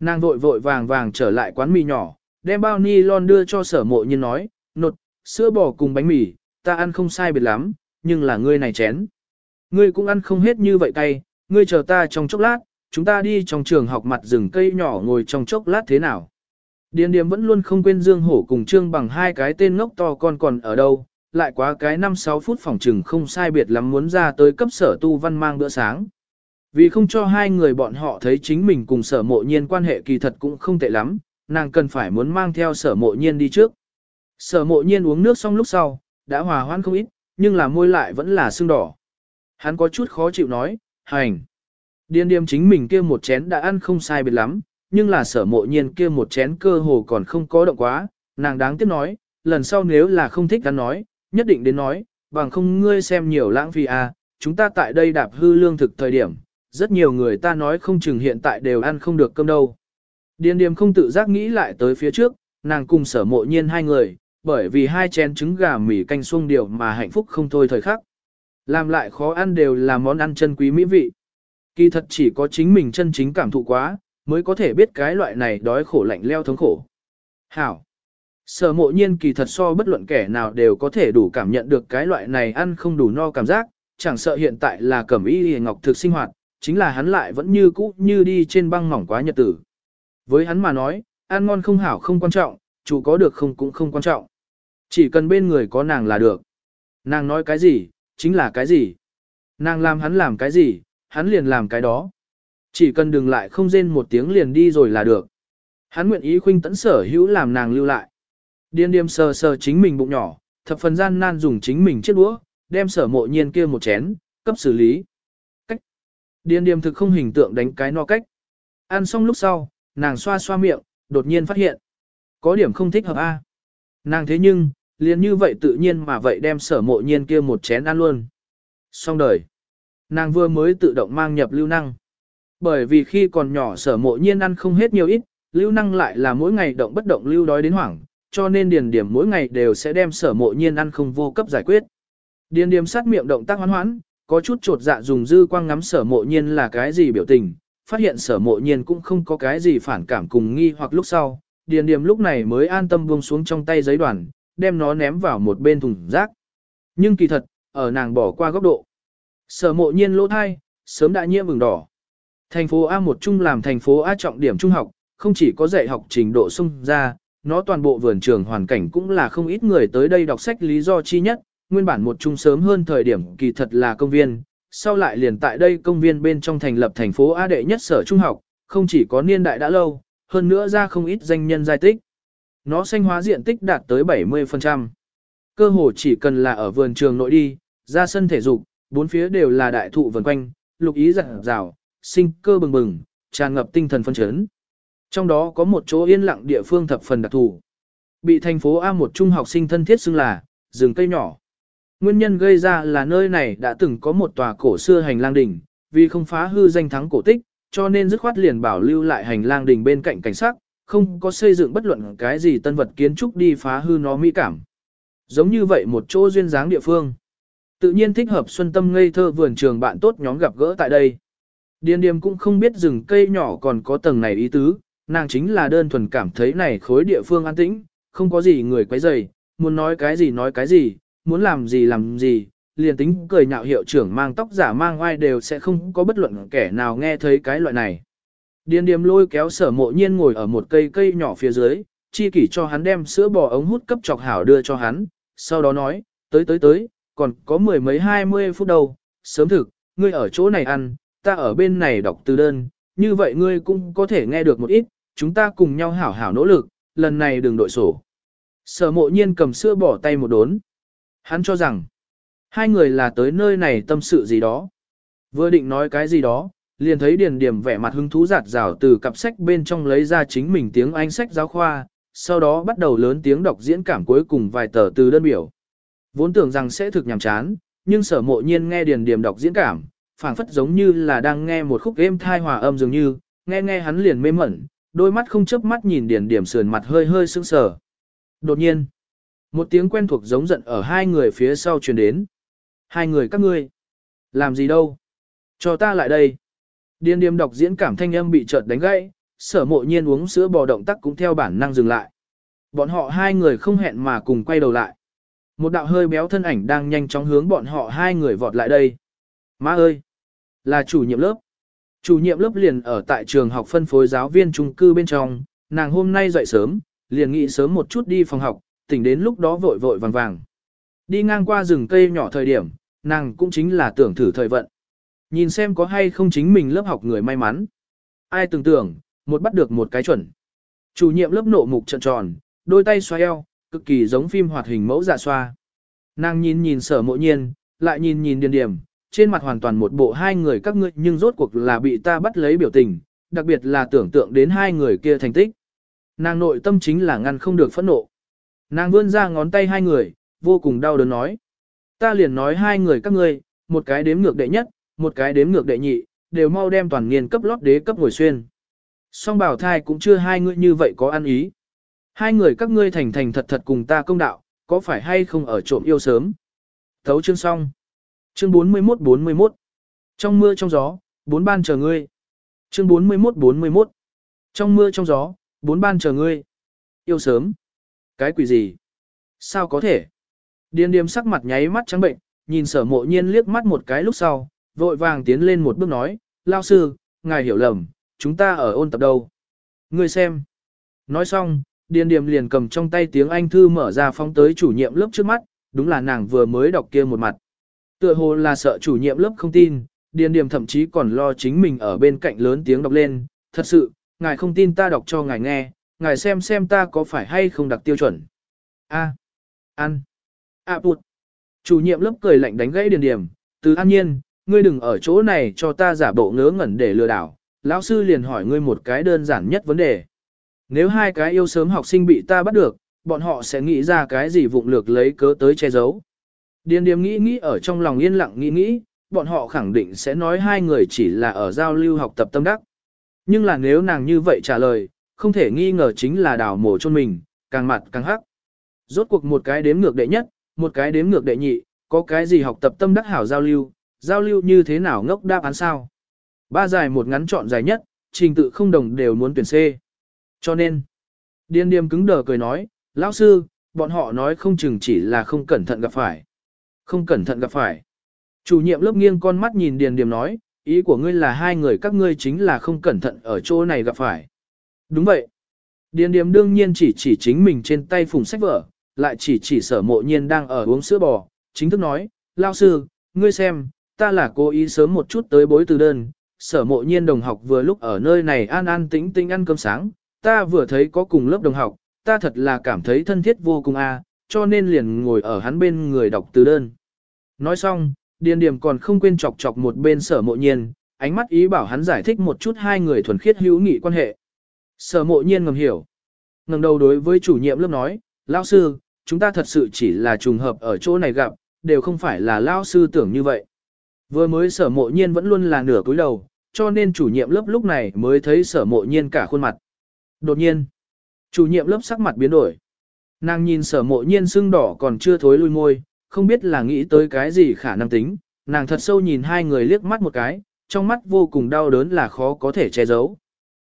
S1: Nàng vội vội vàng vàng trở lại quán mì nhỏ, đem bao ni lon đưa cho sở mộ nhiên nói, nột, sữa bò cùng bánh mì, ta ăn không sai biệt lắm, nhưng là ngươi này chén. Ngươi cũng ăn không hết như vậy cay, ngươi chờ ta trong chốc lát, chúng ta đi trong trường học mặt rừng cây nhỏ ngồi trong chốc lát thế nào. Điền điềm vẫn luôn không quên Dương Hổ cùng Trương bằng hai cái tên ngốc to con còn ở đâu, lại quá cái 5-6 phút phòng trừng không sai biệt lắm muốn ra tới cấp sở tu văn mang bữa sáng. Vì không cho hai người bọn họ thấy chính mình cùng sở mộ nhiên quan hệ kỳ thật cũng không tệ lắm, nàng cần phải muốn mang theo sở mộ nhiên đi trước. Sở mộ nhiên uống nước xong lúc sau, đã hòa hoãn không ít, nhưng là môi lại vẫn là sưng đỏ. Hắn có chút khó chịu nói, hành. Điên điềm chính mình kia một chén đã ăn không sai biệt lắm, nhưng là sở mộ nhiên kia một chén cơ hồ còn không có động quá, nàng đáng tiếc nói, lần sau nếu là không thích hắn nói, nhất định đến nói, bằng không ngươi xem nhiều lãng phí à, chúng ta tại đây đạp hư lương thực thời điểm, rất nhiều người ta nói không chừng hiện tại đều ăn không được cơm đâu. Điên điềm không tự giác nghĩ lại tới phía trước, nàng cùng sở mộ nhiên hai người, bởi vì hai chén trứng gà mì canh xuông điều mà hạnh phúc không thôi thời khắc. Làm lại khó ăn đều là món ăn chân quý mỹ vị. Kỳ thật chỉ có chính mình chân chính cảm thụ quá, mới có thể biết cái loại này đói khổ lạnh leo thống khổ. Hảo. Sở mộ nhiên kỳ thật so bất luận kẻ nào đều có thể đủ cảm nhận được cái loại này ăn không đủ no cảm giác, chẳng sợ hiện tại là cẩm y hề ngọc thực sinh hoạt, chính là hắn lại vẫn như cũ như đi trên băng mỏng quá nhật tử. Với hắn mà nói, ăn ngon không hảo không quan trọng, chủ có được không cũng không quan trọng. Chỉ cần bên người có nàng là được. Nàng nói cái gì, chính là cái gì. Nàng làm hắn làm cái gì, hắn liền làm cái đó. Chỉ cần đừng lại không rên một tiếng liền đi rồi là được. Hắn nguyện ý khuynh tẫn sở hữu làm nàng lưu lại. điên điềm sờ sờ chính mình bụng nhỏ, thập phần gian nan dùng chính mình chiếc đũa, đem sở mộ nhiên kia một chén, cấp xử lý. Cách. Điên điềm thực không hình tượng đánh cái no cách. Ăn xong lúc sau, nàng xoa xoa miệng, đột nhiên phát hiện. Có điểm không thích hợp a. Nàng thế nhưng, liền như vậy tự nhiên mà vậy đem sở mộ nhiên kia một chén ăn luôn. Xong đời. Nàng vừa mới tự động mang nhập lưu năng. Bởi vì khi còn nhỏ sở mộ nhiên ăn không hết nhiều ít, lưu năng lại là mỗi ngày động bất động lưu đói đến hoảng, cho nên điền điểm mỗi ngày đều sẽ đem sở mộ nhiên ăn không vô cấp giải quyết. Điền điểm sát miệng động tác hoán hoãn, có chút trột dạ dùng dư quang ngắm sở mộ nhiên là cái gì biểu tình, phát hiện sở mộ nhiên cũng không có cái gì phản cảm cùng nghi hoặc lúc sau, điền điểm lúc này mới an tâm buông xuống trong tay giấy đoàn, đem nó ném vào một bên thùng rác. Nhưng kỳ thật, ở nàng bỏ qua góc độ. Sở mộ nhiên lỗ thai, sớm đã nhiễm vừng đỏ. Thành phố A một trung làm thành phố A trọng điểm trung học, không chỉ có dạy học trình độ sung ra, nó toàn bộ vườn trường hoàn cảnh cũng là không ít người tới đây đọc sách lý do chi nhất, nguyên bản một trung sớm hơn thời điểm kỳ thật là công viên, sau lại liền tại đây công viên bên trong thành lập thành phố A đệ nhất sở trung học, không chỉ có niên đại đã lâu, hơn nữa ra không ít danh nhân giai tích. Nó xanh hóa diện tích đạt tới 70%. Cơ hồ chỉ cần là ở vườn trường nội đi, ra sân thể dục, bốn phía đều là đại thụ vần quanh, lục ý rạng rào, sinh cơ bừng bừng, tràn ngập tinh thần phân chấn. Trong đó có một chỗ yên lặng địa phương thập phần đặc thù. Bị thành phố A một trung học sinh thân thiết xưng là, rừng cây nhỏ. Nguyên nhân gây ra là nơi này đã từng có một tòa cổ xưa hành lang đỉnh, vì không phá hư danh thắng cổ tích, cho nên dứt khoát liền bảo lưu lại hành lang đỉnh bên cạnh cảnh sắc không có xây dựng bất luận cái gì tân vật kiến trúc đi phá hư nó mỹ cảm. Giống như vậy một chỗ duyên dáng địa phương. Tự nhiên thích hợp xuân tâm ngây thơ vườn trường bạn tốt nhóm gặp gỡ tại đây. Điền điềm cũng không biết rừng cây nhỏ còn có tầng này ý tứ, nàng chính là đơn thuần cảm thấy này khối địa phương an tĩnh, không có gì người quấy rầy, muốn nói cái gì nói cái gì, muốn làm gì làm gì, liền tính cười nhạo hiệu trưởng mang tóc giả mang oai đều sẽ không có bất luận kẻ nào nghe thấy cái loại này. Điền điềm lôi kéo sở mộ nhiên ngồi ở một cây cây nhỏ phía dưới, chi kỷ cho hắn đem sữa bò ống hút cấp chọc hảo đưa cho hắn, sau đó nói, tới tới tới, còn có mười mấy hai mươi phút đâu, sớm thực, ngươi ở chỗ này ăn, ta ở bên này đọc từ đơn, như vậy ngươi cũng có thể nghe được một ít, chúng ta cùng nhau hảo hảo nỗ lực, lần này đừng đội sổ. Sở mộ nhiên cầm sữa bỏ tay một đốn. Hắn cho rằng, hai người là tới nơi này tâm sự gì đó. Vừa định nói cái gì đó, liền thấy Điền Điểm vẻ mặt hứng thú giạt rào từ cặp sách bên trong lấy ra chính mình tiếng Anh sách giáo khoa, sau đó bắt đầu lớn tiếng đọc diễn cảm cuối cùng vài tờ từ đơn biểu. Vốn tưởng rằng sẽ thực nhàm chán, nhưng sở mộ nhiên nghe Điền Điểm đọc diễn cảm, phảng phất giống như là đang nghe một khúc êm thai hòa âm dường như, nghe nghe hắn liền mê mẩn, đôi mắt không chớp mắt nhìn Điền Điểm sườn mặt hơi hơi sững sờ. Đột nhiên, một tiếng quen thuộc giống giận ở hai người phía sau truyền đến. Hai người các ngươi, làm gì đâu? Cho ta lại đây. Điên điềm đọc diễn cảm thanh âm bị chợt đánh gãy, sở mộ nhiên uống sữa bò động tác cũng theo bản năng dừng lại. Bọn họ hai người không hẹn mà cùng quay đầu lại. Một đạo hơi béo thân ảnh đang nhanh chóng hướng bọn họ hai người vọt lại đây. Má ơi! Là chủ nhiệm lớp. Chủ nhiệm lớp liền ở tại trường học phân phối giáo viên trung cư bên trong, nàng hôm nay dậy sớm, liền nghĩ sớm một chút đi phòng học, tỉnh đến lúc đó vội vội vàng vàng. Đi ngang qua rừng cây nhỏ thời điểm, nàng cũng chính là tưởng thử thời vận. Nhìn xem có hay không chính mình lớp học người may mắn. Ai tưởng tưởng, một bắt được một cái chuẩn. Chủ nhiệm lớp nộ mục trận tròn, đôi tay xoa eo, cực kỳ giống phim hoạt hình mẫu dạ xoa. Nàng nhìn nhìn sở mộ nhiên, lại nhìn nhìn điền điểm, trên mặt hoàn toàn một bộ hai người các ngươi nhưng rốt cuộc là bị ta bắt lấy biểu tình, đặc biệt là tưởng tượng đến hai người kia thành tích. Nàng nội tâm chính là ngăn không được phẫn nộ. Nàng vươn ra ngón tay hai người, vô cùng đau đớn nói. Ta liền nói hai người các ngươi, một cái đếm ngược đệ nhất, một cái đếm ngược đệ nhị, đều mau đem toàn niên cấp lót đế cấp ngồi xuyên. Song bảo thai cũng chưa hai người như vậy có ăn ý. Hai người các ngươi thành thành thật thật cùng ta công đạo, có phải hay không ở trộm yêu sớm. Thấu chương xong. Chương 41-41 Trong mưa trong gió, bốn ban chờ ngươi. Chương 41-41 Trong mưa trong gió, bốn ban chờ ngươi. Yêu sớm. Cái quỷ gì? Sao có thể? điên điềm sắc mặt nháy mắt trắng bệnh, nhìn sở mộ nhiên liếc mắt một cái lúc sau, vội vàng tiến lên một bước nói, lao sư, ngài hiểu lầm, chúng ta ở ôn tập đâu. Ngươi xem. Nói xong, điền điềm liền cầm trong tay tiếng Anh thư mở ra phóng tới chủ nhiệm lớp trước mắt, đúng là nàng vừa mới đọc kia một mặt. Tựa hồ là sợ chủ nhiệm lớp không tin, Điền Điềm thậm chí còn lo chính mình ở bên cạnh lớn tiếng đọc lên, thật sự, ngài không tin ta đọc cho ngài nghe, ngài xem xem ta có phải hay không đặt tiêu chuẩn. A. Ăn. A à, bụt. Chủ nhiệm lớp cười lạnh đánh gãy điền điểm, từ an nhiên, ngươi đừng ở chỗ này cho ta giả bộ ngớ ngẩn để lừa đảo. Lão sư liền hỏi ngươi một cái đơn giản nhất vấn đề. Nếu hai cái yêu sớm học sinh bị ta bắt được, bọn họ sẽ nghĩ ra cái gì vụng lược lấy cớ tới che giấu. Điền điềm nghĩ nghĩ ở trong lòng yên lặng nghĩ nghĩ, bọn họ khẳng định sẽ nói hai người chỉ là ở giao lưu học tập tâm đắc. Nhưng là nếu nàng như vậy trả lời, không thể nghi ngờ chính là đào mổ chôn mình, càng mặt càng hắc. Rốt cuộc một cái đếm ngược đệ nhất, một cái đếm ngược đệ nhị, có cái gì học tập tâm đắc hảo giao lưu, giao lưu như thế nào ngốc đáp án sao. Ba dài một ngắn chọn dài nhất, trình tự không đồng đều muốn tuyển C. Cho nên, điên điềm cứng đờ cười nói, lão sư, bọn họ nói không chừng chỉ là không cẩn thận gặp phải. Không cẩn thận gặp phải. Chủ nhiệm lớp nghiêng con mắt nhìn điền điềm nói, ý của ngươi là hai người các ngươi chính là không cẩn thận ở chỗ này gặp phải. Đúng vậy. Điền điềm đương nhiên chỉ chỉ chính mình trên tay phùng sách vở, lại chỉ chỉ sở mộ nhiên đang ở uống sữa bò, chính thức nói, lao sư, ngươi xem, ta là cố ý sớm một chút tới bối từ đơn, sở mộ nhiên đồng học vừa lúc ở nơi này an an tĩnh tĩnh ăn cơm sáng, ta vừa thấy có cùng lớp đồng học, ta thật là cảm thấy thân thiết vô cùng a, cho nên liền ngồi ở hắn bên người đọc từ đơn. Nói xong, Điền điểm còn không quên chọc chọc một bên sở mộ nhiên, ánh mắt ý bảo hắn giải thích một chút hai người thuần khiết hữu nghị quan hệ. Sở mộ nhiên ngầm hiểu. ngẩng đầu đối với chủ nhiệm lớp nói, lão sư, chúng ta thật sự chỉ là trùng hợp ở chỗ này gặp, đều không phải là lão sư tưởng như vậy. Vừa mới sở mộ nhiên vẫn luôn là nửa cúi đầu, cho nên chủ nhiệm lớp lúc này mới thấy sở mộ nhiên cả khuôn mặt. Đột nhiên, chủ nhiệm lớp sắc mặt biến đổi. Nàng nhìn sở mộ nhiên sưng đỏ còn chưa thối lui môi, không biết là nghĩ tới cái gì khả năng tính, nàng thật sâu nhìn hai người liếc mắt một cái, trong mắt vô cùng đau đớn là khó có thể che giấu.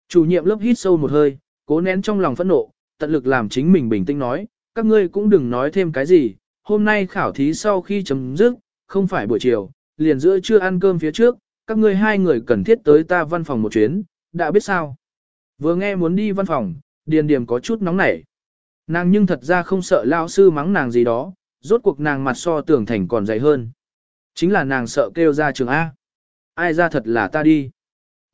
S1: Chủ nhiệm lớp hít sâu một hơi, cố nén trong lòng phẫn nộ, tận lực làm chính mình bình tĩnh nói, các ngươi cũng đừng nói thêm cái gì, hôm nay khảo thí sau khi chấm dứt, không phải buổi chiều, liền giữa trưa ăn cơm phía trước, các ngươi hai người cần thiết tới ta văn phòng một chuyến, đã biết sao. Vừa nghe muốn đi văn phòng, điền điềm có chút nóng nảy. Nàng nhưng thật ra không sợ lao sư mắng nàng gì đó, rốt cuộc nàng mặt so tưởng thành còn dày hơn. Chính là nàng sợ kêu ra trường A. Ai ra thật là ta đi.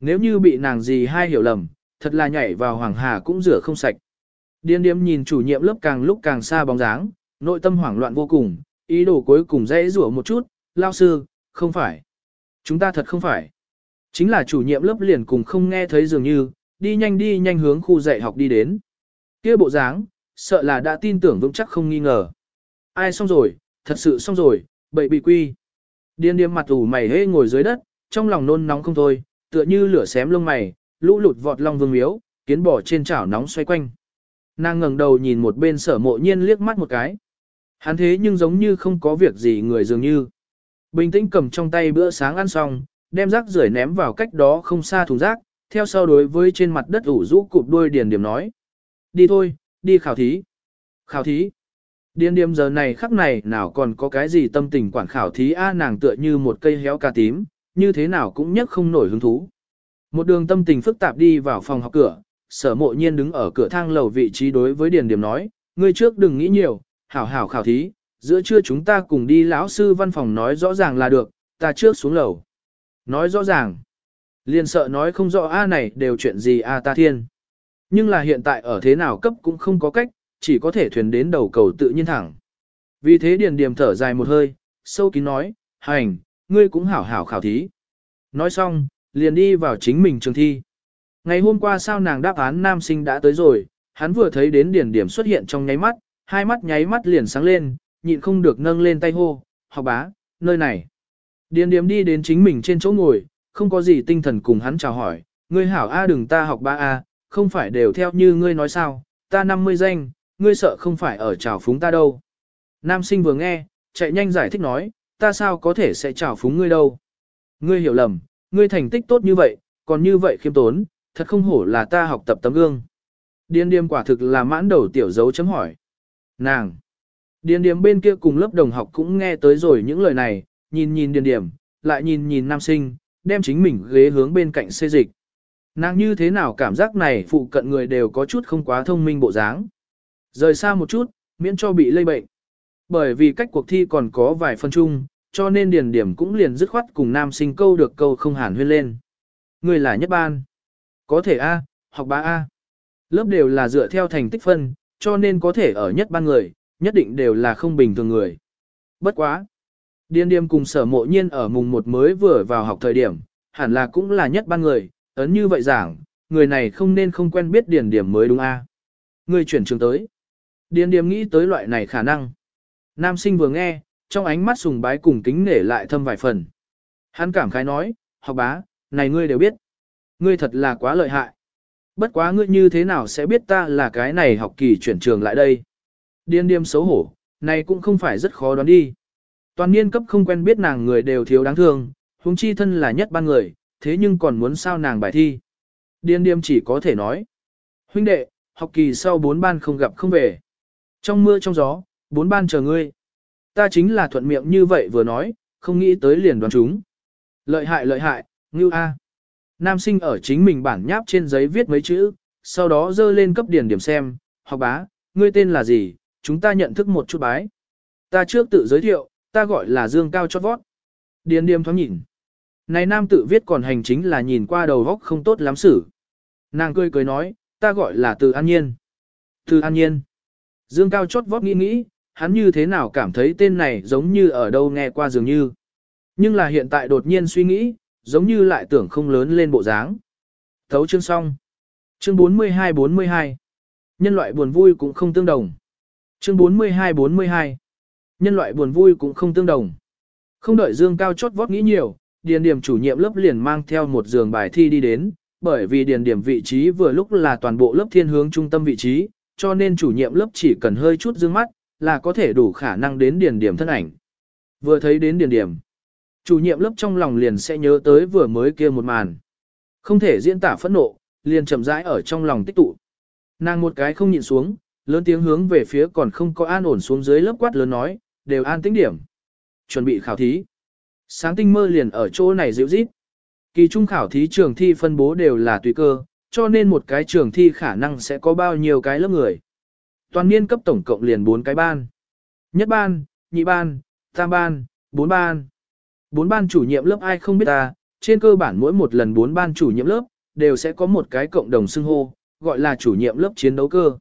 S1: Nếu như bị nàng gì hai hiểu lầm, thật là nhảy vào hoàng hà cũng rửa không sạch. Điên điếm nhìn chủ nhiệm lớp càng lúc càng xa bóng dáng, nội tâm hoảng loạn vô cùng, ý đồ cuối cùng dễ rủa một chút, lao sư, không phải. Chúng ta thật không phải. Chính là chủ nhiệm lớp liền cùng không nghe thấy dường như, đi nhanh đi nhanh hướng khu dạy học đi đến. kia bộ dáng, sợ là đã tin tưởng vững chắc không nghi ngờ. Ai xong rồi, thật sự xong rồi, bậy bị quy. Điên điếm mặt ủ mày hê ngồi dưới đất, trong lòng nôn nóng không thôi, tựa như lửa xém lông mày, lũ lụt vọt long vương miếu, kiến bò trên chảo nóng xoay quanh. Nàng ngẩng đầu nhìn một bên sở mộ nhiên liếc mắt một cái. Hắn thế nhưng giống như không có việc gì người dường như. Bình tĩnh cầm trong tay bữa sáng ăn xong, đem rác rưởi ném vào cách đó không xa thùng rác, theo sau đối với trên mặt đất ủ rũ cụp đuôi điền điểm nói. Đi thôi, đi khảo thí. Khảo thí. Điền điểm giờ này khắc này nào còn có cái gì tâm tình quản khảo thí a nàng tựa như một cây héo cà tím, như thế nào cũng nhất không nổi hứng thú. Một đường tâm tình phức tạp đi vào phòng học cửa, sở mộ nhiên đứng ở cửa thang lầu vị trí đối với điền điểm nói, ngươi trước đừng nghĩ nhiều, hảo hảo khảo thí, giữa trưa chúng ta cùng đi lão sư văn phòng nói rõ ràng là được, ta trước xuống lầu. Nói rõ ràng. Liền sợ nói không rõ A này đều chuyện gì A ta thiên. Nhưng là hiện tại ở thế nào cấp cũng không có cách, chỉ có thể thuyền đến đầu cầu tự nhiên thẳng. Vì thế Điền Điềm thở dài một hơi, sâu kín nói, hành, ngươi cũng hảo hảo khảo thí. Nói xong, liền đi vào chính mình trường thi. Ngày hôm qua sao nàng đáp án nam sinh đã tới rồi, hắn vừa thấy đến Điền Điểm xuất hiện trong nháy mắt, hai mắt nháy mắt liền sáng lên, nhịn không được nâng lên tay hô, học bá, nơi này. Điền điếm đi đến chính mình trên chỗ ngồi, không có gì tinh thần cùng hắn chào hỏi, ngươi hảo A đừng ta học ba A, không phải đều theo như ngươi nói sao, ta 50 danh, ngươi sợ không phải ở chào phúng ta đâu. Nam sinh vừa nghe, chạy nhanh giải thích nói, ta sao có thể sẽ chào phúng ngươi đâu. Ngươi hiểu lầm, ngươi thành tích tốt như vậy, còn như vậy khiêm tốn, thật không hổ là ta học tập tấm gương. Điên điềm quả thực là mãn đầu tiểu dấu chấm hỏi. Nàng! Điền điểm bên kia cùng lớp đồng học cũng nghe tới rồi những lời này, nhìn nhìn điền điểm, lại nhìn nhìn nam sinh, đem chính mình ghế hướng bên cạnh xê dịch. Nàng như thế nào cảm giác này phụ cận người đều có chút không quá thông minh bộ dáng. Rời xa một chút, miễn cho bị lây bệnh. Bởi vì cách cuộc thi còn có vài phân chung, cho nên điền điểm cũng liền dứt khoát cùng nam sinh câu được câu không hàn huyên lên. Người là nhất ban. Có thể A, học ba A. Lớp đều là dựa theo thành tích phân, cho nên có thể ở nhất ban người, nhất định đều là không bình thường người. Bất quá. Điên điềm cùng sở mộ nhiên ở mùng một mới vừa vào học thời điểm, hẳn là cũng là nhất ban người, ấn như vậy giảng, người này không nên không quen biết điền điểm mới đúng a. Người chuyển trường tới. Điền điềm nghĩ tới loại này khả năng. Nam sinh vừa nghe, trong ánh mắt sùng bái cùng kính nể lại thâm vài phần. Hắn cảm khái nói, học bá, này ngươi đều biết. Ngươi thật là quá lợi hại. Bất quá ngươi như thế nào sẽ biết ta là cái này học kỳ chuyển trường lại đây. Điên điềm xấu hổ, này cũng không phải rất khó đoán đi. Toàn niên cấp không quen biết nàng người đều thiếu đáng thương, huống chi thân là nhất ban người, thế nhưng còn muốn sao nàng bài thi. Điên điềm chỉ có thể nói. Huynh đệ, học kỳ sau bốn ban không gặp không về. Trong mưa trong gió, bốn ban chờ ngươi. Ta chính là thuận miệng như vậy vừa nói, không nghĩ tới liền đoán chúng. Lợi hại lợi hại, ngưu A. Nam sinh ở chính mình bản nháp trên giấy viết mấy chữ, sau đó dơ lên cấp điển điểm xem, học bá, ngươi tên là gì, chúng ta nhận thức một chút bái. Ta trước tự giới thiệu, ta gọi là Dương Cao Chót Vót. Điền điềm thoáng nhìn. Này nam tự viết còn hành chính là nhìn qua đầu góc không tốt lắm xử. Nàng cười cười nói, ta gọi là từ an nhiên. Từ an nhiên. Dương Cao chót vót nghĩ nghĩ, hắn như thế nào cảm thấy tên này giống như ở đâu nghe qua dường như. Nhưng là hiện tại đột nhiên suy nghĩ, giống như lại tưởng không lớn lên bộ dáng. Thấu chương xong. Chương 42-42. Nhân loại buồn vui cũng không tương đồng. Chương 42-42. Nhân loại buồn vui cũng không tương đồng. Không đợi Dương Cao chót vót nghĩ nhiều, điền điểm chủ nhiệm lớp liền mang theo một giường bài thi đi đến, bởi vì điền điểm vị trí vừa lúc là toàn bộ lớp thiên hướng trung tâm vị trí, cho nên chủ nhiệm lớp chỉ cần hơi chút dương mắt, là có thể đủ khả năng đến điền điểm thân ảnh. Vừa thấy đến điền điểm, chủ nhiệm lớp trong lòng liền sẽ nhớ tới vừa mới kia một màn. Không thể diễn tả phẫn nộ, liền chậm rãi ở trong lòng tích tụ. Nàng một cái không nhịn xuống, lớn tiếng hướng về phía còn không có an ổn xuống dưới lớp quát lớn nói, đều an tĩnh điểm. Chuẩn bị khảo thí. Sáng tinh mơ liền ở chỗ này dịu rít. Kỳ trung khảo thí trường thi phân bố đều là tùy cơ, cho nên một cái trường thi khả năng sẽ có bao nhiêu cái lớp người. Toàn niên cấp tổng cộng liền 4 cái ban. Nhất ban, nhị ban, tam ban, bốn ban. Bốn ban chủ nhiệm lớp ai không biết ta, trên cơ bản mỗi một lần bốn ban chủ nhiệm lớp, đều sẽ có một cái cộng đồng xưng hô, gọi là chủ nhiệm lớp chiến đấu cơ.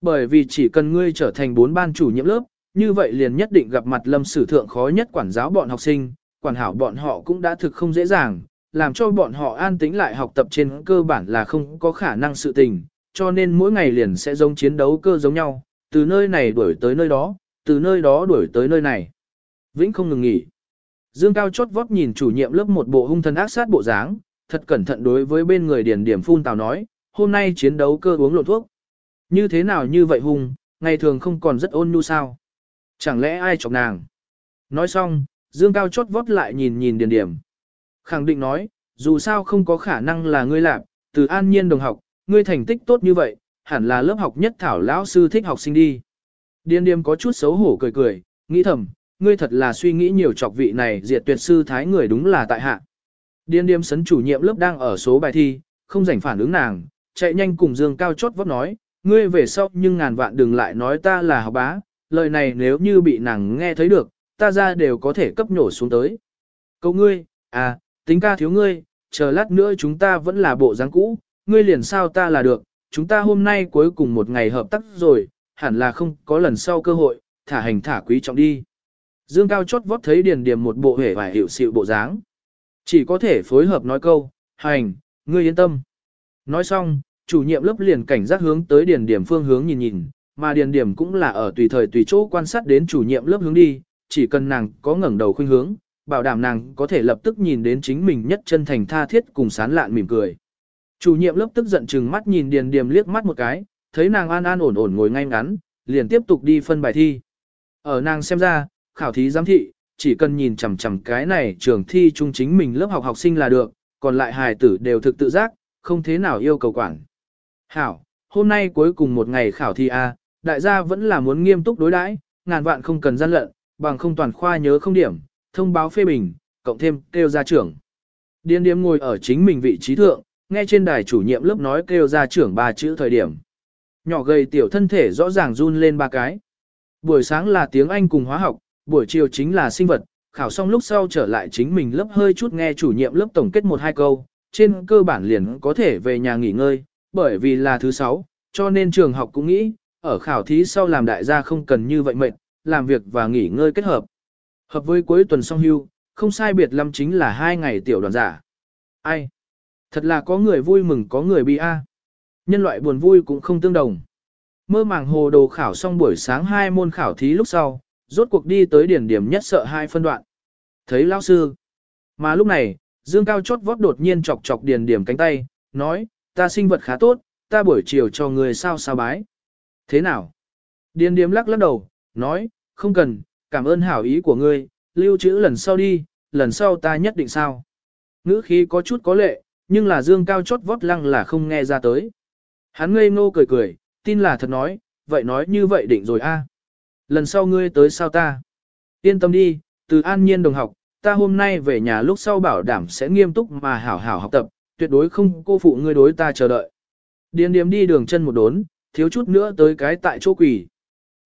S1: Bởi vì chỉ cần ngươi trở thành bốn ban chủ nhiệm lớp, như vậy liền nhất định gặp mặt lâm sử thượng khó nhất quản giáo bọn học sinh, quản hảo bọn họ cũng đã thực không dễ dàng, làm cho bọn họ an tĩnh lại học tập trên cơ bản là không có khả năng sự tình, cho nên mỗi ngày liền sẽ giống chiến đấu cơ giống nhau, từ nơi này đuổi tới nơi đó, từ nơi đó đuổi tới nơi này. Vĩnh không ngừng nghỉ. Dương Cao chót vót nhìn chủ nhiệm lớp một bộ hung thần ác sát bộ dáng, thật cẩn thận đối với bên người điền điểm phun tào nói, hôm nay chiến đấu cơ uống lộ thuốc. Như thế nào như vậy hung, ngày thường không còn rất ôn nhu sao? Chẳng lẽ ai chọc nàng? Nói xong, Dương Cao chót vót lại nhìn nhìn điền điểm. Khẳng định nói, dù sao không có khả năng là ngươi làm, từ an nhiên đồng học, ngươi thành tích tốt như vậy, hẳn là lớp học nhất thảo lão sư thích học sinh đi. Điền Điểm có chút xấu hổ cười cười, nghĩ thầm, ngươi thật là suy nghĩ nhiều chọc vị này diệt tuyệt sư thái người đúng là tại hạ. Điền Điểm sấn chủ nhiệm lớp đang ở số bài thi, không rảnh phản ứng nàng, chạy nhanh cùng Dương Cao chót vót nói, ngươi về sau nhưng ngàn vạn đừng lại nói ta là học bá, lời này nếu như bị nàng nghe thấy được, ta ra đều có thể cấp nhổ xuống tới. Cậu ngươi, à, tính ca thiếu ngươi, chờ lát nữa chúng ta vẫn là bộ dáng cũ, ngươi liền sao ta là được, chúng ta hôm nay cuối cùng một ngày hợp tác rồi, hẳn là không có lần sau cơ hội, thả hành thả quý trọng đi. Dương Cao chót vót thấy Điền Điềm một bộ hể vải hiệu sự bộ dáng. Chỉ có thể phối hợp nói câu, hành, ngươi yên tâm. Nói xong, chủ nhiệm lớp liền cảnh giác hướng tới Điền điểm phương hướng nhìn nhìn, mà Điền điểm cũng là ở tùy thời tùy chỗ quan sát đến chủ nhiệm lớp hướng đi, chỉ cần nàng có ngẩng đầu khuynh hướng, bảo đảm nàng có thể lập tức nhìn đến chính mình nhất chân thành tha thiết cùng sán lạn mỉm cười. Chủ nhiệm lớp tức giận chừng mắt nhìn Điền điểm liếc mắt một cái, thấy nàng an an ổn ổn ngồi ngay ngắn, liền tiếp tục đi phân bài thi. Ở nàng xem ra, khảo thí giám thị, chỉ cần nhìn chằm chằm cái này trường thi chung chính mình lớp học học sinh là được, còn lại hài tử đều thực tự giác, không thế nào yêu cầu quản. Hảo, hôm nay cuối cùng một ngày khảo thi A, đại gia vẫn là muốn nghiêm túc đối đãi, ngàn vạn không cần gian lận, bằng không toàn khoa nhớ không điểm, thông báo phê bình, cộng thêm kêu ra trưởng. Điên điếm ngồi ở chính mình vị trí thượng, nghe trên đài chủ nhiệm lớp nói kêu ra trưởng ba chữ thời điểm. Nhỏ gầy tiểu thân thể rõ ràng run lên ba cái. Buổi sáng là tiếng Anh cùng hóa học, buổi chiều chính là sinh vật, khảo xong lúc sau trở lại chính mình lớp hơi chút nghe chủ nhiệm lớp tổng kết một hai câu, trên cơ bản liền có thể về nhà nghỉ ngơi, bởi vì là thứ sáu, cho nên trường học cũng nghĩ, ở khảo thí sau làm đại gia không cần như vậy mệt, làm việc và nghỉ ngơi kết hợp. Hợp với cuối tuần song hưu, không sai biệt lắm chính là hai ngày tiểu đoàn giả. Ai? Thật là có người vui mừng có người bi a. Nhân loại buồn vui cũng không tương đồng. Mơ màng hồ đồ khảo xong buổi sáng hai môn khảo thí lúc sau, rốt cuộc đi tới điển điểm nhất sợ hai phân đoạn. Thấy lão sư. Mà lúc này, Dương Cao chót vót đột nhiên chọc chọc điền điểm cánh tay, nói, ta sinh vật khá tốt, ta buổi chiều cho người sao sao bái. Thế nào? Điền điếm lắc lắc đầu, nói, không cần, cảm ơn hảo ý của ngươi, lưu trữ lần sau đi, lần sau ta nhất định sao. Ngữ khí có chút có lệ, nhưng là Dương Cao chót vót lăng là không nghe ra tới. Hắn ngây ngô cười cười, tin là thật nói, vậy nói như vậy định rồi a. Lần sau ngươi tới sao ta? Yên tâm đi, từ an nhiên đồng học, ta hôm nay về nhà lúc sau bảo đảm sẽ nghiêm túc mà hảo hảo học tập, tuyệt đối không cô phụ ngươi đối ta chờ đợi. Điền điếm đi đường chân một đốn, thiếu chút nữa tới cái tại chỗ quỷ.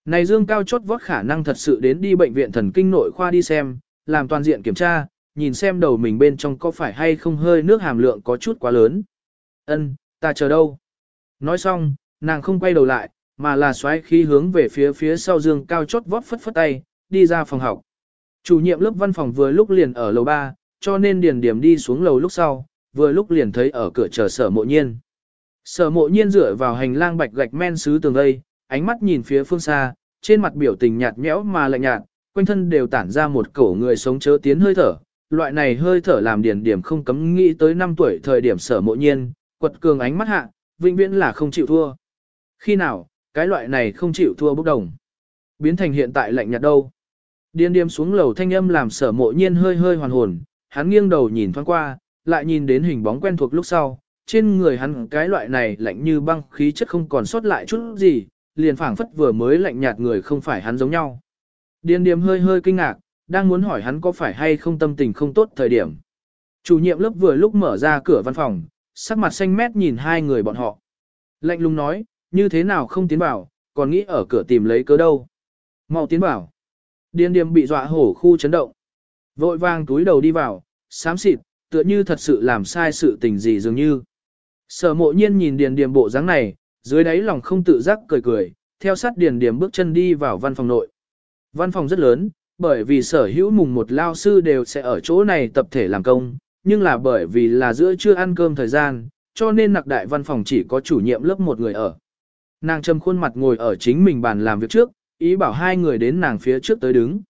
S1: Này Dương Cao chót vót khả năng thật sự đến đi bệnh viện thần kinh nội khoa đi xem, làm toàn diện kiểm tra, nhìn xem đầu mình bên trong có phải hay không hơi nước hàm lượng có chút quá lớn. Ân, ta chờ đâu? Nói xong, nàng không quay đầu lại, mà là xoáy khí hướng về phía phía sau Dương Cao chót vót phất phất tay, đi ra phòng học. Chủ nhiệm lớp văn phòng vừa lúc liền ở lầu 3, cho nên điền điểm đi xuống lầu lúc sau, vừa lúc liền thấy ở cửa chờ sở mộ nhiên. Sở mộ nhiên dựa vào hành lang bạch gạch men sứ tường đây, ánh mắt nhìn phía phương xa, trên mặt biểu tình nhạt nhẽo mà lạnh nhạt, quanh thân đều tản ra một cổ người sống chớ tiến hơi thở. Loại này hơi thở làm điền điểm không cấm nghĩ tới năm tuổi thời điểm sở mộ nhiên, quật cường ánh mắt hạ, vĩnh viễn là không chịu thua. Khi nào, cái loại này không chịu thua bốc đồng. Biến thành hiện tại lạnh nhạt đâu. Điên điềm xuống lầu thanh âm làm sở mộ nhiên hơi hơi hoàn hồn, hắn nghiêng đầu nhìn thoáng qua, lại nhìn đến hình bóng quen thuộc lúc sau, trên người hắn cái loại này lạnh như băng khí chất không còn sót lại chút gì, liền phảng phất vừa mới lạnh nhạt người không phải hắn giống nhau. Điền điềm hơi hơi kinh ngạc, đang muốn hỏi hắn có phải hay không tâm tình không tốt thời điểm. Chủ nhiệm lớp vừa lúc mở ra cửa văn phòng, sắc mặt xanh mét nhìn hai người bọn họ. Lạnh lùng nói, như thế nào không tiến vào, còn nghĩ ở cửa tìm lấy cớ đâu. Mau tiến vào. Điền điềm bị dọa hổ khu chấn động. Vội vàng túi đầu đi vào, xám xịt, tựa như thật sự làm sai sự tình gì dường như. Sở mộ nhiên nhìn điền điểm bộ dáng này, dưới đáy lòng không tự giác cười cười, theo sát điền điểm bước chân đi vào văn phòng nội. Văn phòng rất lớn, bởi vì sở hữu mùng một lao sư đều sẽ ở chỗ này tập thể làm công, nhưng là bởi vì là giữa trưa ăn cơm thời gian, cho nên nặc đại văn phòng chỉ có chủ nhiệm lớp một người ở. Nàng trầm khuôn mặt ngồi ở chính mình bàn làm việc trước, ý bảo hai người đến nàng phía trước tới đứng.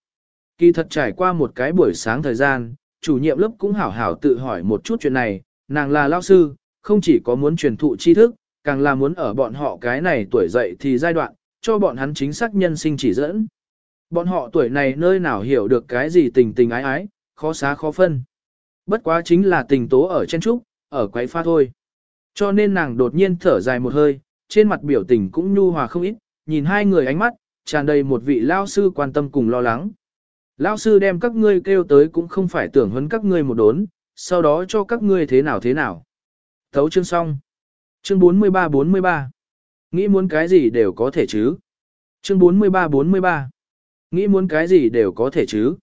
S1: Kỳ thật trải qua một cái buổi sáng thời gian, chủ nhiệm lớp cũng hảo hảo tự hỏi một chút chuyện này, nàng là lao sư, không chỉ có muốn truyền thụ tri thức, càng là muốn ở bọn họ cái này tuổi dậy thì giai đoạn, cho bọn hắn chính xác nhân sinh chỉ dẫn. Bọn họ tuổi này nơi nào hiểu được cái gì tình tình ái ái, khó xá khó phân. Bất quá chính là tình tố ở trên trúc, ở quấy pha thôi. Cho nên nàng đột nhiên thở dài một hơi, trên mặt biểu tình cũng nhu hòa không ít, nhìn hai người ánh mắt, tràn đầy một vị lao sư quan tâm cùng lo lắng. Lao sư đem các ngươi kêu tới cũng không phải tưởng huấn các ngươi một đốn, sau đó cho các ngươi thế nào thế nào. Thấu chương xong. Chương 43-43. Nghĩ muốn cái gì đều có thể chứ. Chương 43-43. Nghĩ muốn cái gì đều có thể chứ.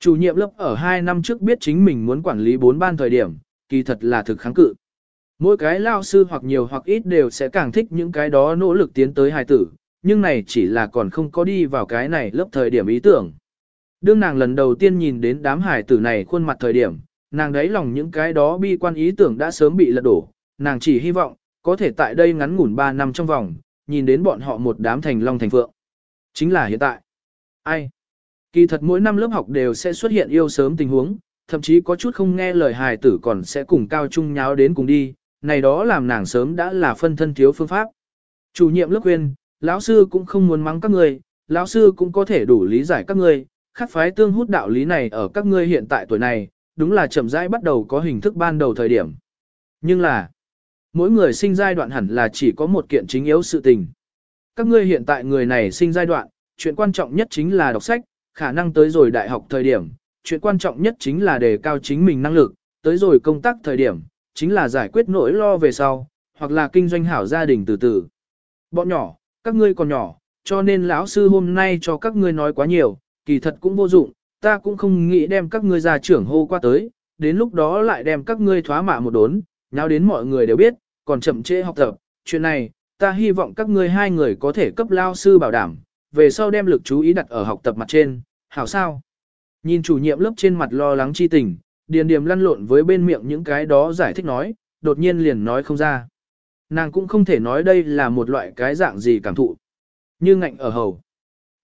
S1: Chủ nhiệm lớp ở 2 năm trước biết chính mình muốn quản lý 4 ban thời điểm, kỳ thật là thực kháng cự. Mỗi cái lao sư hoặc nhiều hoặc ít đều sẽ càng thích những cái đó nỗ lực tiến tới hài tử, nhưng này chỉ là còn không có đi vào cái này lớp thời điểm ý tưởng. Đương nàng lần đầu tiên nhìn đến đám hải tử này khuôn mặt thời điểm, nàng đáy lòng những cái đó bi quan ý tưởng đã sớm bị lật đổ, nàng chỉ hy vọng, có thể tại đây ngắn ngủn 3 năm trong vòng, nhìn đến bọn họ một đám thành long thành phượng. Chính là hiện tại. Ai? Kỳ thật mỗi năm lớp học đều sẽ xuất hiện yêu sớm tình huống, thậm chí có chút không nghe lời hài tử còn sẽ cùng cao trung nháo đến cùng đi, này đó làm nàng sớm đã là phân thân thiếu phương pháp. Chủ nhiệm lớp khuyên, lão sư cũng không muốn mắng các người lão sư cũng có thể đủ lý giải các người khắc phái tương hút đạo lý này ở các ngươi hiện tại tuổi này, đúng là chậm rãi bắt đầu có hình thức ban đầu thời điểm. Nhưng là, mỗi người sinh giai đoạn hẳn là chỉ có một kiện chính yếu sự tình. Các ngươi hiện tại người này sinh giai đoạn, chuyện quan trọng nhất chính là đọc sách, khả năng tới rồi đại học thời điểm, chuyện quan trọng nhất chính là đề cao chính mình năng lực, tới rồi công tác thời điểm, chính là giải quyết nỗi lo về sau, hoặc là kinh doanh hảo gia đình từ từ. Bọn nhỏ, các ngươi còn nhỏ, cho nên lão sư hôm nay cho các ngươi nói quá nhiều, kỳ thật cũng vô dụng, ta cũng không nghĩ đem các ngươi ra trưởng hô qua tới, đến lúc đó lại đem các ngươi thoá mạ một đốn, nháo đến mọi người đều biết, còn chậm trễ học tập, chuyện này, ta hy vọng các ngươi hai người có thể cấp lao sư bảo đảm, về sau đem lực chú ý đặt ở học tập mặt trên, hảo sao? Nhìn chủ nhiệm lớp trên mặt lo lắng chi tình, điền điềm lăn lộn với bên miệng những cái đó giải thích nói, đột nhiên liền nói không ra. Nàng cũng không thể nói đây là một loại cái dạng gì cảm thụ. Như ngạnh ở hầu.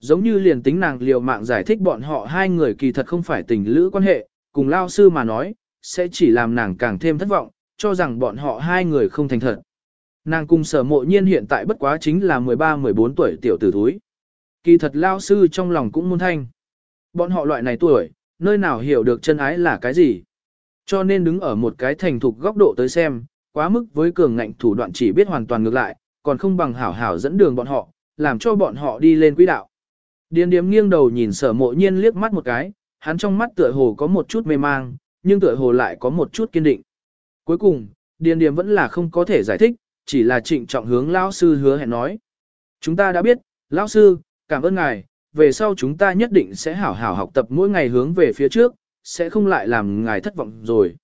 S1: Giống như liền tính nàng liều mạng giải thích bọn họ hai người kỳ thật không phải tình lữ quan hệ, cùng lao sư mà nói, sẽ chỉ làm nàng càng thêm thất vọng, cho rằng bọn họ hai người không thành thật. Nàng cùng sở mộ nhiên hiện tại bất quá chính là 13-14 tuổi tiểu tử thúi. Kỳ thật lao sư trong lòng cũng muốn thanh. Bọn họ loại này tuổi, nơi nào hiểu được chân ái là cái gì. Cho nên đứng ở một cái thành thục góc độ tới xem, quá mức với cường ngạnh thủ đoạn chỉ biết hoàn toàn ngược lại, còn không bằng hảo hảo dẫn đường bọn họ, làm cho bọn họ đi lên quỹ đạo. Điền điếm nghiêng đầu nhìn sở mộ nhiên liếc mắt một cái, hắn trong mắt tựa hồ có một chút mê mang, nhưng tựa hồ lại có một chút kiên định. Cuối cùng, điền điếm vẫn là không có thể giải thích, chỉ là trịnh trọng hướng lão sư hứa hẹn nói. Chúng ta đã biết, lão sư, cảm ơn ngài, về sau chúng ta nhất định sẽ hảo hảo học tập mỗi ngày hướng về phía trước, sẽ không lại làm ngài thất vọng rồi.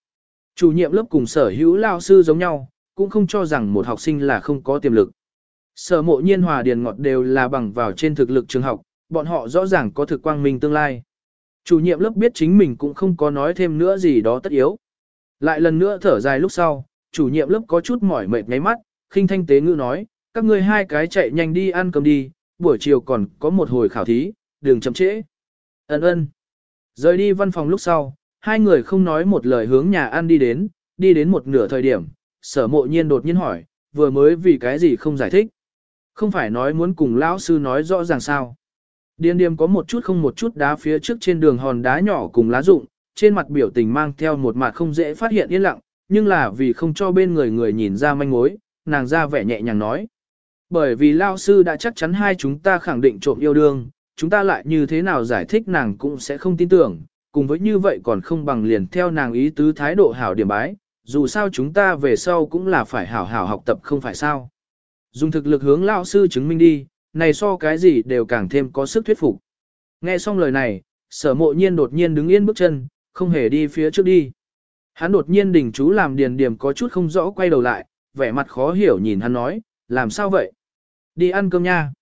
S1: Chủ nhiệm lớp cùng sở hữu lao sư giống nhau, cũng không cho rằng một học sinh là không có tiềm lực. Sở mộ nhiên hòa điền ngọt đều là bằng vào trên thực lực trường học, bọn họ rõ ràng có thực quang minh tương lai. Chủ nhiệm lớp biết chính mình cũng không có nói thêm nữa gì đó tất yếu. Lại lần nữa thở dài lúc sau, chủ nhiệm lớp có chút mỏi mệt ngáy mắt, khinh thanh tế ngữ nói, các ngươi hai cái chạy nhanh đi ăn cơm đi, buổi chiều còn có một hồi khảo thí, đừng chậm trễ. Ấn ơn. Rời đi văn phòng lúc sau, hai người không nói một lời hướng nhà ăn đi đến, đi đến một nửa thời điểm, sở mộ nhiên đột nhiên hỏi, vừa mới vì cái gì không giải thích. Không phải nói muốn cùng lão sư nói rõ ràng sao. Điền điềm có một chút không một chút đá phía trước trên đường hòn đá nhỏ cùng lá rụng, trên mặt biểu tình mang theo một mặt không dễ phát hiện yên lặng, nhưng là vì không cho bên người người nhìn ra manh mối, nàng ra vẻ nhẹ nhàng nói. Bởi vì lao sư đã chắc chắn hai chúng ta khẳng định trộm yêu đương, chúng ta lại như thế nào giải thích nàng cũng sẽ không tin tưởng, cùng với như vậy còn không bằng liền theo nàng ý tứ thái độ hảo điểm bái, dù sao chúng ta về sau cũng là phải hảo hảo học tập không phải sao. Dùng thực lực hướng lao sư chứng minh đi, này so cái gì đều càng thêm có sức thuyết phục. Nghe xong lời này, sở mộ nhiên đột nhiên đứng yên bước chân, không hề đi phía trước đi. Hắn đột nhiên đình chú làm điền điểm có chút không rõ quay đầu lại, vẻ mặt khó hiểu nhìn hắn nói, làm sao vậy? Đi ăn cơm nha.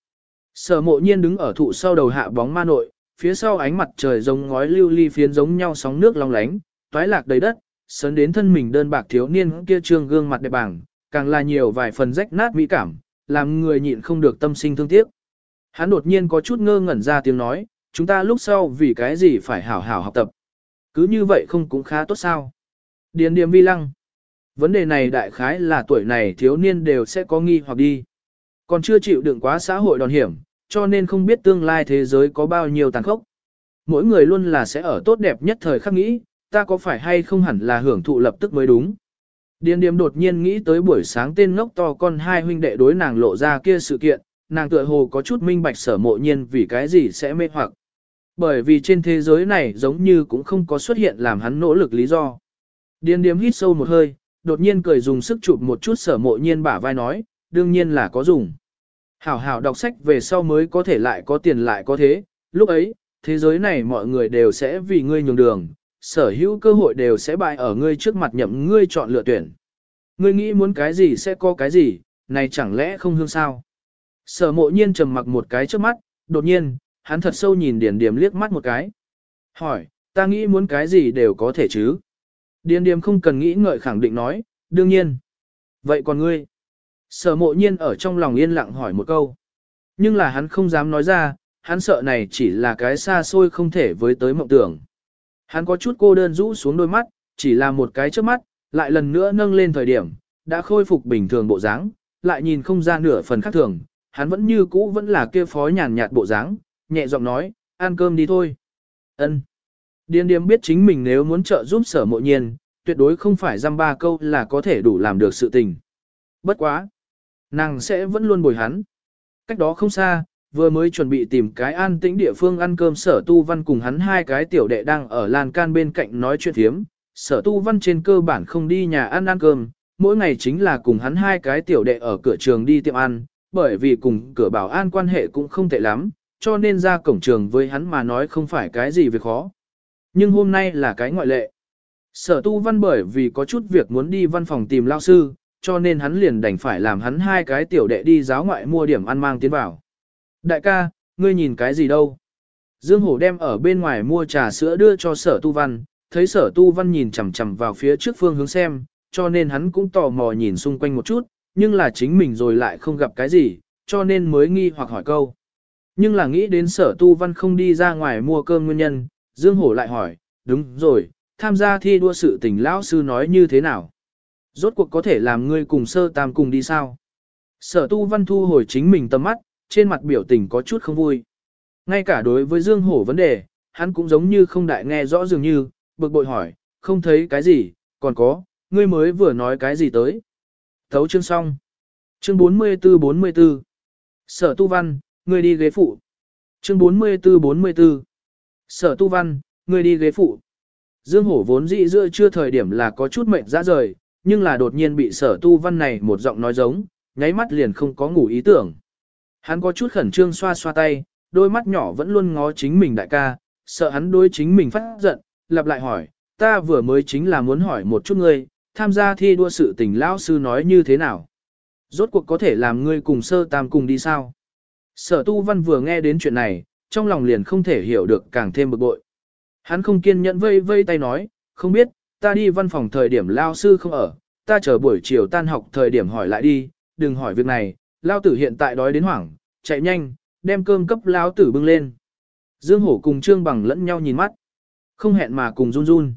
S1: Sở mộ nhiên đứng ở thụ sau đầu hạ bóng ma nội, phía sau ánh mặt trời giống ngói lưu ly phiến giống nhau sóng nước long lánh, toái lạc đầy đất, sớn đến thân mình đơn bạc thiếu niên kia trương gương mặt đẹp bảng, càng là nhiều vài phần rách nát mỹ cảm, làm người nhịn không được tâm sinh thương tiếc. Hắn đột nhiên có chút ngơ ngẩn ra tiếng nói, chúng ta lúc sau vì cái gì phải hảo hảo học tập. Cứ như vậy không cũng khá tốt sao. Điền điềm vi lăng. Vấn đề này đại khái là tuổi này thiếu niên đều sẽ có nghi hoặc đi. Còn chưa chịu đựng quá xã hội đòn hiểm, cho nên không biết tương lai thế giới có bao nhiêu tàn khốc. Mỗi người luôn là sẽ ở tốt đẹp nhất thời khắc nghĩ, ta có phải hay không hẳn là hưởng thụ lập tức mới đúng. Điền điểm đột nhiên nghĩ tới buổi sáng tên ngốc to con hai huynh đệ đối nàng lộ ra kia sự kiện, nàng tựa hồ có chút minh bạch sở mộ nhiên vì cái gì sẽ mê hoặc. Bởi vì trên thế giới này giống như cũng không có xuất hiện làm hắn nỗ lực lý do. Điền điểm hít sâu một hơi, đột nhiên cười dùng sức chụp một chút sở mộ nhiên bả vai nói, đương nhiên là có dùng. Hảo hảo đọc sách về sau mới có thể lại có tiền lại có thế, lúc ấy, thế giới này mọi người đều sẽ vì ngươi nhường đường, sở hữu cơ hội đều sẽ bại ở ngươi trước mặt nhậm ngươi chọn lựa tuyển. Ngươi nghĩ muốn cái gì sẽ có cái gì, này chẳng lẽ không hương sao? Sở mộ nhiên trầm mặc một cái trước mắt, đột nhiên, hắn thật sâu nhìn Điền Điềm liếc mắt một cái. Hỏi, ta nghĩ muốn cái gì đều có thể chứ? Điền Điềm không cần nghĩ ngợi khẳng định nói, đương nhiên. Vậy còn ngươi? Sở mộ nhiên ở trong lòng yên lặng hỏi một câu. Nhưng là hắn không dám nói ra, hắn sợ này chỉ là cái xa xôi không thể với tới mộng tưởng. Hắn có chút cô đơn rũ xuống đôi mắt, chỉ là một cái trước mắt, lại lần nữa nâng lên thời điểm, đã khôi phục bình thường bộ dáng, lại nhìn không ra nửa phần khác thường, hắn vẫn như cũ vẫn là kia phó nhàn nhạt bộ dáng, nhẹ giọng nói, ăn cơm đi thôi. Ân. Điên điếm biết chính mình nếu muốn trợ giúp sở mộ nhiên, tuyệt đối không phải dăm ba câu là có thể đủ làm được sự tình. Bất quá. Nàng sẽ vẫn luôn bồi hắn. Cách đó không xa, vừa mới chuẩn bị tìm cái an tĩnh địa phương ăn cơm sở tu văn cùng hắn hai cái tiểu đệ đang ở lan can bên cạnh nói chuyện thiếm. Sở tu văn trên cơ bản không đi nhà ăn ăn cơm, mỗi ngày chính là cùng hắn hai cái tiểu đệ ở cửa trường đi tiệm ăn, bởi vì cùng cửa bảo an quan hệ cũng không tệ lắm, cho nên ra cổng trường với hắn mà nói không phải cái gì việc khó. Nhưng hôm nay là cái ngoại lệ. Sở tu văn bởi vì có chút việc muốn đi văn phòng tìm lao sư, cho nên hắn liền đành phải làm hắn hai cái tiểu đệ đi giáo ngoại mua điểm ăn mang tiến vào. Đại ca, ngươi nhìn cái gì đâu? Dương Hổ đem ở bên ngoài mua trà sữa đưa cho sở tu văn, thấy sở tu văn nhìn chằm chằm vào phía trước phương hướng xem, cho nên hắn cũng tò mò nhìn xung quanh một chút, nhưng là chính mình rồi lại không gặp cái gì, cho nên mới nghi hoặc hỏi câu. Nhưng là nghĩ đến sở tu văn không đi ra ngoài mua cơm nguyên nhân, Dương Hổ lại hỏi, đúng rồi, tham gia thi đua sự tình lão sư nói như thế nào? Rốt cuộc có thể làm ngươi cùng sơ tam cùng đi sao? Sở tu văn thu hồi chính mình tầm mắt, trên mặt biểu tình có chút không vui. Ngay cả đối với Dương Hổ vấn đề, hắn cũng giống như không đại nghe rõ dường như, bực bội hỏi, không thấy cái gì, còn có, ngươi mới vừa nói cái gì tới. Thấu chương xong. Chương 44-44. Sở tu văn, ngươi đi ghế phụ. Chương 44-44. Sở tu văn, ngươi đi ghế phụ. Dương Hổ vốn dị giữa chưa thời điểm là có chút mệnh ra rời, nhưng là đột nhiên bị sở tu văn này một giọng nói giống, nháy mắt liền không có ngủ ý tưởng. Hắn có chút khẩn trương xoa xoa tay, đôi mắt nhỏ vẫn luôn ngó chính mình đại ca, sợ hắn đối chính mình phát giận, lặp lại hỏi, ta vừa mới chính là muốn hỏi một chút ngươi, tham gia thi đua sự tình lão sư nói như thế nào? Rốt cuộc có thể làm ngươi cùng sơ tam cùng đi sao? Sở tu văn vừa nghe đến chuyện này, trong lòng liền không thể hiểu được càng thêm bực bội. Hắn không kiên nhẫn vây vây tay nói, không biết, ta đi văn phòng thời điểm lao sư không ở, ta chờ buổi chiều tan học thời điểm hỏi lại đi, đừng hỏi việc này, lao tử hiện tại đói đến hoảng, chạy nhanh, đem cơm cấp lao tử bưng lên. Dương Hổ cùng Trương Bằng lẫn nhau nhìn mắt, không hẹn mà cùng run run.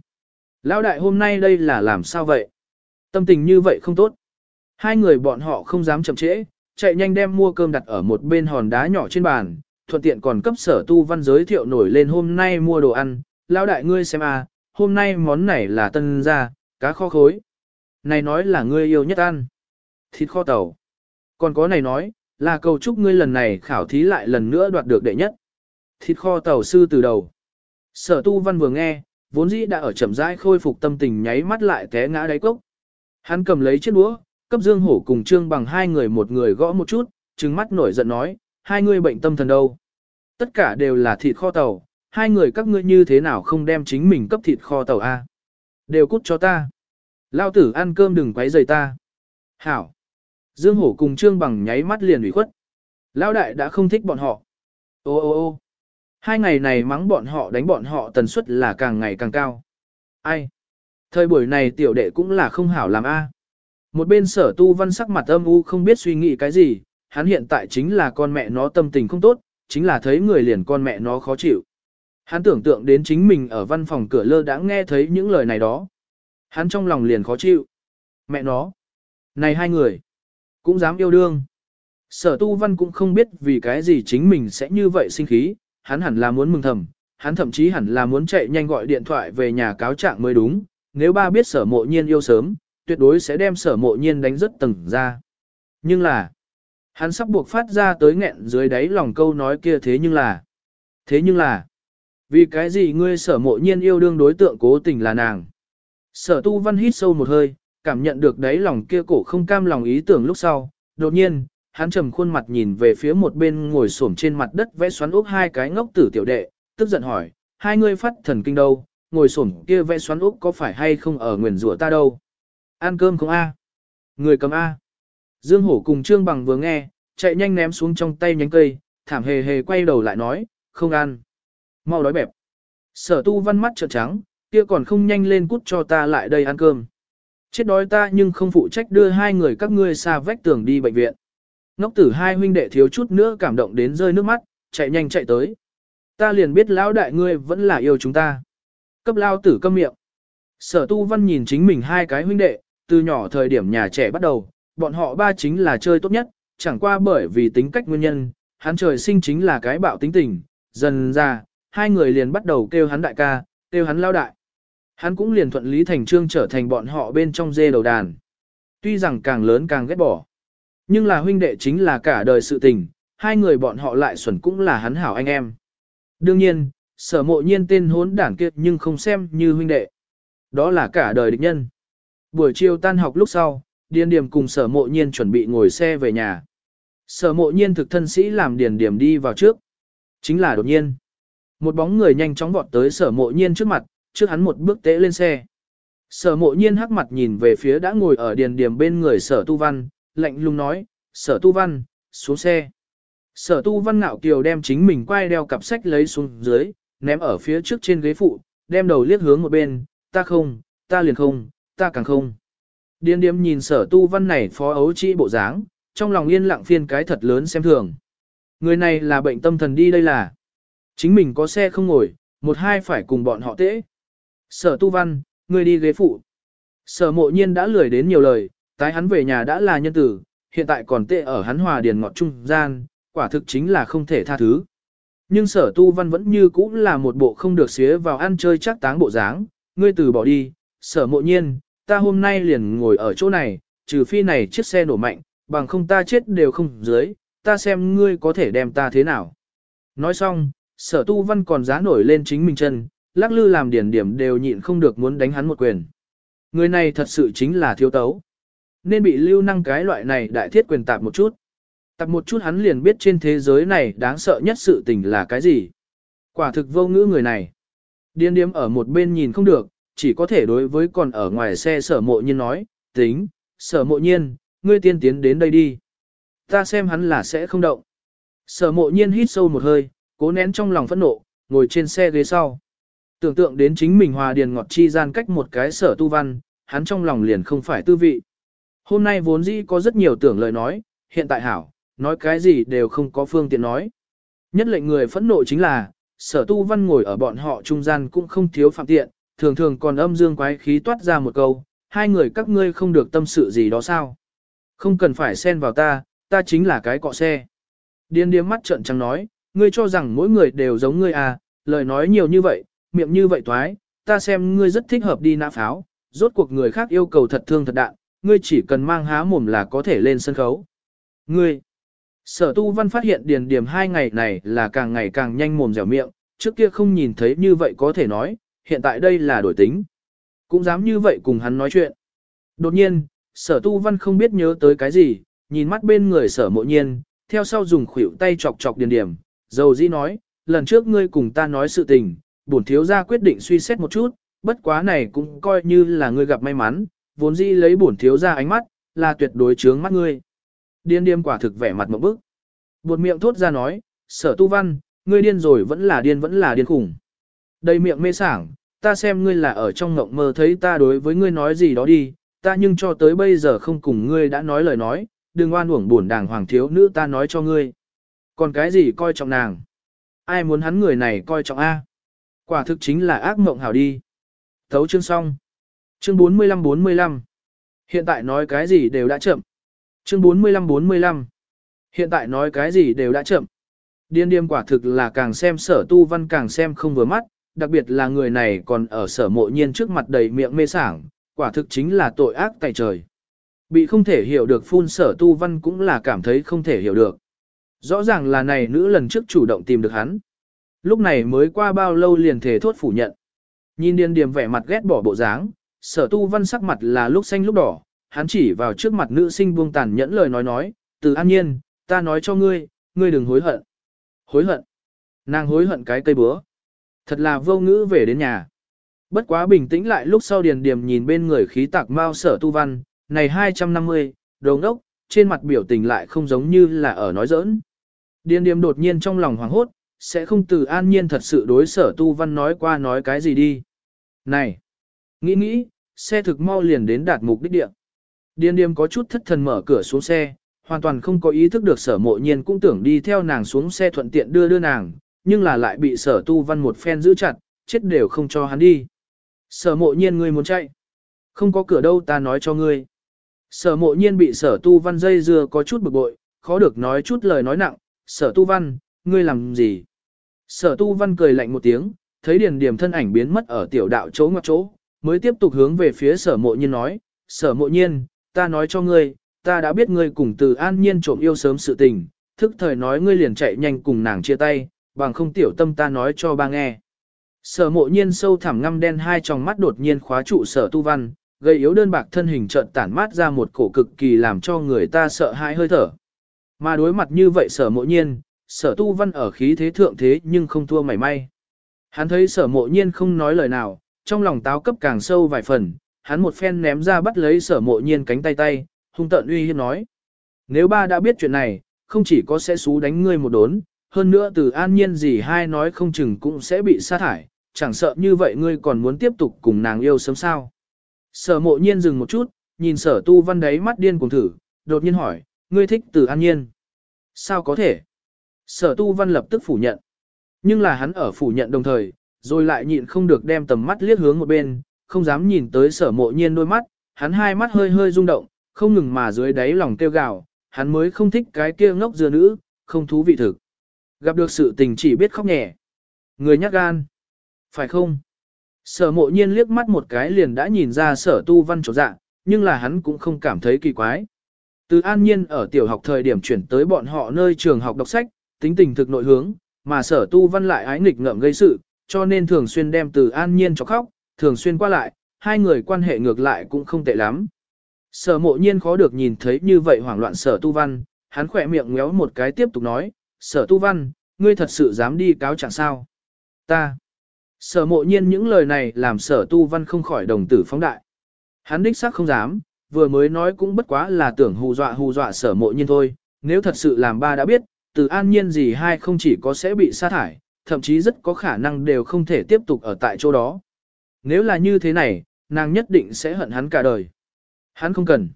S1: Lão đại hôm nay đây là làm sao vậy? Tâm tình như vậy không tốt. Hai người bọn họ không dám chậm trễ, chạy nhanh đem mua cơm đặt ở một bên hòn đá nhỏ trên bàn, thuận tiện còn cấp sở tu văn giới thiệu nổi lên hôm nay mua đồ ăn. Lão đại ngươi xem à, hôm nay món này là tân gia, cá kho khối. Này nói là ngươi yêu nhất ăn. Thịt kho tàu. Còn có này nói, là cầu chúc ngươi lần này khảo thí lại lần nữa đoạt được đệ nhất. Thịt kho tàu sư từ đầu. Sở tu văn vừa nghe, vốn dĩ đã ở chậm rãi khôi phục tâm tình nháy mắt lại té ngã đáy cốc. Hắn cầm lấy chiếc đũa, cấp Dương Hổ cùng Trương bằng hai người một người gõ một chút, trừng mắt nổi giận nói, hai người bệnh tâm thần đâu. Tất cả đều là thịt kho tàu, hai người các ngươi như thế nào không đem chính mình cấp thịt kho tàu a? Đều cút cho ta. Lao tử ăn cơm đừng quấy rầy ta. Hảo. Dương Hổ cùng Trương bằng nháy mắt liền ủy khuất. Lão đại đã không thích bọn họ. Ô ô ô Hai ngày này mắng bọn họ đánh bọn họ tần suất là càng ngày càng cao. Ai? Thời buổi này tiểu đệ cũng là không hảo làm a. Một bên sở tu văn sắc mặt âm u không biết suy nghĩ cái gì, hắn hiện tại chính là con mẹ nó tâm tình không tốt, chính là thấy người liền con mẹ nó khó chịu. Hắn tưởng tượng đến chính mình ở văn phòng cửa lơ đã nghe thấy những lời này đó. Hắn trong lòng liền khó chịu. Mẹ nó. Này hai người. Cũng dám yêu đương. Sở tu văn cũng không biết vì cái gì chính mình sẽ như vậy sinh khí, hắn hẳn là muốn mừng thầm, hắn thậm chí hẳn là muốn chạy nhanh gọi điện thoại về nhà cáo trạng mới đúng, nếu ba biết sở mộ nhiên yêu sớm, tuyệt đối sẽ đem sở mộ nhiên đánh rất tầng ra. Nhưng là, hắn sắp buộc phát ra tới nghẹn dưới đáy lòng câu nói kia thế nhưng là, thế nhưng là, vì cái gì ngươi sở mộ nhiên yêu đương đối tượng cố tình là nàng. Sở tu văn hít sâu một hơi, cảm nhận được đáy lòng kia cổ không cam lòng ý tưởng lúc sau, đột nhiên, hắn trầm khuôn mặt nhìn về phía một bên ngồi xổm trên mặt đất vẽ xoắn ốc hai cái ngốc tử tiểu đệ, tức giận hỏi, hai ngươi phát thần kinh đâu, ngồi xổm kia vẽ xoắn ốc có phải hay không ở nguyền rủa ta đâu? Ăn cơm không a? Người cầm a. Dương Hổ cùng Trương Bằng vừa nghe, chạy nhanh ném xuống trong tay nhánh cây, thảm hề hề quay đầu lại nói, không ăn. Mau đói bẹp. Sở tu văn mắt trợn trắng, kia còn không nhanh lên cút cho ta lại đây ăn cơm. Chết đói ta nhưng không phụ trách đưa hai người các ngươi xa vách tường đi bệnh viện. Ngốc tử hai huynh đệ thiếu chút nữa cảm động đến rơi nước mắt, chạy nhanh chạy tới. Ta liền biết lão đại ngươi vẫn là yêu chúng ta. Cấp lao tử câm miệng. Sở tu văn nhìn chính mình hai cái huynh đệ, từ nhỏ thời điểm nhà trẻ bắt đầu, bọn họ ba chính là chơi tốt nhất, chẳng qua bởi vì tính cách nguyên nhân, hắn trời sinh chính là cái bạo tính tình, dần ra, hai người liền bắt đầu kêu hắn đại ca, kêu hắn lao đại. Hắn cũng liền thuận lý thành trương trở thành bọn họ bên trong dê đầu đàn. Tuy rằng càng lớn càng ghét bỏ. Nhưng là huynh đệ chính là cả đời sự tình, hai người bọn họ lại xuẩn cũng là hắn hảo anh em. Đương nhiên, sở mộ nhiên tên hốn đảng kiệt nhưng không xem như huynh đệ. Đó là cả đời địch nhân. Buổi chiều tan học lúc sau, Điền Điểm cùng sở mộ nhiên chuẩn bị ngồi xe về nhà. Sở mộ nhiên thực thân sĩ làm Điền Điểm đi vào trước. Chính là đột nhiên. Một bóng người nhanh chóng vọt tới sở mộ nhiên trước mặt, trước hắn một bước tế lên xe. Sở mộ nhiên hắc mặt nhìn về phía đã ngồi ở điền điểm bên người sở tu văn, lạnh lùng nói, sở tu văn, xuống xe. Sở tu văn ngạo kiều đem chính mình quay đeo cặp sách lấy xuống dưới, ném ở phía trước trên ghế phụ, đem đầu liếc hướng một bên, ta không, ta liền không, ta càng không. Điền điểm nhìn sở tu văn này phó ấu trĩ bộ dáng, trong lòng yên lặng phiên cái thật lớn xem thường. Người này là bệnh tâm thần đi đây là. Chính mình có xe không ngồi, một hai phải cùng bọn họ tễ. Sở tu văn, ngươi đi ghế phụ. Sở mộ nhiên đã lười đến nhiều lời, tái hắn về nhà đã là nhân tử, hiện tại còn tệ ở hắn hòa điền ngọt trung gian, quả thực chính là không thể tha thứ. Nhưng sở tu văn vẫn như cũ là một bộ không được xía vào ăn chơi chắc táng bộ dáng, ngươi từ bỏ đi, sở mộ nhiên, ta hôm nay liền ngồi ở chỗ này, trừ phi này chiếc xe nổ mạnh, bằng không ta chết đều không dưới, ta xem ngươi có thể đem ta thế nào. Nói xong, sở tu văn còn giá nổi lên chính mình chân, lắc lư làm điển điểm đều nhịn không được muốn đánh hắn một quyền. Người này thật sự chính là thiếu tấu. Nên bị lưu năng cái loại này đại thiết quyền tạp một chút. Tạp một chút hắn liền biết trên thế giới này đáng sợ nhất sự tình là cái gì. Quả thực vô ngữ người này. Điên điếm ở một bên nhìn không được, chỉ có thể đối với còn ở ngoài xe sở mộ nhiên nói, tính, sở mộ nhiên, ngươi tiên tiến đến đây đi. Ta xem hắn là sẽ không động. Sở mộ nhiên hít sâu một hơi, cố nén trong lòng phẫn nộ, ngồi trên xe ghế sau. Tưởng tượng đến chính mình hòa điền ngọt chi gian cách một cái sở tu văn, hắn trong lòng liền không phải tư vị. Hôm nay vốn dĩ có rất nhiều tưởng lời nói, hiện tại hảo, nói cái gì đều không có phương tiện nói. Nhất lệnh người phẫn nộ chính là, sở tu văn ngồi ở bọn họ trung gian cũng không thiếu phạm tiện, thường thường còn âm dương quái khí toát ra một câu, hai người các ngươi không được tâm sự gì đó sao. Không cần phải xen vào ta, ta chính là cái cọ xe. Điên điếm mắt trợn trắng nói, ngươi cho rằng mỗi người đều giống ngươi à, lời nói nhiều như vậy, miệng như vậy toái, ta xem ngươi rất thích hợp đi nã pháo, rốt cuộc người khác yêu cầu thật thương thật đạn, ngươi chỉ cần mang há mồm là có thể lên sân khấu. Ngươi, sở tu văn phát hiện điền điểm hai ngày này là càng ngày càng nhanh mồm dẻo miệng, trước kia không nhìn thấy như vậy có thể nói, hiện tại đây là đổi tính. Cũng dám như vậy cùng hắn nói chuyện. Đột nhiên, sở tu văn không biết nhớ tới cái gì, nhìn mắt bên người sở mộ nhiên, theo sau dùng khuỷu tay chọc chọc điền điểm, dầu dĩ nói, lần trước ngươi cùng ta nói sự tình, bổn thiếu gia quyết định suy xét một chút, bất quá này cũng coi như là ngươi gặp may mắn, vốn dĩ lấy bổn thiếu gia ánh mắt, là tuyệt đối chướng mắt ngươi. Điên điềm quả thực vẻ mặt một bức. Buột miệng thốt ra nói, sở tu văn, ngươi điên rồi vẫn là điên vẫn là điên khủng. Đầy miệng mê sảng, ta xem ngươi là ở trong ngộng mơ thấy ta đối với ngươi nói gì đó đi, ta nhưng cho tới bây giờ không cùng ngươi đã nói lời nói, đừng oan uổng buồn đàng hoàng thiếu nữ ta nói cho ngươi. Còn cái gì coi trọng nàng? Ai muốn hắn người này coi trọng A? Quả thực chính là ác mộng hảo đi. Thấu chương xong. Chương 45-45. Hiện tại nói cái gì đều đã chậm. Chương 45-45. Hiện tại nói cái gì đều đã chậm. Điên điềm quả thực là càng xem sở tu văn càng xem không vừa mắt, đặc biệt là người này còn ở sở mộ nhiên trước mặt đầy miệng mê sảng, quả thực chính là tội ác tại trời. Bị không thể hiểu được phun sở tu văn cũng là cảm thấy không thể hiểu được. Rõ ràng là này nữ lần trước chủ động tìm được hắn. Lúc này mới qua bao lâu liền thể thốt phủ nhận. Nhìn điên điềm vẻ mặt ghét bỏ bộ dáng, sở tu văn sắc mặt là lúc xanh lúc đỏ, hắn chỉ vào trước mặt nữ sinh buông tàn nhẫn lời nói nói, từ an nhiên, ta nói cho ngươi, ngươi đừng hối hận. Hối hận. Nàng hối hận cái cây búa. Thật là vô ngữ về đến nhà. Bất quá bình tĩnh lại lúc sau điền điềm nhìn bên người khí tạc mau sở tu văn, này 250, đồ ngốc, trên mặt biểu tình lại không giống như là ở nói giỡn. Điền điềm đột nhiên trong lòng hoảng hốt, sẽ không từ an nhiên thật sự đối sở tu văn nói qua nói cái gì đi. Này! Nghĩ nghĩ, xe thực mau liền đến đạt mục đích địa. Điên điềm có chút thất thần mở cửa xuống xe, hoàn toàn không có ý thức được sở mộ nhiên cũng tưởng đi theo nàng xuống xe thuận tiện đưa đưa nàng, nhưng là lại bị sở tu văn một phen giữ chặt, chết đều không cho hắn đi. Sở mộ nhiên ngươi muốn chạy. Không có cửa đâu ta nói cho ngươi. Sở mộ nhiên bị sở tu văn dây dưa có chút bực bội, khó được nói chút lời nói nặng. Sở tu văn, ngươi làm gì? Sở tu văn cười lạnh một tiếng, thấy điền điểm thân ảnh biến mất ở tiểu đạo chỗ ngoặc chỗ, mới tiếp tục hướng về phía sở mộ nhiên nói. Sở mộ nhiên, ta nói cho ngươi, ta đã biết ngươi cùng từ an nhiên trộm yêu sớm sự tình, thức thời nói ngươi liền chạy nhanh cùng nàng chia tay, bằng không tiểu tâm ta nói cho ba nghe. Sở mộ nhiên sâu thẳm ngăm đen hai tròng mắt đột nhiên khóa trụ sở tu văn, gây yếu đơn bạc thân hình trợn tản mát ra một cổ cực kỳ làm cho người ta sợ hãi hơi thở. Mà đối mặt như vậy sở mộ nhiên, sở tu văn ở khí thế thượng thế nhưng không thua mảy may. Hắn thấy sở mộ nhiên không nói lời nào, trong lòng táo cấp càng sâu vài phần, hắn một phen ném ra bắt lấy sở mộ nhiên cánh tay tay, hung tợn uy hiếp nói. Nếu ba đã biết chuyện này, không chỉ có sẽ xú đánh ngươi một đốn, hơn nữa từ an nhiên gì hai nói không chừng cũng sẽ bị sa thải, chẳng sợ như vậy ngươi còn muốn tiếp tục cùng nàng yêu sớm sao. Sở mộ nhiên dừng một chút, nhìn sở tu văn đấy mắt điên cùng thử, đột nhiên hỏi, ngươi thích từ an nhiên. Sao có thể? Sở tu văn lập tức phủ nhận. Nhưng là hắn ở phủ nhận đồng thời, rồi lại nhịn không được đem tầm mắt liếc hướng một bên, không dám nhìn tới sở mộ nhiên đôi mắt, hắn hai mắt hơi hơi rung động, không ngừng mà dưới đáy lòng kêu gào, hắn mới không thích cái kia ngốc dừa nữ, không thú vị thực. Gặp được sự tình chỉ biết khóc nhẹ. Người nhát gan. Phải không? Sở mộ nhiên liếc mắt một cái liền đã nhìn ra sở tu văn trột dạ, nhưng là hắn cũng không cảm thấy kỳ quái. Từ an nhiên ở tiểu học thời điểm chuyển tới bọn họ nơi trường học đọc sách, tính tình thực nội hướng, mà sở tu văn lại ái nghịch ngợm gây sự, cho nên thường xuyên đem từ an nhiên cho khóc, thường xuyên qua lại, hai người quan hệ ngược lại cũng không tệ lắm. Sở mộ nhiên khó được nhìn thấy như vậy hoảng loạn sở tu văn, hắn khỏe miệng ngéo một cái tiếp tục nói, sở tu văn, ngươi thật sự dám đi cáo trạng sao? Ta. Sở mộ nhiên những lời này làm sở tu văn không khỏi đồng tử phóng đại. Hắn đích xác không dám, vừa mới nói cũng bất quá là tưởng hù dọa hù dọa sở mộ nhiên thôi, nếu thật sự làm ba đã biết, từ an nhiên gì hai không chỉ có sẽ bị sa thải, thậm chí rất có khả năng đều không thể tiếp tục ở tại chỗ đó. Nếu là như thế này, nàng nhất định sẽ hận hắn cả đời. Hắn không cần.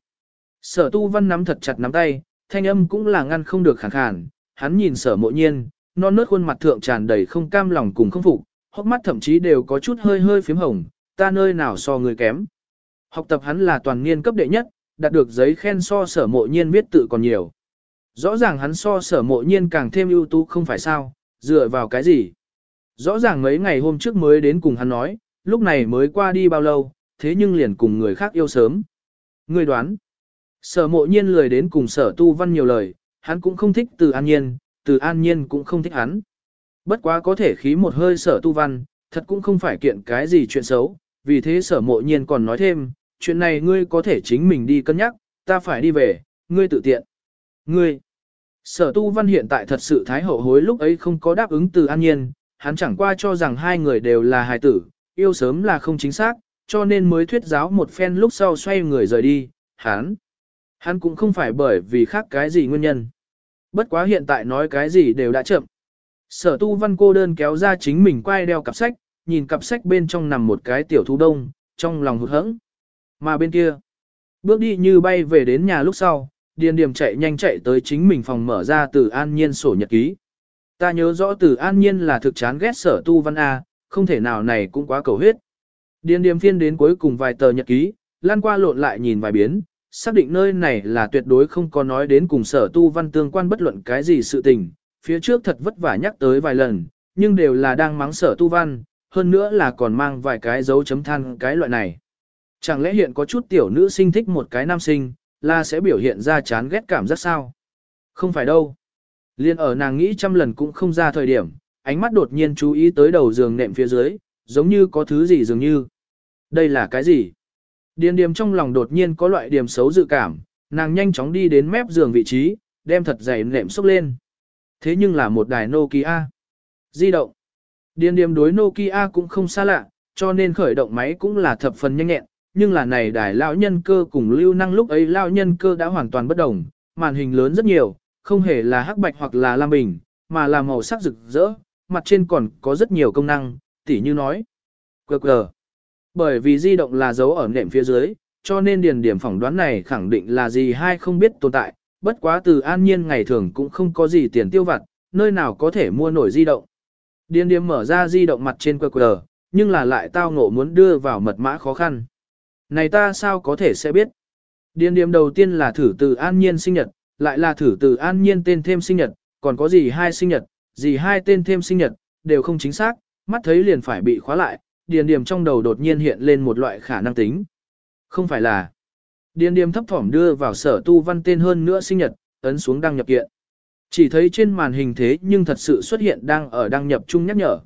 S1: Sở tu văn nắm thật chặt nắm tay, thanh âm cũng là ngăn không được khàn khàn, hắn nhìn sở mộ nhiên, non nớt khuôn mặt thượng tràn đầy không cam lòng cùng không phục, hốc mắt thậm chí đều có chút hơi hơi phím hồng, ta nơi nào so người kém. Học tập hắn là toàn niên cấp đệ nhất, đạt được giấy khen so sở mộ nhiên viết tự còn nhiều. Rõ ràng hắn so sở mộ nhiên càng thêm ưu tú không phải sao, dựa vào cái gì. Rõ ràng mấy ngày hôm trước mới đến cùng hắn nói, lúc này mới qua đi bao lâu, thế nhưng liền cùng người khác yêu sớm. Người đoán, sở mộ nhiên lười đến cùng sở tu văn nhiều lời, hắn cũng không thích từ an nhiên, từ an nhiên cũng không thích hắn. Bất quá có thể khí một hơi sở tu văn, thật cũng không phải kiện cái gì chuyện xấu, vì thế sở mộ nhiên còn nói thêm, chuyện này ngươi có thể chính mình đi cân nhắc, ta phải đi về, ngươi tự tiện. Ngươi, sở tu văn hiện tại thật sự thái hậu hối lúc ấy không có đáp ứng từ an nhiên, hắn chẳng qua cho rằng hai người đều là hài tử, yêu sớm là không chính xác, cho nên mới thuyết giáo một phen lúc sau xoay người rời đi, hắn. Hắn cũng không phải bởi vì khác cái gì nguyên nhân. Bất quá hiện tại nói cái gì đều đã chậm. Sở tu văn cô đơn kéo ra chính mình quay đeo cặp sách, nhìn cặp sách bên trong nằm một cái tiểu thú đông, trong lòng hụt hẫng. Mà bên kia, bước đi như bay về đến nhà lúc sau, điền điểm chạy nhanh chạy tới chính mình phòng mở ra từ an nhiên sổ nhật ký. Ta nhớ rõ từ an nhiên là thực chán ghét sở tu văn A, không thể nào này cũng quá cầu huyết. Điền điểm phiên đến cuối cùng vài tờ nhật ký, lan qua lộn lại nhìn vài biến, xác định nơi này là tuyệt đối không có nói đến cùng sở tu văn tương quan bất luận cái gì sự tình, phía trước thật vất vả nhắc tới vài lần, nhưng đều là đang mắng sở tu văn, hơn nữa là còn mang vài cái dấu chấm than cái loại này. Chẳng lẽ hiện có chút tiểu nữ sinh thích một cái nam sinh, là sẽ biểu hiện ra chán ghét cảm giác sao? Không phải đâu. Liên ở nàng nghĩ trăm lần cũng không ra thời điểm, ánh mắt đột nhiên chú ý tới đầu giường nệm phía dưới, giống như có thứ gì dường như. Đây là cái gì? Điền điềm trong lòng đột nhiên có loại điểm xấu dự cảm, nàng nhanh chóng đi đến mép giường vị trí, đem thật dày nệm xúc lên. Thế nhưng là một đài Nokia. Di động. Điền điềm đối Nokia cũng không xa lạ, cho nên khởi động máy cũng là thập phần nhanh nhẹn, nhưng là này đài lão nhân cơ cùng lưu năng lúc ấy lão nhân cơ đã hoàn toàn bất đồng, màn hình lớn rất nhiều, không hề là hắc bạch hoặc là lam bình, mà là màu sắc rực rỡ, mặt trên còn có rất nhiều công năng, tỉ như nói. QR. Bởi vì di động là dấu ở nệm phía dưới, cho nên điền điểm phỏng đoán này khẳng định là gì hay không biết tồn tại, bất quá từ an nhiên ngày thường cũng không có gì tiền tiêu vặt, nơi nào có thể mua nổi di động. Điền điểm mở ra di động mặt trên QR, nhưng là lại tao ngộ muốn đưa vào mật mã khó khăn. Này ta sao có thể sẽ biết? Điền điểm đầu tiên là thử từ an nhiên sinh nhật, lại là thử từ an nhiên tên thêm sinh nhật, còn có gì hai sinh nhật, gì hai tên thêm sinh nhật, đều không chính xác, mắt thấy liền phải bị khóa lại, điền điểm trong đầu đột nhiên hiện lên một loại khả năng tính. Không phải là. Điền điểm thấp thỏm đưa vào sở tu văn tên hơn nữa sinh nhật, ấn xuống đăng nhập kiện. Chỉ thấy trên màn hình thế nhưng thật sự xuất hiện đang ở đăng nhập chung nhắc nhở.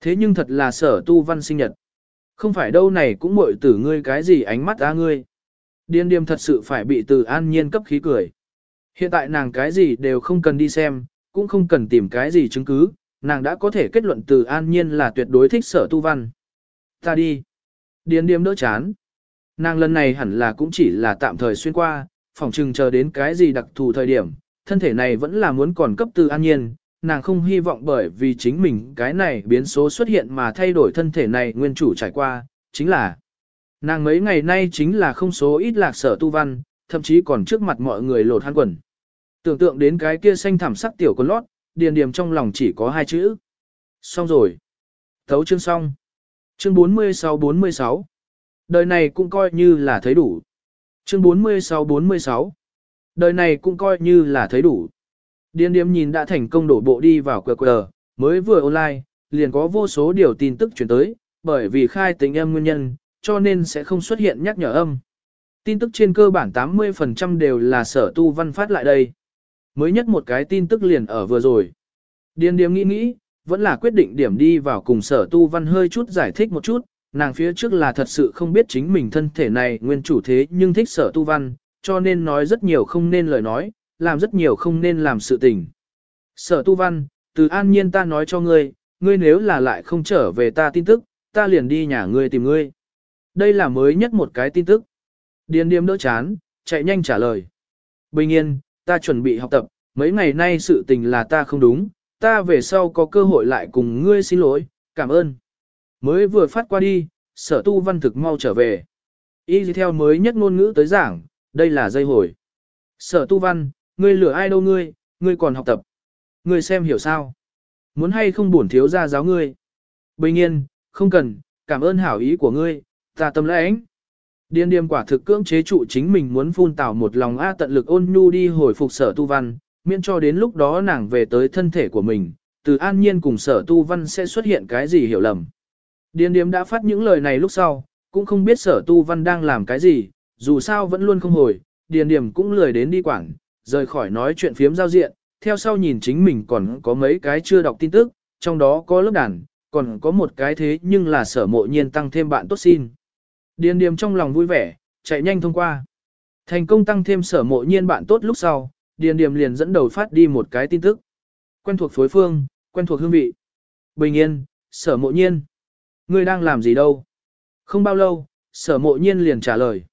S1: Thế nhưng thật là sở tu văn sinh nhật. Không phải đâu này cũng muội tử ngươi cái gì ánh mắt ra ngươi. Điền điềm thật sự phải bị từ an nhiên cấp khí cười. Hiện tại nàng cái gì đều không cần đi xem, cũng không cần tìm cái gì chứng cứ, nàng đã có thể kết luận từ an nhiên là tuyệt đối thích sở tu văn. Ta đi. Điền điềm đỡ chán. Nàng lần này hẳn là cũng chỉ là tạm thời xuyên qua, phòng trừng chờ đến cái gì đặc thù thời điểm, thân thể này vẫn là muốn còn cấp từ an nhiên, nàng không hy vọng bởi vì chính mình cái này biến số xuất hiện mà thay đổi thân thể này nguyên chủ trải qua, chính là nàng mấy ngày nay chính là không số ít lạc sở tu văn, thậm chí còn trước mặt mọi người lột hắn quần. Tưởng tượng đến cái kia xanh thảm sắc tiểu con lót, điền điểm trong lòng chỉ có hai chữ. Xong rồi. Thấu chương xong. Chương 46-46. Đời này cũng coi như là thấy đủ. Chương 46-46. Đời này cũng coi như là thấy đủ. Điền Điếm nhìn đã thành công đổ bộ đi vào QR, mới vừa online, liền có vô số điều tin tức chuyển tới, bởi vì khai tính âm nguyên nhân, cho nên sẽ không xuất hiện nhắc nhở âm. Tin tức trên cơ bản 80% đều là sở tu văn phát lại đây. Mới nhất một cái tin tức liền ở vừa rồi. Điền Điếm nghĩ nghĩ, vẫn là quyết định điểm đi vào cùng sở tu văn hơi chút giải thích một chút, nàng phía trước là thật sự không biết chính mình thân thể này nguyên chủ thế nhưng thích sở tu văn, cho nên nói rất nhiều không nên lời nói, làm rất nhiều không nên làm sự tình. Sở tu văn, từ an nhiên ta nói cho ngươi, ngươi nếu là lại không trở về ta tin tức, ta liền đi nhà ngươi tìm ngươi. Đây là mới nhất một cái tin tức. Điền điềm đỡ chán, chạy nhanh trả lời. Bình yên, ta chuẩn bị học tập, mấy ngày nay sự tình là ta không đúng, ta về sau có cơ hội lại cùng ngươi xin lỗi, cảm ơn. Mới vừa phát qua đi, sở tu văn thực mau trở về. Y theo mới nhất ngôn ngữ tới giảng, đây là dây hồi. Sở tu văn, ngươi lừa ai đâu ngươi, ngươi còn học tập. Ngươi xem hiểu sao. Muốn hay không bổn thiếu ra giáo ngươi. Bình yên, không cần, cảm ơn hảo ý của ngươi, ta tâm lẽ ánh. Điên điềm quả thực cưỡng chế trụ chính mình muốn phun tảo một lòng A tận lực ôn nhu đi hồi phục sở tu văn, miễn cho đến lúc đó nàng về tới thân thể của mình, từ an nhiên cùng sở tu văn sẽ xuất hiện cái gì hiểu lầm. Điền Điềm đã phát những lời này lúc sau, cũng không biết sở tu văn đang làm cái gì, dù sao vẫn luôn không hồi, điền điểm cũng lười đến đi quảng, rời khỏi nói chuyện phiếm giao diện, theo sau nhìn chính mình còn có mấy cái chưa đọc tin tức, trong đó có lớp đàn, còn có một cái thế nhưng là sở mộ nhiên tăng thêm bạn tốt xin. Điền điểm trong lòng vui vẻ, chạy nhanh thông qua. Thành công tăng thêm sở mộ nhiên bạn tốt lúc sau, điền điểm liền dẫn đầu phát đi một cái tin tức. Quen thuộc phối phương, quen thuộc hương vị. Bình yên, sở mộ nhiên. Ngươi đang làm gì đâu? Không bao lâu, sở mộ nhiên liền trả lời.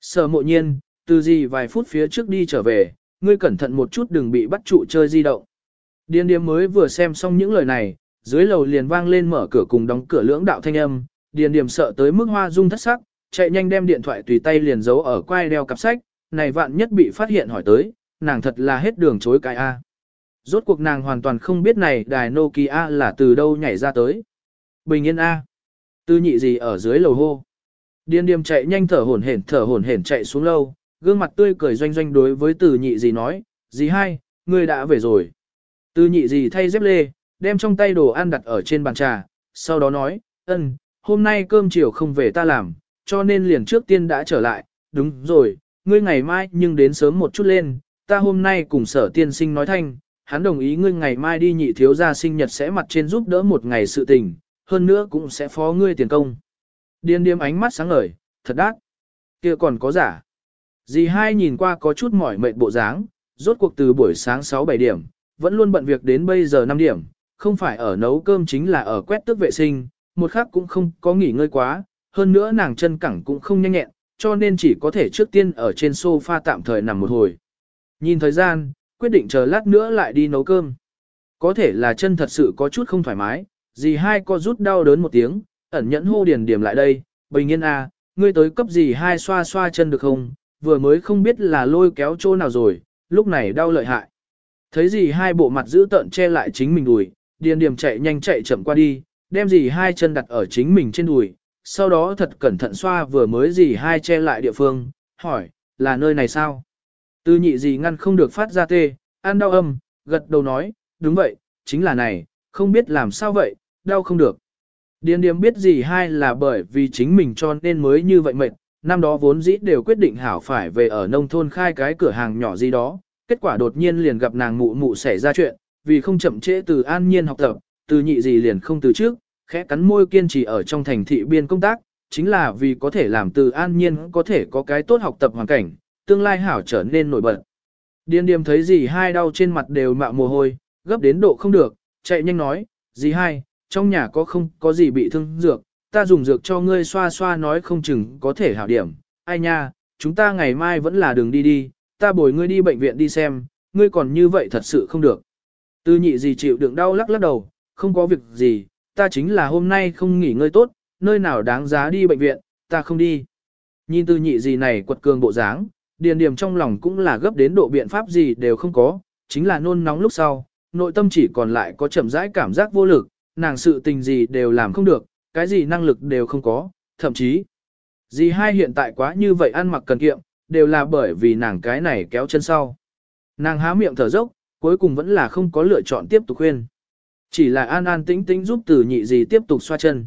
S1: Sở mộ nhiên, từ gì vài phút phía trước đi trở về, ngươi cẩn thận một chút đừng bị bắt trụ chơi di động. Điền điếm mới vừa xem xong những lời này, dưới lầu liền vang lên mở cửa cùng đóng cửa lưỡng đạo thanh âm, điền điềm sợ tới mức hoa rung thất sắc, chạy nhanh đem điện thoại tùy tay liền giấu ở quai đeo cặp sách, này vạn nhất bị phát hiện hỏi tới, nàng thật là hết đường chối cái A. Rốt cuộc nàng hoàn toàn không biết này đài Nokia là từ đâu nhảy ra tới. Bình yên A. Tư nhị gì ở dưới lầu hô. Điên điềm chạy nhanh thở hổn hển thở hổn hển chạy xuống lâu, gương mặt tươi cười doanh doanh đối với từ nhị gì nói, gì hai, ngươi đã về rồi. Từ nhị gì thay dép lê, đem trong tay đồ ăn đặt ở trên bàn trà, sau đó nói, ân, hôm nay cơm chiều không về ta làm, cho nên liền trước tiên đã trở lại, đúng rồi, ngươi ngày mai nhưng đến sớm một chút lên, ta hôm nay cùng sở tiên sinh nói thanh, hắn đồng ý ngươi ngày mai đi nhị thiếu gia sinh nhật sẽ mặt trên giúp đỡ một ngày sự tình, hơn nữa cũng sẽ phó ngươi tiền công. Điên điếm ánh mắt sáng ngời, thật đắt. kia còn có giả. Dì hai nhìn qua có chút mỏi mệt bộ dáng, rốt cuộc từ buổi sáng 6-7 điểm, vẫn luôn bận việc đến bây giờ 5 điểm, không phải ở nấu cơm chính là ở quét tước vệ sinh, một khắc cũng không có nghỉ ngơi quá, hơn nữa nàng chân cẳng cũng không nhanh nhẹn, cho nên chỉ có thể trước tiên ở trên sofa tạm thời nằm một hồi. Nhìn thời gian, quyết định chờ lát nữa lại đi nấu cơm. Có thể là chân thật sự có chút không thoải mái, dì hai co rút đau đớn một tiếng, ẩn nhẫn hô điền điểm lại đây, bình yên à, ngươi tới cấp dì hai xoa xoa chân được không, vừa mới không biết là lôi kéo chỗ nào rồi, lúc này đau lợi hại. Thấy gì hai bộ mặt giữ tợn che lại chính mình đùi, điền điểm chạy nhanh chạy chậm qua đi, đem gì hai chân đặt ở chính mình trên đùi, sau đó thật cẩn thận xoa vừa mới gì hai che lại địa phương, hỏi, là nơi này sao? Tư nhị gì ngăn không được phát ra tê, ăn đau âm, gật đầu nói, đúng vậy, chính là này, không biết làm sao vậy, đau không được. Điền điềm biết gì hai là bởi vì chính mình cho nên mới như vậy mệt, năm đó vốn dĩ đều quyết định hảo phải về ở nông thôn khai cái cửa hàng nhỏ gì đó, kết quả đột nhiên liền gặp nàng mụ mụ xảy ra chuyện, vì không chậm trễ từ an nhiên học tập, từ nhị gì liền không từ trước, khẽ cắn môi kiên trì ở trong thành thị biên công tác, chính là vì có thể làm từ an nhiên có thể có cái tốt học tập hoàn cảnh, tương lai hảo trở nên nổi bật. Điên điềm thấy gì hai đau trên mặt đều mạo mồ hôi, gấp đến độ không được, chạy nhanh nói, gì hai, trong nhà có không có gì bị thương dược, ta dùng dược cho ngươi xoa xoa nói không chừng có thể hảo điểm, ai nha, chúng ta ngày mai vẫn là đường đi đi, ta bồi ngươi đi bệnh viện đi xem, ngươi còn như vậy thật sự không được. Tư nhị gì chịu đựng đau lắc lắc đầu, không có việc gì, ta chính là hôm nay không nghỉ ngơi tốt, nơi nào đáng giá đi bệnh viện, ta không đi. Nhìn tư nhị gì này quật cường bộ dáng, điền điểm trong lòng cũng là gấp đến độ biện pháp gì đều không có, chính là nôn nóng lúc sau, nội tâm chỉ còn lại có chậm rãi cảm giác vô lực, nàng sự tình gì đều làm không được, cái gì năng lực đều không có, thậm chí. Dì hai hiện tại quá như vậy ăn mặc cần kiệm, đều là bởi vì nàng cái này kéo chân sau. Nàng há miệng thở dốc, cuối cùng vẫn là không có lựa chọn tiếp tục khuyên. Chỉ là an an tĩnh tĩnh giúp từ nhị gì tiếp tục xoa chân.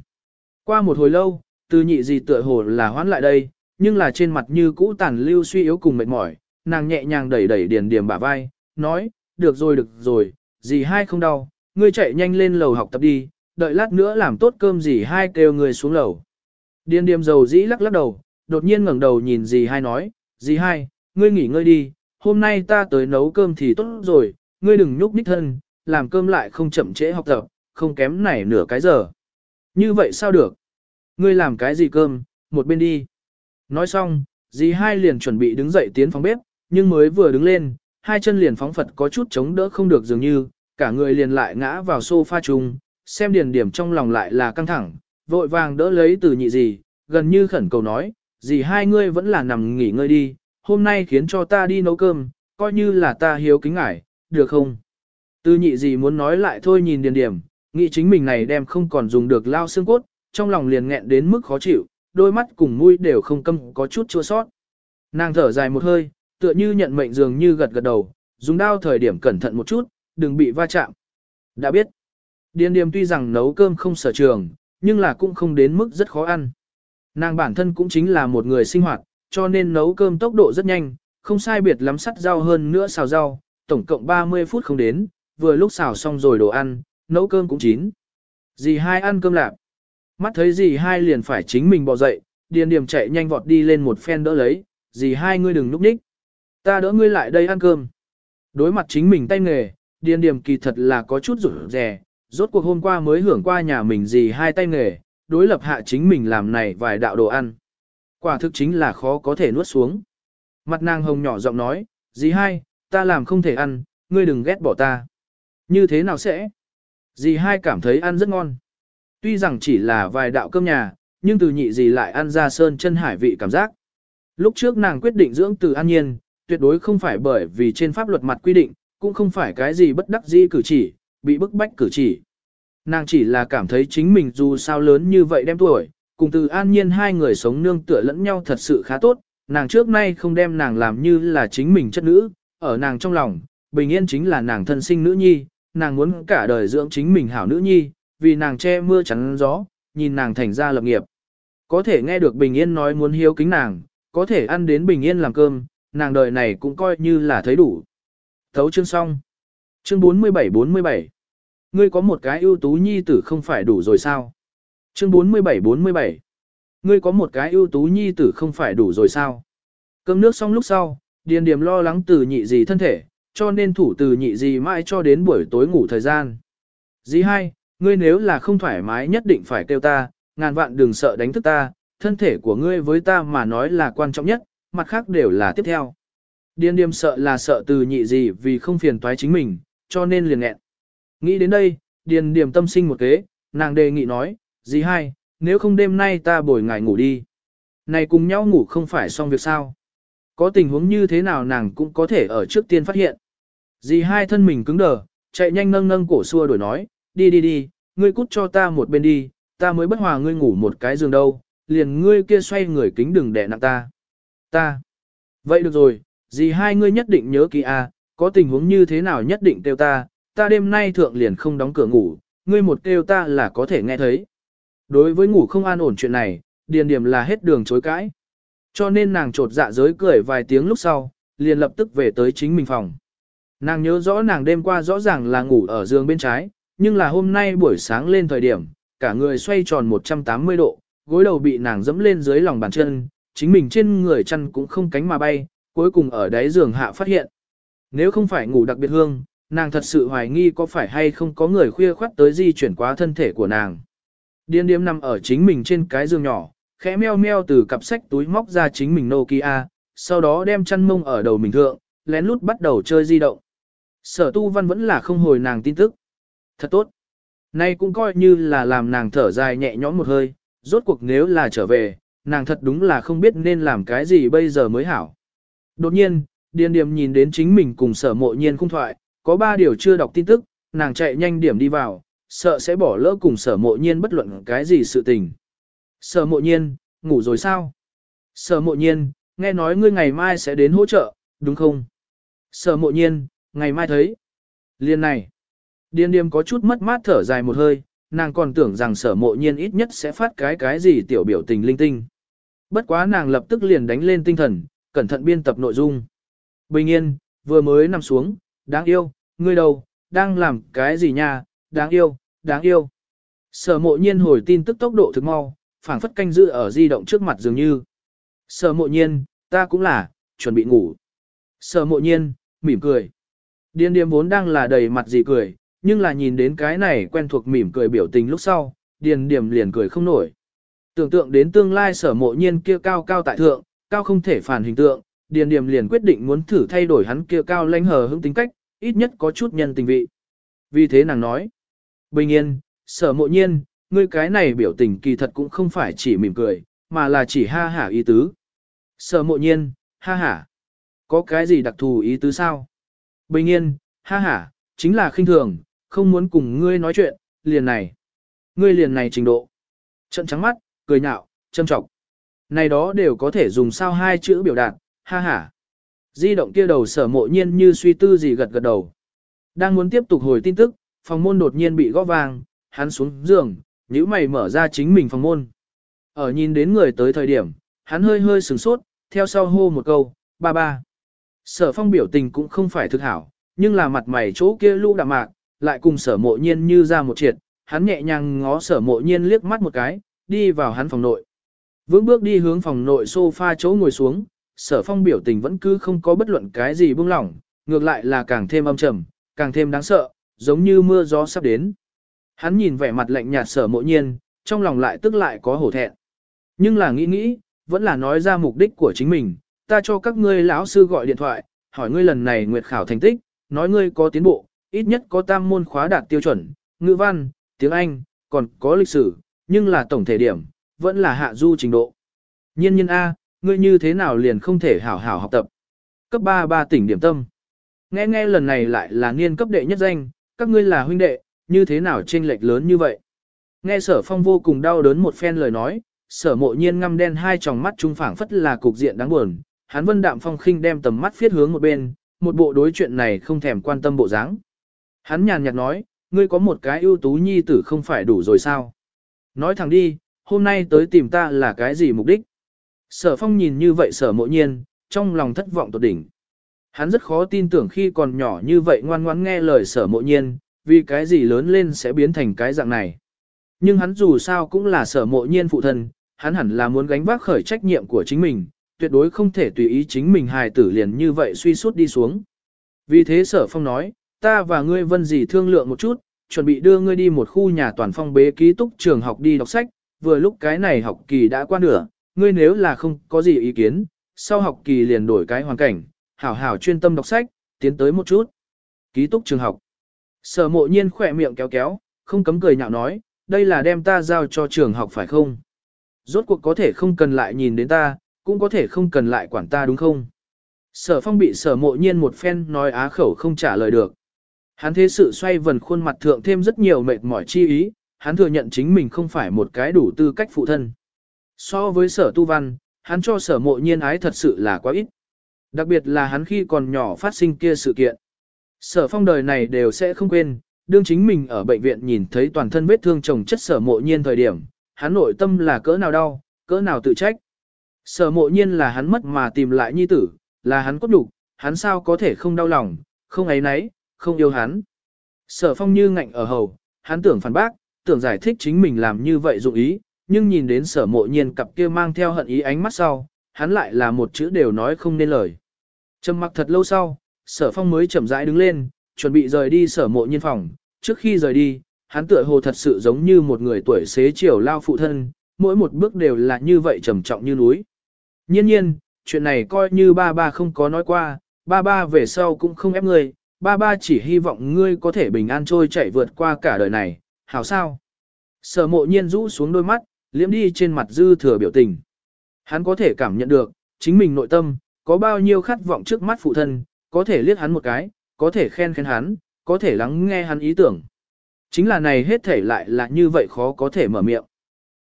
S1: Qua một hồi lâu, từ nhị gì tựa hồ là hoán lại đây, nhưng là trên mặt như cũ tàn lưu suy yếu cùng mệt mỏi, nàng nhẹ nhàng đẩy đẩy điền điểm bả vai, nói, được rồi được rồi, gì hai không đau, ngươi chạy nhanh lên lầu học tập đi, đợi lát nữa làm tốt cơm gì hai kêu người xuống lầu. Điên điềm dầu dĩ lắc lắc đầu, đột nhiên ngẩng đầu nhìn gì hai nói, gì hai, ngươi nghỉ ngơi đi, hôm nay ta tới nấu cơm thì tốt rồi, ngươi đừng nhúc nhích thân, làm cơm lại không chậm trễ học tập, không kém này nửa cái giờ. Như vậy sao được? Ngươi làm cái gì cơm, một bên đi. Nói xong, dì hai liền chuẩn bị đứng dậy tiến phòng bếp, nhưng mới vừa đứng lên, hai chân liền phóng phật có chút chống đỡ không được dường như, cả người liền lại ngã vào sofa chung, xem điền điểm trong lòng lại là căng thẳng, vội vàng đỡ lấy từ nhị gì, gần như khẩn cầu nói, gì hai ngươi vẫn là nằm nghỉ ngơi đi, hôm nay khiến cho ta đi nấu cơm, coi như là ta hiếu kính ngải, được không? Từ nhị gì muốn nói lại thôi nhìn điền điểm, nghĩ chính mình này đem không còn dùng được lao xương cốt, trong lòng liền nghẹn đến mức khó chịu, đôi mắt cùng mũi đều không câm có chút chua sót. Nàng thở dài một hơi, tựa như nhận mệnh dường như gật gật đầu, dùng đao thời điểm cẩn thận một chút, đừng bị va chạm. Đã biết, điền Điềm tuy rằng nấu cơm không sở trường, nhưng là cũng không đến mức rất khó ăn. Nàng bản thân cũng chính là một người sinh hoạt, cho nên nấu cơm tốc độ rất nhanh, không sai biệt lắm sắt rau hơn nữa xào rau, tổng cộng 30 phút không đến, vừa lúc xào xong rồi đồ ăn, nấu cơm cũng chín. Dì hai ăn cơm lạp. Mắt thấy dì hai liền phải chính mình bò dậy, điền điểm chạy nhanh vọt đi lên một phen đỡ lấy, dì hai ngươi đừng núp ních. Ta đỡ ngươi lại đây ăn cơm. Đối mặt chính mình tay nghề, điền điểm kỳ thật là có chút rủi rè, rốt cuộc hôm qua mới hưởng qua nhà mình gì hai tay nghề, đối lập hạ chính mình làm này vài đạo đồ ăn. Quả thực chính là khó có thể nuốt xuống. Mặt nàng hồng nhỏ giọng nói, dì hai, ta làm không thể ăn, ngươi đừng ghét bỏ ta. Như thế nào sẽ? Dì hai cảm thấy ăn rất ngon. Tuy rằng chỉ là vài đạo cơm nhà, nhưng từ nhị dì lại ăn ra sơn chân hải vị cảm giác. Lúc trước nàng quyết định dưỡng từ an nhiên, tuyệt đối không phải bởi vì trên pháp luật mặt quy định, cũng không phải cái gì bất đắc dĩ cử chỉ, bị bức bách cử chỉ. Nàng chỉ là cảm thấy chính mình dù sao lớn như vậy đem tuổi, cùng từ an nhiên hai người sống nương tựa lẫn nhau thật sự khá tốt, nàng trước nay không đem nàng làm như là chính mình chất nữ, ở nàng trong lòng, bình yên chính là nàng thân sinh nữ nhi, nàng muốn cả đời dưỡng chính mình hảo nữ nhi, vì nàng che mưa chắn gió, nhìn nàng thành ra lập nghiệp. Có thể nghe được bình yên nói muốn hiếu kính nàng, có thể ăn đến bình yên làm cơm, nàng đời này cũng coi như là thấy đủ. Thấu chương xong. Chương 47-47 Ngươi có một cái ưu tú nhi tử không phải đủ rồi sao? Chương 47-47 Ngươi có một cái ưu tú nhi tử không phải đủ rồi sao? Cơm nước xong lúc sau, Điền Điềm lo lắng từ nhị gì thân thể, cho nên thủ từ nhị gì mãi cho đến buổi tối ngủ thời gian. Dì hai, ngươi nếu là không thoải mái nhất định phải kêu ta, ngàn vạn đừng sợ đánh thức ta, thân thể của ngươi với ta mà nói là quan trọng nhất, mặt khác đều là tiếp theo. Điền Điềm sợ là sợ từ nhị gì vì không phiền toái chính mình, cho nên liền nghẹn. Nghĩ đến đây, Điền Điểm tâm sinh một kế, nàng đề nghị nói, dì hai, nếu không đêm nay ta bồi ngài ngủ đi. Này cùng nhau ngủ không phải xong việc sao. Có tình huống như thế nào nàng cũng có thể ở trước tiên phát hiện. Dì hai thân mình cứng đờ, chạy nhanh nâng nâng cổ xua đuổi nói, đi đi đi, ngươi cút cho ta một bên đi, ta mới bất hòa ngươi ngủ một cái giường đâu, liền ngươi kia xoay người kính đừng đè nặng ta. Ta. Vậy được rồi, dì hai ngươi nhất định nhớ kỹ a, có tình huống như thế nào nhất định kêu ta, ta đêm nay thượng liền không đóng cửa ngủ, ngươi một kêu ta là có thể nghe thấy. Đối với ngủ không an ổn chuyện này, điền điểm là hết đường chối cãi. Cho nên nàng trột dạ giới cười vài tiếng lúc sau, liền lập tức về tới chính mình phòng. Nàng nhớ rõ nàng đêm qua rõ ràng là ngủ ở giường bên trái, nhưng là hôm nay buổi sáng lên thời điểm, cả người xoay tròn 180 độ, gối đầu bị nàng dẫm lên dưới lòng bàn chân, chính mình trên người chân cũng không cánh mà bay, cuối cùng ở đáy giường hạ phát hiện. Nếu không phải ngủ đặc biệt hương, nàng thật sự hoài nghi có phải hay không có người khuya khoắt tới di chuyển quá thân thể của nàng. Điên điếm nằm ở chính mình trên cái giường nhỏ, khẽ meo meo từ cặp sách túi móc ra chính mình Nokia, sau đó đem chăn mông ở đầu mình thượng, lén lút bắt đầu chơi di động. Sở tu văn vẫn là không hồi nàng tin tức. Thật tốt. Nay cũng coi như là làm nàng thở dài nhẹ nhõm một hơi, rốt cuộc nếu là trở về, nàng thật đúng là không biết nên làm cái gì bây giờ mới hảo. Đột nhiên, Điên Điềm nhìn đến chính mình cùng sở mộ nhiên khung thoại, có ba điều chưa đọc tin tức, nàng chạy nhanh điểm đi vào, sợ sẽ bỏ lỡ cùng sở mộ nhiên bất luận cái gì sự tình. Sở mộ nhiên, ngủ rồi sao? Sở mộ nhiên, nghe nói ngươi ngày mai sẽ đến hỗ trợ, đúng không? Sở mộ nhiên, ngày mai thấy. Liên này. điên điềm có chút mất mát thở dài một hơi, nàng còn tưởng rằng sở mộ nhiên ít nhất sẽ phát cái cái gì tiểu biểu tình linh tinh. Bất quá nàng lập tức liền đánh lên tinh thần, cẩn thận biên tập nội dung. Bình yên, vừa mới nằm xuống, đáng yêu, ngươi đâu, đang làm cái gì nha, đáng yêu, đáng yêu. Sở mộ nhiên hồi tin tức tốc độ thực mau, phảng phất canh giữ ở di động trước mặt dường như. Sở mộ nhiên, ta cũng là, chuẩn bị ngủ. Sở mộ nhiên, mỉm cười. Điên điềm vốn đang là đầy mặt gì cười, nhưng là nhìn đến cái này quen thuộc mỉm cười biểu tình lúc sau, điền điểm liền cười không nổi. Tưởng tượng đến tương lai sở mộ nhiên kia cao cao tại thượng, cao không thể phản hình tượng, điền điểm liền quyết định muốn thử thay đổi hắn kia cao lanh hờ hững tính cách, ít nhất có chút nhân tình vị. Vì thế nàng nói, bình yên, sở mộ nhiên, ngươi cái này biểu tình kỳ thật cũng không phải chỉ mỉm cười, mà là chỉ ha hả ý tứ. Sở mộ nhiên, ha hả. Có cái gì đặc thù ý tứ sao? Bình yên, ha hả, chính là khinh thường, không muốn cùng ngươi nói chuyện, liền này. Ngươi liền này trình độ. Trận trắng mắt, cười nhạo, châm trọng. Này đó đều có thể dùng sao hai chữ biểu đạt, ha hả. Di động kia đầu sở mộ nhiên như suy tư gì gật gật đầu. Đang muốn tiếp tục hồi tin tức, phòng môn đột nhiên bị gõ vang, hắn xuống giường, nhíu mày mở ra chính mình phòng môn. Ở nhìn đến người tới thời điểm, hắn hơi hơi sửng sốt, theo sau hô một câu, ba ba. Sở phong biểu tình cũng không phải thực hảo, nhưng là mặt mày chỗ kia lũ đạm mạc, lại cùng sở mộ nhiên như ra một triệt, hắn nhẹ nhàng ngó sở mộ nhiên liếc mắt một cái, đi vào hắn phòng nội. Vững bước đi hướng phòng nội sofa chỗ ngồi xuống, sở phong biểu tình vẫn cứ không có bất luận cái gì buông lỏng, ngược lại là càng thêm âm trầm, càng thêm đáng sợ, giống như mưa gió sắp đến. Hắn nhìn vẻ mặt lạnh nhạt sở mộ nhiên, trong lòng lại tức lại có hổ thẹn. Nhưng là nghĩ nghĩ, vẫn là nói ra mục đích của chính mình, ta cho các ngươi lão sư gọi điện thoại, hỏi ngươi lần này nguyệt khảo thành tích, nói ngươi có tiến bộ, ít nhất có tam môn khóa đạt tiêu chuẩn, ngữ văn, tiếng Anh, còn có lịch sử, nhưng là tổng thể điểm, vẫn là hạ du trình độ. Nhiên nhiên A, ngươi như thế nào liền không thể hảo hảo học tập. Cấp 3 ba tỉnh điểm tâm. Nghe nghe lần này lại là niên cấp đệ nhất danh, các ngươi là huynh đệ, như thế nào chênh lệch lớn như vậy. Nghe sở phong vô cùng đau đớn một phen lời nói, sở mộ nhiên ngăm đen hai tròng mắt trung phảng phất là cục diện đáng buồn, hắn vân đạm phong khinh đem tầm mắt phiết hướng một bên, một bộ đối chuyện này không thèm quan tâm bộ dáng. Hắn nhàn nhạt nói, ngươi có một cái ưu tú nhi tử không phải đủ rồi sao? Nói thẳng đi, hôm nay tới tìm ta là cái gì mục đích? Sở phong nhìn như vậy sở mộ nhiên, trong lòng thất vọng tột đỉnh. Hắn rất khó tin tưởng khi còn nhỏ như vậy ngoan ngoãn nghe lời sở mộ nhiên, vì cái gì lớn lên sẽ biến thành cái dạng này. Nhưng hắn dù sao cũng là sở mộ nhiên phụ thân, hắn hẳn là muốn gánh vác khởi trách nhiệm của chính mình, tuyệt đối không thể tùy ý chính mình hài tử liền như vậy suy suốt đi xuống. Vì thế sở phong nói, ta và ngươi vân gì thương lượng một chút, chuẩn bị đưa ngươi đi một khu nhà toàn phong bế ký túc trường học đi đọc sách, vừa lúc cái này học kỳ đã qua nửa, ngươi nếu là không có gì ý kiến, sau học kỳ liền đổi cái hoàn cảnh, hảo hảo chuyên tâm đọc sách, tiến tới một chút. Ký túc trường học. Sở mộ nhiên khỏe miệng kéo kéo, không cấm cười nhạo nói, đây là đem ta giao cho trường học phải không? Rốt cuộc có thể không cần lại nhìn đến ta, cũng có thể không cần lại quản ta đúng không? Sở phong bị sở mộ nhiên một phen nói á khẩu không trả lời được. Hắn thế sự xoay vần khuôn mặt thượng thêm rất nhiều mệt mỏi chi ý, hắn thừa nhận chính mình không phải một cái đủ tư cách phụ thân. So với sở tu văn, hắn cho sở mộ nhiên ái thật sự là quá ít. Đặc biệt là hắn khi còn nhỏ phát sinh kia sự kiện. Sở phong đời này đều sẽ không quên, đương chính mình ở bệnh viện nhìn thấy toàn thân vết thương chồng chất sở mộ nhiên thời điểm, hắn nội tâm là cỡ nào đau, cỡ nào tự trách. Sở mộ nhiên là hắn mất mà tìm lại nhi tử, là hắn cốt đục, hắn sao có thể không đau lòng, không ấy nấy, không yêu hắn. Sở phong như ngạnh ở hầu, hắn tưởng phản bác, tưởng giải thích chính mình làm như vậy dụng ý, nhưng nhìn đến sở mộ nhiên cặp kia mang theo hận ý ánh mắt sau, hắn lại là một chữ đều nói không nên lời. Trầm mặc thật lâu sau, sở phong mới chậm rãi đứng lên, chuẩn bị rời đi sở mộ nhiên phòng, trước khi rời đi, hắn tựa hồ thật sự giống như một người tuổi xế chiều lao phụ thân, mỗi một bước đều là như vậy trầm trọng như núi. Nhiên nhiên, chuyện này coi như ba ba không có nói qua, ba ba về sau cũng không ép ngươi, ba ba chỉ hy vọng ngươi có thể bình an trôi chạy vượt qua cả đời này, hảo sao? Sở mộ nhiên rũ xuống đôi mắt, liễm đi trên mặt dư thừa biểu tình. Hắn có thể cảm nhận được, chính mình nội tâm, có bao nhiêu khát vọng trước mắt phụ thân, có thể liếc hắn một cái, có thể khen khen hắn, có thể lắng nghe hắn ý tưởng. Chính là này hết thể lại là như vậy khó có thể mở miệng.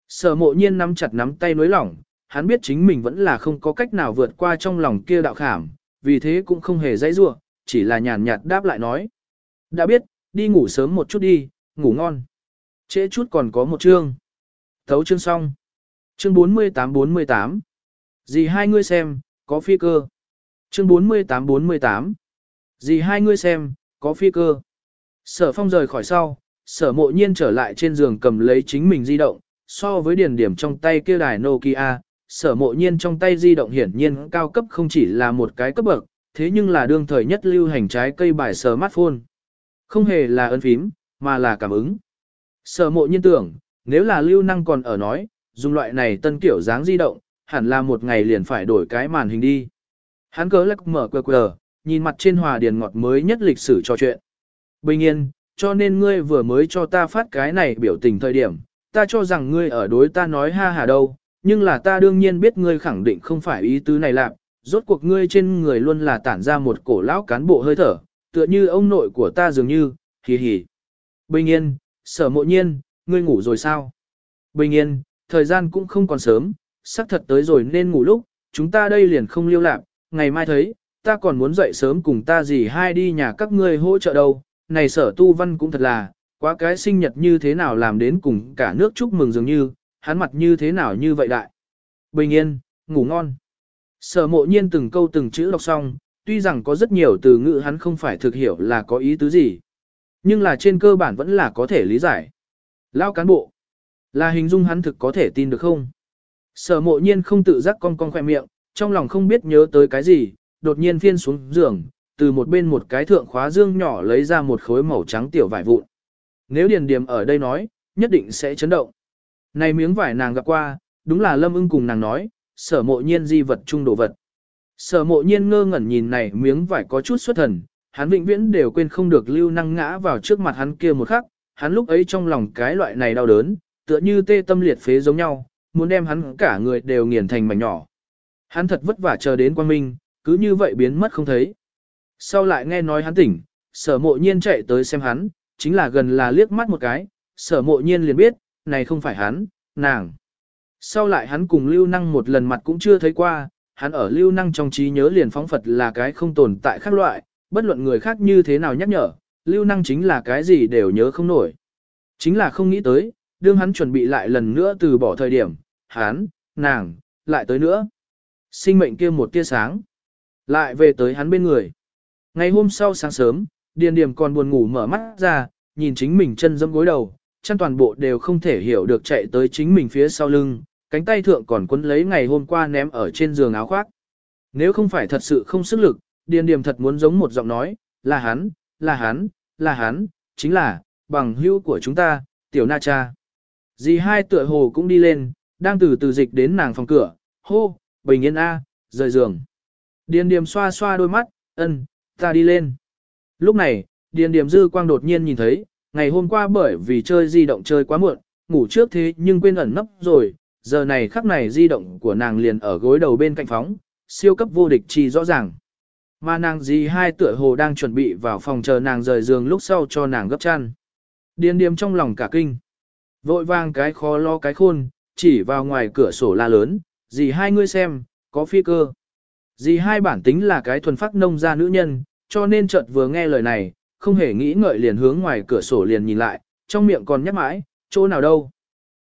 S1: Sở mộ nhiên nắm chặt nắm tay nối lỏng, hắn biết chính mình vẫn là không có cách nào vượt qua trong lòng kia đạo khảm, vì thế cũng không hề dãy rua, chỉ là nhàn nhạt đáp lại nói. Đã biết, đi ngủ sớm một chút đi, ngủ ngon. Trễ chút còn có một chương. Thấu chương xong. Chương 48-48. Gì hai ngươi xem, có phi cơ. Chương 48-48. Gì hai ngươi xem, có phi cơ. Sở phong rời khỏi sau, sở mộ nhiên trở lại trên giường cầm lấy chính mình di động, so với điển điểm trong tay kia đài Nokia, sở mộ nhiên trong tay di động hiển nhiên cao cấp không chỉ là một cái cấp bậc, thế nhưng là đương thời nhất lưu hành trái cây bài smartphone. Không hề là ấn phím, mà là cảm ứng. Sở mộ nhiên tưởng, nếu là lưu năng còn ở nói, dùng loại này tân kiểu dáng di động, hẳn là một ngày liền phải đổi cái màn hình đi. Hắn cớ lắc mở quờ quờ, nhìn mặt trên hòa điền ngọt mới nhất lịch sử trò chuyện. Bình yên, cho nên ngươi vừa mới cho ta phát cái này biểu tình thời điểm, ta cho rằng ngươi ở đối ta nói ha hà đâu, nhưng là ta đương nhiên biết ngươi khẳng định không phải ý tứ này lạc, rốt cuộc ngươi trên người luôn là tản ra một cổ lão cán bộ hơi thở, tựa như ông nội của ta dường như, hì hì. Bình yên, sở mộ nhiên, ngươi ngủ rồi sao? Bình yên, thời gian cũng không còn sớm, sắc thật tới rồi nên ngủ lúc, chúng ta đây liền không liêu lạc, ngày mai thấy, ta còn muốn dậy sớm cùng ta gì hai đi nhà các ngươi hỗ trợ đâu, này sở tu văn cũng thật là, quá cái sinh nhật như thế nào làm đến cùng cả nước chúc mừng dường như, hắn mặt như thế nào như vậy đại. Bình yên, ngủ ngon. Sở mộ nhiên từng câu từng chữ đọc xong, tuy rằng có rất nhiều từ ngữ hắn không phải thực hiểu là có ý tứ gì. Nhưng là trên cơ bản vẫn là có thể lý giải. Lao cán bộ. Là hình dung hắn thực có thể tin được không? Sở mộ nhiên không tự giác cong cong khoe miệng, trong lòng không biết nhớ tới cái gì, đột nhiên phiên xuống giường, từ một bên một cái thượng khóa dương nhỏ lấy ra một khối màu trắng tiểu vải vụn. Nếu điền điểm ở đây nói, nhất định sẽ chấn động. Này miếng vải nàng gặp qua, đúng là lâm ưng cùng nàng nói, sở mộ nhiên di vật trung đồ vật. Sở mộ nhiên ngơ ngẩn nhìn này miếng vải có chút xuất thần, hắn vĩnh viễn đều quên không được lưu năng ngã vào trước mặt hắn kia một khắc, hắn lúc ấy trong lòng cái loại này đau đớn, tựa như tê tâm liệt phế giống nhau, muốn đem hắn cả người đều nghiền thành mảnh nhỏ. Hắn thật vất vả chờ đến quang minh, cứ như vậy biến mất không thấy. Sau lại nghe nói hắn tỉnh, sở mộ nhiên chạy tới xem hắn, chính là gần là liếc mắt một cái, sở mộ nhiên liền biết, này không phải hắn, nàng. Sau lại hắn cùng lưu năng một lần mặt cũng chưa thấy qua, hắn ở lưu năng trong trí nhớ liền phóng Phật là cái không tồn tại khác loại, bất luận người khác như thế nào nhắc nhở, lưu năng chính là cái gì đều nhớ không nổi. Chính là không nghĩ tới, đương hắn chuẩn bị lại lần nữa từ bỏ thời điểm, hắn, nàng, lại tới nữa. Sinh mệnh kia một tia sáng, lại về tới hắn bên người. Ngày hôm sau sáng sớm, Điền Điềm còn buồn ngủ mở mắt ra, nhìn chính mình chân dẫm gối đầu, chân toàn bộ đều không thể hiểu được chạy tới chính mình phía sau lưng, cánh tay thượng còn quấn lấy ngày hôm qua ném ở trên giường áo khoác. Nếu không phải thật sự không sức lực, Điền Điềm thật muốn giống một giọng nói, là hắn, là hắn, là hắn, chính là, bằng hữu của chúng ta, tiểu na cha. Dì hai tựa hồ cũng đi lên, đang từ từ dịch đến nàng phòng cửa, hô, bình yên A, rời giường. Điền Điềm xoa xoa đôi mắt, ân, ta đi lên. Lúc này, Điền Điềm dư quang đột nhiên nhìn thấy, ngày hôm qua bởi vì chơi di động chơi quá muộn, ngủ trước thế nhưng quên ẩn nấp rồi, giờ này khắc này di động của nàng liền ở gối đầu bên cạnh phóng, siêu cấp vô địch chi rõ ràng. Mà nàng dì hai tựa hồ đang chuẩn bị vào phòng chờ nàng rời giường lúc sau cho nàng gấp chăn. Điền điếm trong lòng cả kinh. Vội vang cái khó lo cái khôn, chỉ vào ngoài cửa sổ la lớn, dì hai ngươi xem, có phi cơ. Dì hai bản tính là cái thuần phát nông gia nữ nhân, cho nên chợt vừa nghe lời này, không hề nghĩ ngợi liền hướng ngoài cửa sổ liền nhìn lại, trong miệng còn nhắc mãi, chỗ nào đâu.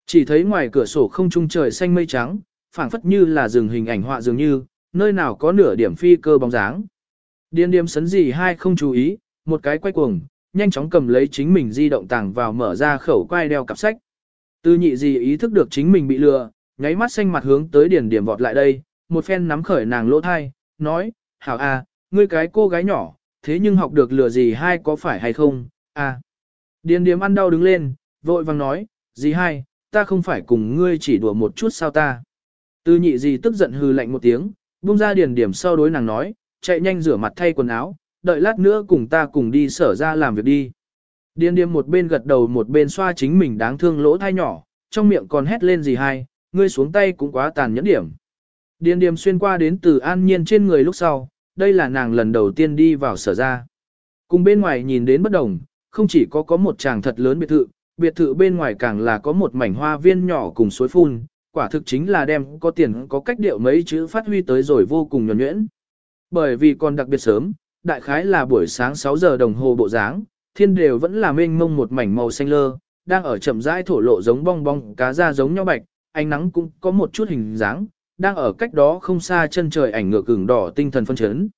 S1: Chỉ thấy ngoài cửa sổ không trung trời xanh mây trắng, phảng phất như là rừng hình ảnh họa dường như, nơi nào có nửa điểm phi cơ bóng dáng. Điên điếm sấn gì hai không chú ý, một cái quay cuồng, nhanh chóng cầm lấy chính mình di động tàng vào mở ra khẩu quay đeo cặp sách. Tư nhị gì ý thức được chính mình bị lừa, nháy mắt xanh mặt hướng tới Điền điểm vọt lại đây, một phen nắm khởi nàng lỗ thai, nói, hảo a, ngươi cái cô gái nhỏ, thế nhưng học được lừa gì hai có phải hay không, a. Điền điểm ăn đau đứng lên, vội vàng nói, gì hai, ta không phải cùng ngươi chỉ đùa một chút sao ta. Tư nhị gì tức giận hừ lạnh một tiếng, buông ra điền điểm sau đối nàng nói, chạy nhanh rửa mặt thay quần áo, đợi lát nữa cùng ta cùng đi sở ra làm việc đi. điên điếm một bên gật đầu một bên xoa chính mình đáng thương lỗ thai nhỏ, trong miệng còn hét lên gì hay ngươi xuống tay cũng quá tàn nhẫn điểm. điên điếm xuyên qua đến từ an nhiên trên người lúc sau, đây là nàng lần đầu tiên đi vào sở ra. Cùng bên ngoài nhìn đến bất đồng, không chỉ có có một tràng thật lớn biệt thự, biệt thự bên ngoài càng là có một mảnh hoa viên nhỏ cùng suối phun, quả thực chính là đem có tiền có cách điệu mấy chữ phát huy tới rồi vô cùng nhuẩn nhuyễn. Bởi vì còn đặc biệt sớm, đại khái là buổi sáng 6 giờ đồng hồ bộ dáng, thiên đều vẫn là mênh mông một mảnh màu xanh lơ, đang ở chậm rãi thổ lộ giống bong bong cá da giống nhau bạch, ánh nắng cũng có một chút hình dáng, đang ở cách đó không xa chân trời ảnh ngược cường đỏ tinh thần phân chấn.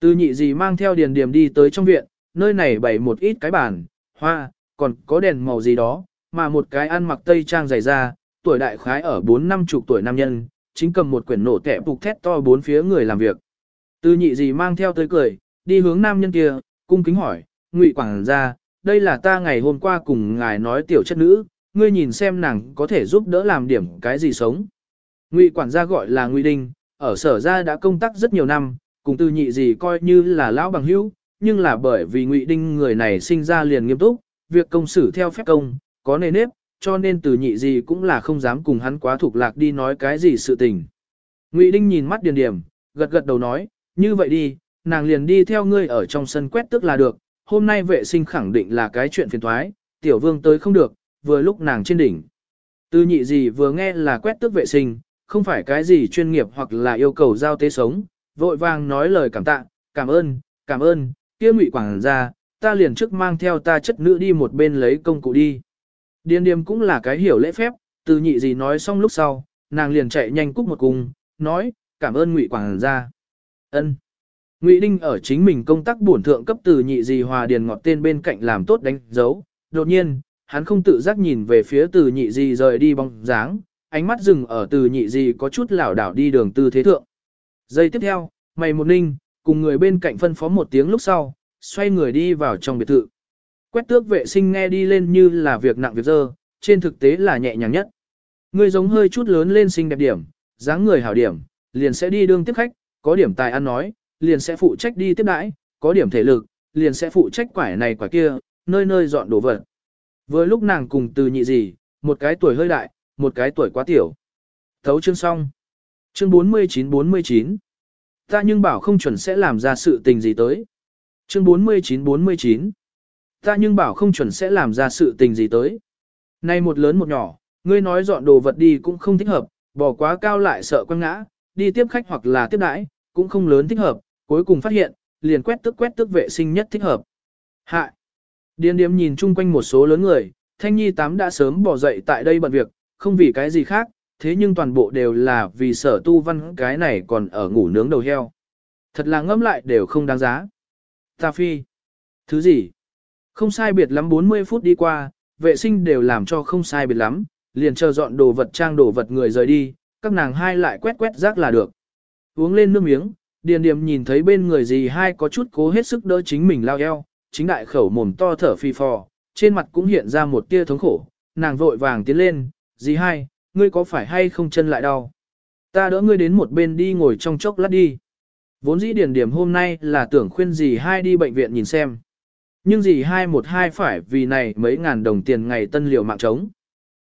S1: Từ nhị gì mang theo điền điểm đi tới trong viện, nơi này bày một ít cái bàn, hoa, còn có đèn màu gì đó, mà một cái ăn mặc tây trang dày da, tuổi đại khái ở 4 năm chục tuổi nam nhân, chính cầm một quyển nổ tẻ bục thét to bốn phía người làm việc. Từ nhị gì mang theo tới cười, đi hướng nam nhân kia, cung kính hỏi, ngụy quảng ra, đây là ta ngày hôm qua cùng ngài nói tiểu chất nữ, ngươi nhìn xem nàng có thể giúp đỡ làm điểm cái gì sống. Ngụy quản gia gọi là Ngụy Đinh, ở sở gia đã công tác rất nhiều năm, cùng từ nhị gì coi như là lão bằng hữu, nhưng là bởi vì Ngụy Đinh người này sinh ra liền nghiêm túc, việc công xử theo phép công, có nề nếp, cho nên từ nhị gì cũng là không dám cùng hắn quá thuộc lạc đi nói cái gì sự tình. Ngụy Đinh nhìn mắt Điền Điểm, gật gật đầu nói, như vậy đi, nàng liền đi theo ngươi ở trong sân quét tức là được, hôm nay vệ sinh khẳng định là cái chuyện phiền thoái, tiểu vương tới không được, vừa lúc nàng trên đỉnh. Từ nhị gì vừa nghe là quét tước vệ sinh, không phải cái gì chuyên nghiệp hoặc là yêu cầu giao tế sống, vội vàng nói lời cảm tạ, cảm ơn, cảm ơn, kia ngụy quảng ra, ta liền trước mang theo ta chất nữ đi một bên lấy công cụ đi. Điên điềm cũng là cái hiểu lễ phép, từ nhị gì nói xong lúc sau, nàng liền chạy nhanh cúc một cung, nói, cảm ơn ngụy quảng ra ân Ngụy Đinh ở chính mình công tác bổn thượng cấp từ nhị gì hòa điền ngọt tên bên cạnh làm tốt đánh dấu, đột nhiên, hắn không tự giác nhìn về phía từ nhị gì rời đi bóng dáng, ánh mắt dừng ở từ nhị gì có chút lảo đảo đi đường tư thế thượng. Giây tiếp theo, mày một ninh, cùng người bên cạnh phân phó một tiếng lúc sau, xoay người đi vào trong biệt thự. Quét tước vệ sinh nghe đi lên như là việc nặng việc dơ, trên thực tế là nhẹ nhàng nhất. Người giống hơi chút lớn lên xinh đẹp điểm, dáng người hảo điểm, liền sẽ đi đương tiếp khách, có điểm tài ăn nói, liền sẽ phụ trách đi tiếp đãi, có điểm thể lực, liền sẽ phụ trách quải này quải kia, nơi nơi dọn đồ vật. Với lúc nàng cùng từ nhị gì, một cái tuổi hơi đại, một cái tuổi quá tiểu. Thấu chương xong. Chương 49-49. Ta nhưng bảo không chuẩn sẽ làm ra sự tình gì tới. Chương 49-49. Ta nhưng bảo không chuẩn sẽ làm ra sự tình gì tới. Nay một lớn một nhỏ, ngươi nói dọn đồ vật đi cũng không thích hợp, bỏ quá cao lại sợ quăng ngã, đi tiếp khách hoặc là tiếp đãi, cũng không lớn thích hợp, cuối cùng phát hiện, liền quét tức quét tức vệ sinh nhất thích hợp. Hạ. Điền điếm nhìn chung quanh một số lớn người, Thanh Nhi tám đã sớm bỏ dậy tại đây bận việc, không vì cái gì khác, thế nhưng toàn bộ đều là vì sở tu văn cái này còn ở ngủ nướng đầu heo. Thật là ngâm lại đều không đáng giá. Ta phi. Thứ gì? Không sai biệt lắm 40 phút đi qua, vệ sinh đều làm cho không sai biệt lắm, liền chờ dọn đồ vật trang đồ vật người rời đi, các nàng hai lại quét quét rác là được. Uống lên nước miếng, điền điềm nhìn thấy bên người gì hai có chút cố hết sức đỡ chính mình lao eo, chính đại khẩu mồm to thở phi phò, trên mặt cũng hiện ra một tia thống khổ, nàng vội vàng tiến lên, gì hai, ngươi có phải hay không chân lại đau? Ta đỡ ngươi đến một bên đi ngồi trong chốc lát đi. Vốn dĩ điển điểm hôm nay là tưởng khuyên dì hai đi bệnh viện nhìn xem. Nhưng dì hai một hai phải vì này mấy ngàn đồng tiền ngày tân liệu mạng trống.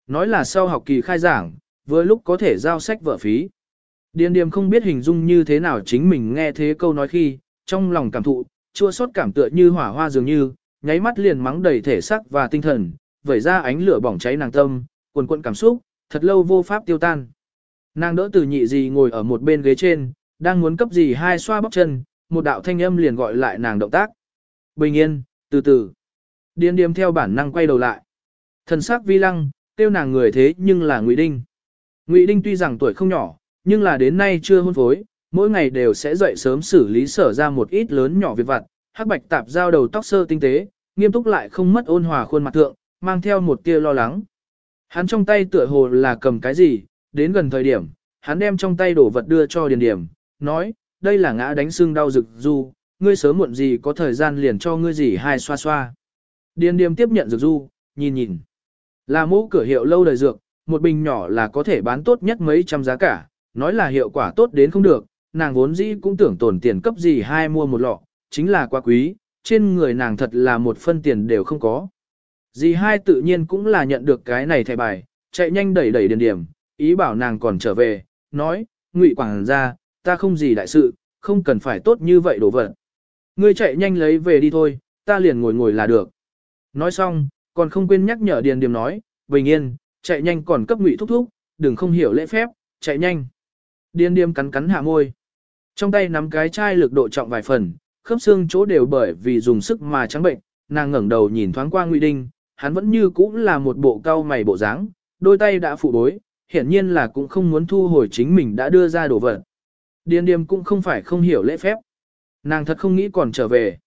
S1: Nói là sau học kỳ khai giảng, vừa lúc có thể giao sách vợ phí. Điền điềm không biết hình dung như thế nào chính mình nghe thế câu nói khi, trong lòng cảm thụ, chua xót cảm tựa như hỏa hoa dường như, nháy mắt liền mắng đầy thể xác và tinh thần, vẩy ra ánh lửa bỏng cháy nàng tâm, cuồn cuộn cảm xúc, thật lâu vô pháp tiêu tan. Nàng đỡ từ nhị gì ngồi ở một bên ghế trên, đang muốn cấp gì hai xoa bóp chân, một đạo thanh âm liền gọi lại nàng động tác. Bình yên, từ từ. Điên điềm theo bản năng quay đầu lại. Thần sắc vi lăng, tiêu nàng người thế nhưng là Ngụy Đinh. Ngụy Đinh tuy rằng tuổi không nhỏ, nhưng là đến nay chưa hôn phối, mỗi ngày đều sẽ dậy sớm xử lý sở ra một ít lớn nhỏ việc vặt, hắc bạch tạp giao đầu tóc sơ tinh tế, nghiêm túc lại không mất ôn hòa khuôn mặt thượng, mang theo một tia lo lắng. Hắn trong tay tựa hồ là cầm cái gì, đến gần thời điểm, hắn đem trong tay đổ vật đưa cho điền điểm, nói, đây là ngã đánh xương đau rực du, ngươi sớm muộn gì có thời gian liền cho ngươi gì hai xoa xoa. Điền điềm tiếp nhận rực du, nhìn nhìn. Là mẫu cửa hiệu lâu đời dược, một bình nhỏ là có thể bán tốt nhất mấy trăm giá cả, nói là hiệu quả tốt đến không được, nàng vốn dĩ cũng tưởng tổn tiền cấp gì hai mua một lọ, chính là quá quý, trên người nàng thật là một phân tiền đều không có. Dì hai tự nhiên cũng là nhận được cái này thẻ bài, chạy nhanh đẩy đẩy điền điểm, ý bảo nàng còn trở về, nói, ngụy quảng ra, ta không gì đại sự, không cần phải tốt như vậy đổ vật. Ngươi chạy nhanh lấy về đi thôi, ta liền ngồi ngồi là được. Nói xong, còn không quên nhắc nhở điền điểm nói, bình yên, chạy nhanh còn cấp ngụy thúc thúc, đừng không hiểu lễ phép, chạy nhanh. Điên điềm cắn cắn hạ môi. Trong tay nắm cái chai lực độ trọng vài phần, khớp xương chỗ đều bởi vì dùng sức mà trắng bệnh, nàng ngẩng đầu nhìn thoáng qua Ngụy Đinh, hắn vẫn như cũ là một bộ cao mày bộ dáng, đôi tay đã phụ bối, hiển nhiên là cũng không muốn thu hồi chính mình đã đưa ra đồ vật. Điên điềm cũng không phải không hiểu lễ phép. Nàng thật không nghĩ còn trở về.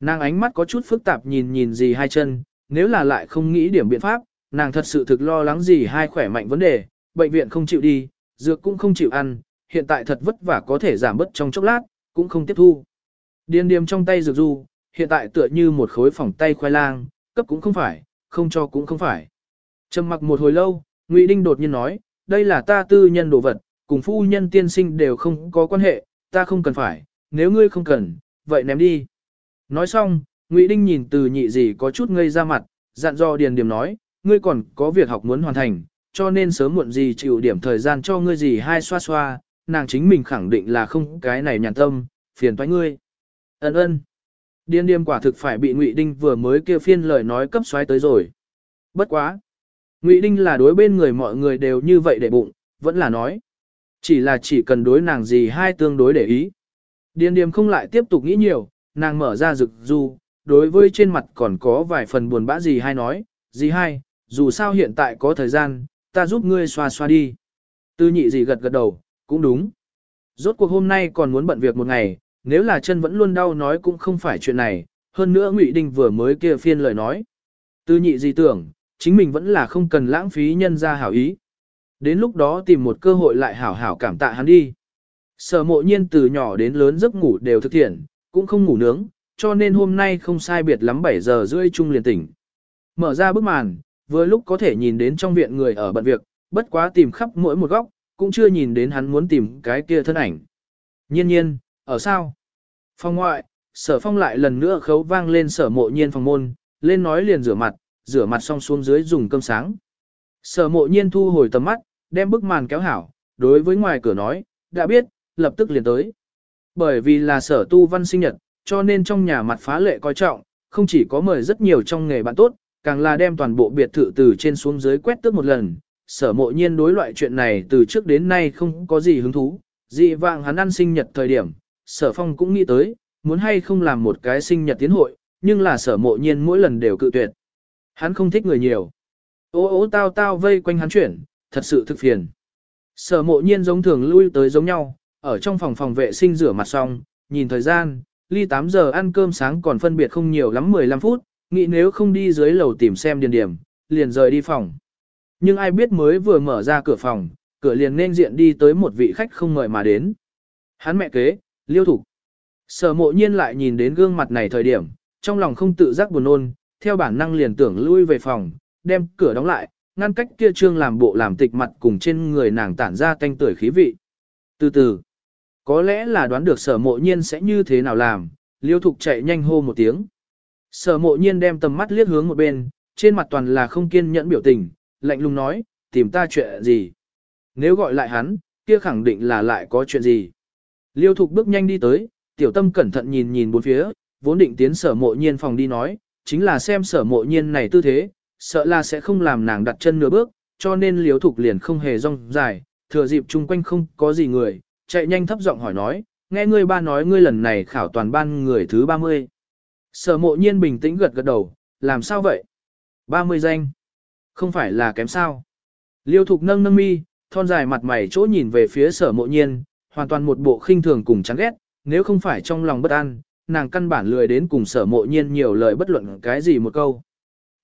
S1: Nàng ánh mắt có chút phức tạp nhìn nhìn gì hai chân, nếu là lại không nghĩ điểm biện pháp, nàng thật sự thực lo lắng gì hai khỏe mạnh vấn đề, bệnh viện không chịu đi, dược cũng không chịu ăn, hiện tại thật vất vả có thể giảm bớt trong chốc lát, cũng không tiếp thu. Điền điềm trong tay dược du, hiện tại tựa như một khối phỏng tay khoai lang, cấp cũng không phải, không cho cũng không phải. Trầm mặc một hồi lâu, Ngụy Đinh đột nhiên nói, đây là ta tư nhân đồ vật, cùng phu nhân tiên sinh đều không có quan hệ, ta không cần phải, nếu ngươi không cần, vậy ném đi. Nói xong, Ngụy Đinh nhìn từ nhị gì có chút ngây ra mặt, dặn dò Điền Điềm nói, ngươi còn có việc học muốn hoàn thành, cho nên sớm muộn gì chịu điểm thời gian cho ngươi gì hai xoa xoa, nàng chính mình khẳng định là không cái này nhàn tâm, phiền toái ngươi. Ân ân. Điên điềm quả thực phải bị Ngụy Đinh vừa mới kêu phiên lời nói cấp xoáy tới rồi. Bất quá. Ngụy Đinh là đối bên người mọi người đều như vậy để bụng, vẫn là nói. Chỉ là chỉ cần đối nàng gì hai tương đối để ý. Điên điềm không lại tiếp tục nghĩ nhiều, nàng mở ra rực du, đối với trên mặt còn có vài phần buồn bã gì hai nói, gì hai, dù sao hiện tại có thời gian, ta giúp ngươi xoa xoa đi. Tư nhị gì gật gật đầu, cũng đúng. Rốt cuộc hôm nay còn muốn bận việc một ngày, nếu là chân vẫn luôn đau nói cũng không phải chuyện này, hơn nữa Ngụy Đình vừa mới kia phiên lời nói. Tư nhị gì tưởng, chính mình vẫn là không cần lãng phí nhân ra hảo ý. Đến lúc đó tìm một cơ hội lại hảo hảo cảm tạ hắn đi. Sở mộ nhiên từ nhỏ đến lớn giấc ngủ đều thực thiện, cũng không ngủ nướng, cho nên hôm nay không sai biệt lắm 7 giờ rưỡi chung liền tỉnh. Mở ra bức màn, vừa lúc có thể nhìn đến trong viện người ở bận việc, bất quá tìm khắp mỗi một góc, cũng chưa nhìn đến hắn muốn tìm cái kia thân ảnh. Nhiên nhiên, ở sao? Phòng ngoại, sở phong lại lần nữa khấu vang lên sở mộ nhiên phòng môn, lên nói liền rửa mặt, rửa mặt xong xuống dưới dùng cơm sáng. Sở mộ nhiên thu hồi tầm mắt, đem bức màn kéo hảo, đối với ngoài cửa nói, đã biết, lập tức liền tới. Bởi vì là sở tu văn sinh nhật, cho nên trong nhà mặt phá lệ coi trọng, không chỉ có mời rất nhiều trong nghề bạn tốt, càng là đem toàn bộ biệt thự từ trên xuống dưới quét tước một lần. Sở mộ nhiên đối loại chuyện này từ trước đến nay không có gì hứng thú, dị vạng hắn ăn sinh nhật thời điểm, sở phong cũng nghĩ tới, muốn hay không làm một cái sinh nhật tiến hội, nhưng là sở mộ nhiên mỗi lần đều cự tuyệt. Hắn không thích người nhiều. Ô ô tao tao vây quanh hắn chuyển, thật sự thực phiền. Sở mộ nhiên giống thường lui tới giống nhau, ở trong phòng phòng vệ sinh rửa mặt xong, nhìn thời gian, ly 8 giờ ăn cơm sáng còn phân biệt không nhiều lắm 15 phút, nghĩ nếu không đi dưới lầu tìm xem điền điểm, liền rời đi phòng. Nhưng ai biết mới vừa mở ra cửa phòng, cửa liền nên diện đi tới một vị khách không mời mà đến. Hắn mẹ kế, liêu thủ. Sở mộ nhiên lại nhìn đến gương mặt này thời điểm, trong lòng không tự giác buồn nôn, theo bản năng liền tưởng lui về phòng, đem cửa đóng lại, ngăn cách kia trương làm bộ làm tịch mặt cùng trên người nàng tản ra tanh tuổi khí vị. Từ từ, có lẽ là đoán được sở mộ nhiên sẽ như thế nào làm, liêu thục chạy nhanh hô một tiếng. Sở mộ nhiên đem tầm mắt liếc hướng một bên, trên mặt toàn là không kiên nhẫn biểu tình, lạnh lùng nói, tìm ta chuyện gì. Nếu gọi lại hắn, kia khẳng định là lại có chuyện gì. Liêu thục bước nhanh đi tới, tiểu tâm cẩn thận nhìn nhìn bốn phía, vốn định tiến sở mộ nhiên phòng đi nói, chính là xem sở mộ nhiên này tư thế, sợ là sẽ không làm nàng đặt chân nửa bước, cho nên liêu thục liền không hề rong dài, thừa dịp chung quanh không có gì người, chạy nhanh thấp giọng hỏi nói, nghe ngươi ba nói ngươi lần này khảo toàn ban người thứ 30. Sở mộ nhiên bình tĩnh gật gật đầu, làm sao vậy? 30 danh. Không phải là kém sao? Liêu thục nâng nâng mi, thon dài mặt mày chỗ nhìn về phía sở mộ nhiên, hoàn toàn một bộ khinh thường cùng chán ghét, nếu không phải trong lòng bất an, nàng căn bản lười đến cùng sở mộ nhiên nhiều lời bất luận cái gì một câu.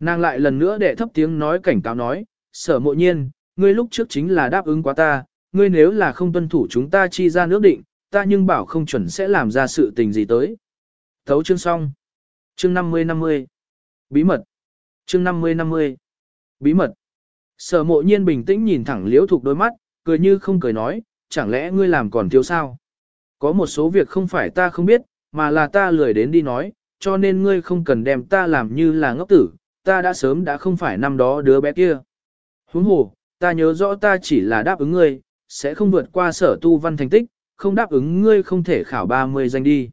S1: Nàng lại lần nữa để thấp tiếng nói cảnh cáo nói, sở mộ nhiên, ngươi lúc trước chính là đáp ứng quá ta, ngươi nếu là không tuân thủ chúng ta chi ra nước định, ta nhưng bảo không chuẩn sẽ làm ra sự tình gì tới. Thấu chương xong. Chương 50-50. Bí mật. chương 50-50. Bí mật. Sở mộ nhiên bình tĩnh nhìn thẳng liễu thục đôi mắt, cười như không cười nói, chẳng lẽ ngươi làm còn thiếu sao? Có một số việc không phải ta không biết, mà là ta lười đến đi nói, cho nên ngươi không cần đem ta làm như là ngốc tử, ta đã sớm đã không phải năm đó đứa bé kia. Huống hồ, ta nhớ rõ ta chỉ là đáp ứng ngươi, sẽ không vượt qua sở tu văn thành tích, không đáp ứng ngươi không thể khảo 30 danh đi.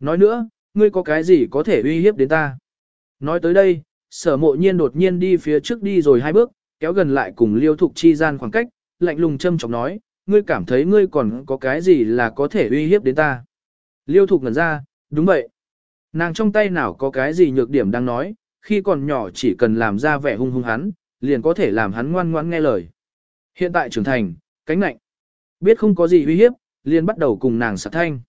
S1: Nói nữa, ngươi có cái gì có thể uy hiếp đến ta? Nói tới đây, sở mộ nhiên đột nhiên đi phía trước đi rồi hai bước, kéo gần lại cùng liêu thục chi gian khoảng cách, lạnh lùng châm chọc nói, ngươi cảm thấy ngươi còn có cái gì là có thể uy hiếp đến ta. Liêu thục ngẩn ra, đúng vậy. Nàng trong tay nào có cái gì nhược điểm đang nói, khi còn nhỏ chỉ cần làm ra vẻ hung hung hắn, liền có thể làm hắn ngoan ngoãn nghe lời. Hiện tại trưởng thành, cánh lạnh. Biết không có gì uy hiếp, liền bắt đầu cùng nàng sạc thanh.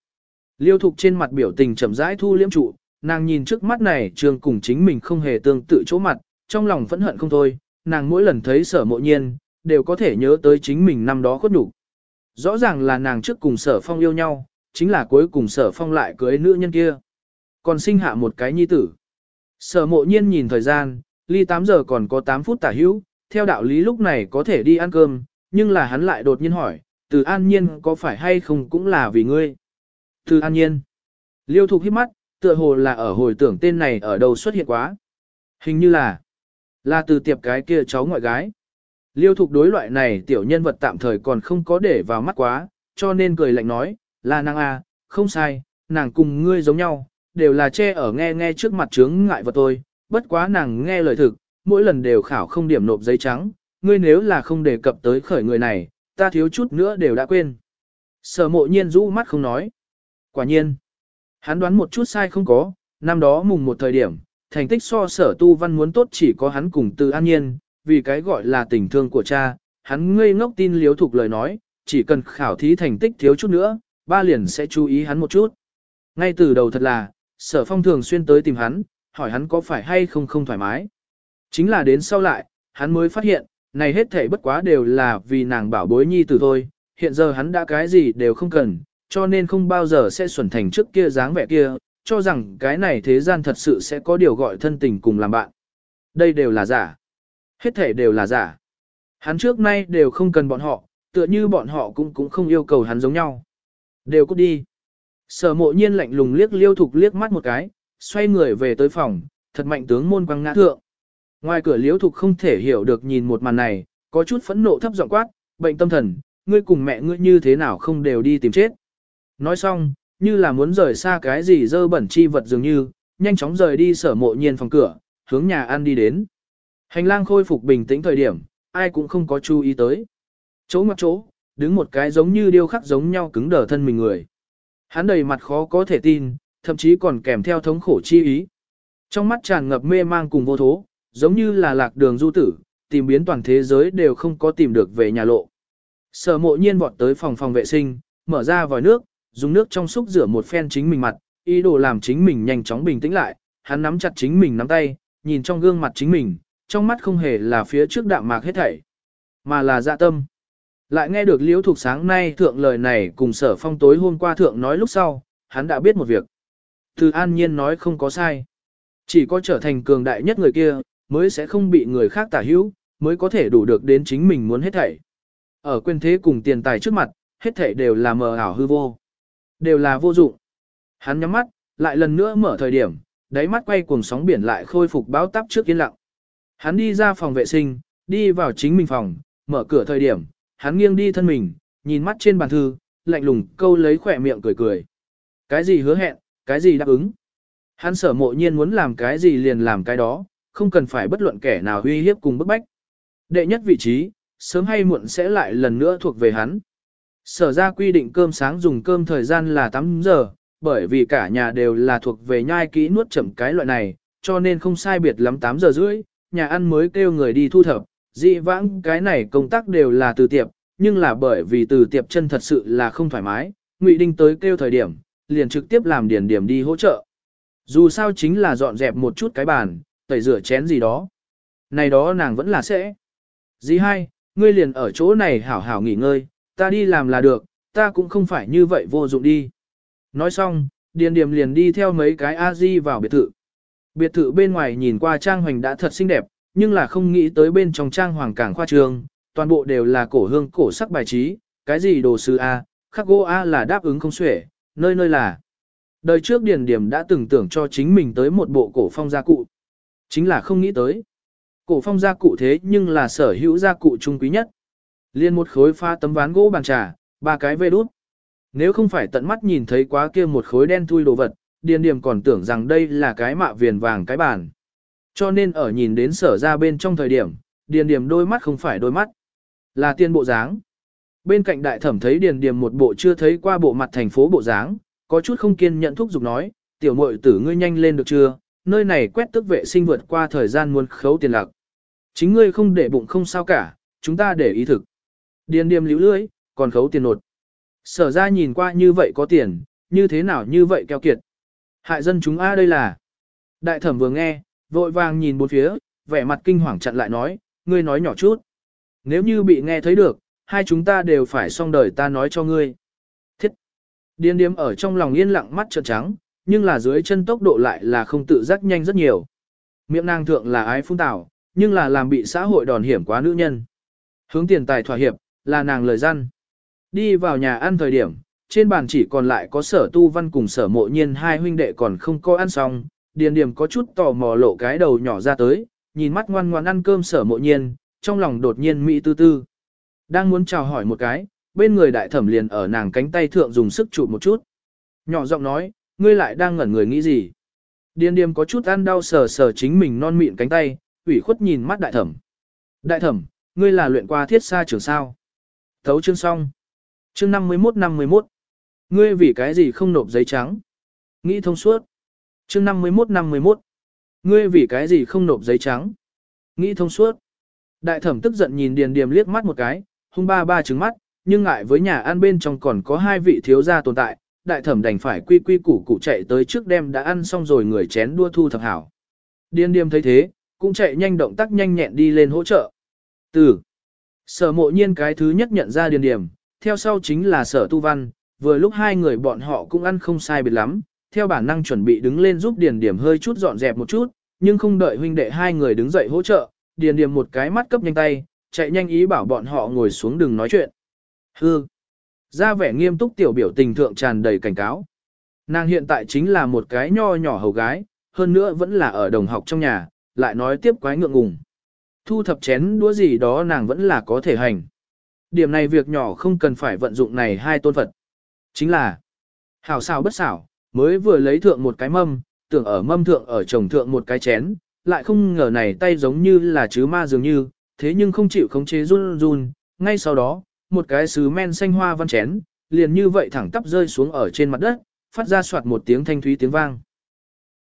S1: Liêu thục trên mặt biểu tình chậm rãi thu liễm trụ, nàng nhìn trước mắt này trường cùng chính mình không hề tương tự chỗ mặt, trong lòng phẫn hận không thôi, nàng mỗi lần thấy sở mộ nhiên, đều có thể nhớ tới chính mình năm đó khuất nhục. Rõ ràng là nàng trước cùng sở phong yêu nhau, chính là cuối cùng sở phong lại cưới nữ nhân kia. Còn sinh hạ một cái nhi tử. Sở mộ nhiên nhìn thời gian, ly 8 giờ còn có 8 phút tả hữu, theo đạo lý lúc này có thể đi ăn cơm, nhưng là hắn lại đột nhiên hỏi, từ an nhiên có phải hay không cũng là vì ngươi. Từ an nhiên. Liêu thục hít mắt, tựa hồ là ở hồi tưởng tên này ở đâu xuất hiện quá. Hình như là, là từ tiệp cái kia cháu ngoại gái. Liêu thục đối loại này tiểu nhân vật tạm thời còn không có để vào mắt quá, cho nên cười lạnh nói, là nàng à, không sai, nàng cùng ngươi giống nhau, đều là che ở nghe nghe trước mặt chướng ngại vật tôi, bất quá nàng nghe lời thực, mỗi lần đều khảo không điểm nộp giấy trắng, ngươi nếu là không đề cập tới khởi người này, ta thiếu chút nữa đều đã quên. Sở mộ nhiên rũ mắt không nói. Quả nhiên, hắn đoán một chút sai không có, năm đó mùng một thời điểm, thành tích so sở tu văn muốn tốt chỉ có hắn cùng từ an nhiên, vì cái gọi là tình thương của cha, hắn ngây ngốc tin liếu thục lời nói, chỉ cần khảo thí thành tích thiếu chút nữa, ba liền sẽ chú ý hắn một chút. Ngay từ đầu thật là, sở phong thường xuyên tới tìm hắn, hỏi hắn có phải hay không không thoải mái. Chính là đến sau lại, hắn mới phát hiện, này hết thảy bất quá đều là vì nàng bảo bối nhi tử thôi, hiện giờ hắn đã cái gì đều không cần, cho nên không bao giờ sẽ xuẩn thành trước kia dáng vẻ kia, cho rằng cái này thế gian thật sự sẽ có điều gọi thân tình cùng làm bạn. Đây đều là giả. Hết thể đều là giả. Hắn trước nay đều không cần bọn họ, tựa như bọn họ cũng cũng không yêu cầu hắn giống nhau. Đều cút đi. Sở mộ nhiên lạnh lùng liếc liêu thục liếc mắt một cái, xoay người về tới phòng, thật mạnh tướng môn quăng ngã thượng. Ngoài cửa liêu thục không thể hiểu được nhìn một màn này, có chút phẫn nộ thấp giọng quát, bệnh tâm thần, ngươi cùng mẹ ngươi như thế nào không đều đi tìm chết. Nói xong, như là muốn rời xa cái gì dơ bẩn chi vật dường như, nhanh chóng rời đi sở mộ nhiên phòng cửa, hướng nhà ăn đi đến. Hành lang khôi phục bình tĩnh thời điểm, ai cũng không có chú ý tới. Chỗ ngoặc chỗ, đứng một cái giống như điêu khắc giống nhau cứng đờ thân mình người. Hắn đầy mặt khó có thể tin, thậm chí còn kèm theo thống khổ chi ý. Trong mắt tràn ngập mê mang cùng vô thố, giống như là lạc đường du tử, tìm biến toàn thế giới đều không có tìm được về nhà lộ. Sở mộ nhiên vọt tới phòng phòng vệ sinh, mở ra vòi nước, dùng nước trong xúc rửa một phen chính mình mặt, ý đồ làm chính mình nhanh chóng bình tĩnh lại, hắn nắm chặt chính mình nắm tay, nhìn trong gương mặt chính mình, trong mắt không hề là phía trước đạm mạc hết thảy, mà là dạ tâm. Lại nghe được liễu Thục sáng nay thượng lời này cùng sở phong tối hôm qua thượng nói lúc sau, hắn đã biết một việc. Từ an nhiên nói không có sai. Chỉ có trở thành cường đại nhất người kia, mới sẽ không bị người khác tả hữu, mới có thể đủ được đến chính mình muốn hết thảy. Ở quyền thế cùng tiền tài trước mặt, hết thảy đều là mờ ảo hư vô. Đều là vô dụng. Hắn nhắm mắt, lại lần nữa mở thời điểm, đáy mắt quay cuồng sóng biển lại khôi phục báo táp trước yên lặng. Hắn đi ra phòng vệ sinh, đi vào chính mình phòng, mở cửa thời điểm, hắn nghiêng đi thân mình, nhìn mắt trên bàn thư, lạnh lùng câu lấy khỏe miệng cười cười. Cái gì hứa hẹn, cái gì đáp ứng. Hắn sở mộ nhiên muốn làm cái gì liền làm cái đó, không cần phải bất luận kẻ nào uy hiếp cùng bức bách. Đệ nhất vị trí, sớm hay muộn sẽ lại lần nữa thuộc về hắn. Sở ra quy định cơm sáng dùng cơm thời gian là 8 giờ, bởi vì cả nhà đều là thuộc về nhai kỹ nuốt chậm cái loại này, cho nên không sai biệt lắm 8 giờ rưỡi, nhà ăn mới kêu người đi thu thập, dị vãng cái này công tác đều là từ tiệp, nhưng là bởi vì từ tiệp chân thật sự là không thoải mái, Ngụy Đinh tới kêu thời điểm, liền trực tiếp làm điển điểm đi hỗ trợ. Dù sao chính là dọn dẹp một chút cái bàn, tẩy rửa chén gì đó. Này đó nàng vẫn là sẽ. Dì hai, ngươi liền ở chỗ này hảo hảo nghỉ ngơi, ta đi làm là được, ta cũng không phải như vậy vô dụng đi. Nói xong, điền Điềm liền đi theo mấy cái a di vào biệt thự. Biệt thự bên ngoài nhìn qua trang hoành đã thật xinh đẹp, nhưng là không nghĩ tới bên trong trang hoàng càng khoa trương, toàn bộ đều là cổ hương cổ sắc bài trí, cái gì đồ sứ A, khắc gỗ A là đáp ứng không xuể, nơi nơi là. Đời trước Điền Điềm đã từng tưởng cho chính mình tới một bộ cổ phong gia cụ. Chính là không nghĩ tới. Cổ phong gia cụ thế nhưng là sở hữu gia cụ trung quý nhất. Liên một khối pha tấm ván gỗ bàn trà, ba cái vê đút. Nếu không phải tận mắt nhìn thấy quá kia một khối đen thui đồ vật, Điền Điểm còn tưởng rằng đây là cái mạ viền vàng cái bàn. Cho nên ở nhìn đến sở ra bên trong thời điểm, Điền Điểm đôi mắt không phải đôi mắt, là tiên bộ dáng. Bên cạnh đại thẩm thấy Điền Điểm một bộ chưa thấy qua bộ mặt thành phố bộ dáng, có chút không kiên nhận thúc giục nói, tiểu muội tử ngươi nhanh lên được chưa, nơi này quét tức vệ sinh vượt qua thời gian muốn khấu tiền lạc. Chính ngươi không để bụng không sao cả, chúng ta để ý thực. Điền điềm liễu lưới, còn khấu tiền nột. Sở ra nhìn qua như vậy có tiền, như thế nào như vậy keo kiệt. Hại dân chúng A đây là. Đại thẩm vừa nghe, vội vàng nhìn bốn phía, vẻ mặt kinh hoàng chặn lại nói, ngươi nói nhỏ chút. Nếu như bị nghe thấy được, hai chúng ta đều phải xong đời ta nói cho ngươi. Thiết. Điên điếm ở trong lòng yên lặng mắt trợn trắng, nhưng là dưới chân tốc độ lại là không tự giác nhanh rất nhiều. Miệng nàng thượng là ái phung tảo, nhưng là làm bị xã hội đòn hiểm quá nữ nhân. Hướng tiền tài thỏa hiệp, là nàng lời răn. Đi vào nhà ăn thời điểm, trên bàn chỉ còn lại có sở tu văn cùng sở mộ nhiên hai huynh đệ còn không có ăn xong, điền điểm có chút tò mò lộ cái đầu nhỏ ra tới, nhìn mắt ngoan ngoan ăn cơm sở mộ nhiên, trong lòng đột nhiên mỹ tư tư. Đang muốn chào hỏi một cái, bên người đại thẩm liền ở nàng cánh tay thượng dùng sức chụp một chút. Nhỏ giọng nói, ngươi lại đang ngẩn người nghĩ gì? Điền điềm có chút ăn đau sờ sờ chính mình non mịn cánh tay, ủy khuất nhìn mắt đại thẩm. Đại thẩm, ngươi là luyện qua thiết xa trường sao? Thấu chương xong. Chương 51-51. Ngươi vì cái gì không nộp giấy trắng? Nghĩ thông suốt. Chương 51-51. Ngươi vì cái gì không nộp giấy trắng? Nghĩ thông suốt. Đại thẩm tức giận nhìn Điền Điềm liếc mắt một cái, hung ba ba trứng mắt, nhưng ngại với nhà ăn bên trong còn có hai vị thiếu gia tồn tại, đại thẩm đành phải quy quy củ củ chạy tới trước đêm đã ăn xong rồi người chén đua thu thập hảo. Điền Điềm thấy thế, cũng chạy nhanh động tác nhanh nhẹn đi lên hỗ trợ. Từ sở mộ nhiên cái thứ nhất nhận ra Điền Điềm, theo sau chính là sở tu văn, vừa lúc hai người bọn họ cũng ăn không sai biệt lắm, theo bản năng chuẩn bị đứng lên giúp Điền Điểm hơi chút dọn dẹp một chút, nhưng không đợi huynh đệ hai người đứng dậy hỗ trợ, Điền Điểm một cái mắt cấp nhanh tay, chạy nhanh ý bảo bọn họ ngồi xuống đừng nói chuyện. Hư. Ra vẻ nghiêm túc tiểu biểu tình thượng tràn đầy cảnh cáo. Nàng hiện tại chính là một cái nho nhỏ hầu gái, hơn nữa vẫn là ở đồng học trong nhà, lại nói tiếp quái ngượng ngùng. Thu thập chén đũa gì đó nàng vẫn là có thể hành. Điểm này việc nhỏ không cần phải vận dụng này hai tôn Phật. Chính là, hảo xảo bất xảo, mới vừa lấy thượng một cái mâm, tưởng ở mâm thượng ở chồng thượng một cái chén, lại không ngờ này tay giống như là chứ ma dường như, thế nhưng không chịu khống chế run run, ngay sau đó, một cái sứ men xanh hoa văn chén, liền như vậy thẳng tắp rơi xuống ở trên mặt đất, phát ra soạt một tiếng thanh thúy tiếng vang.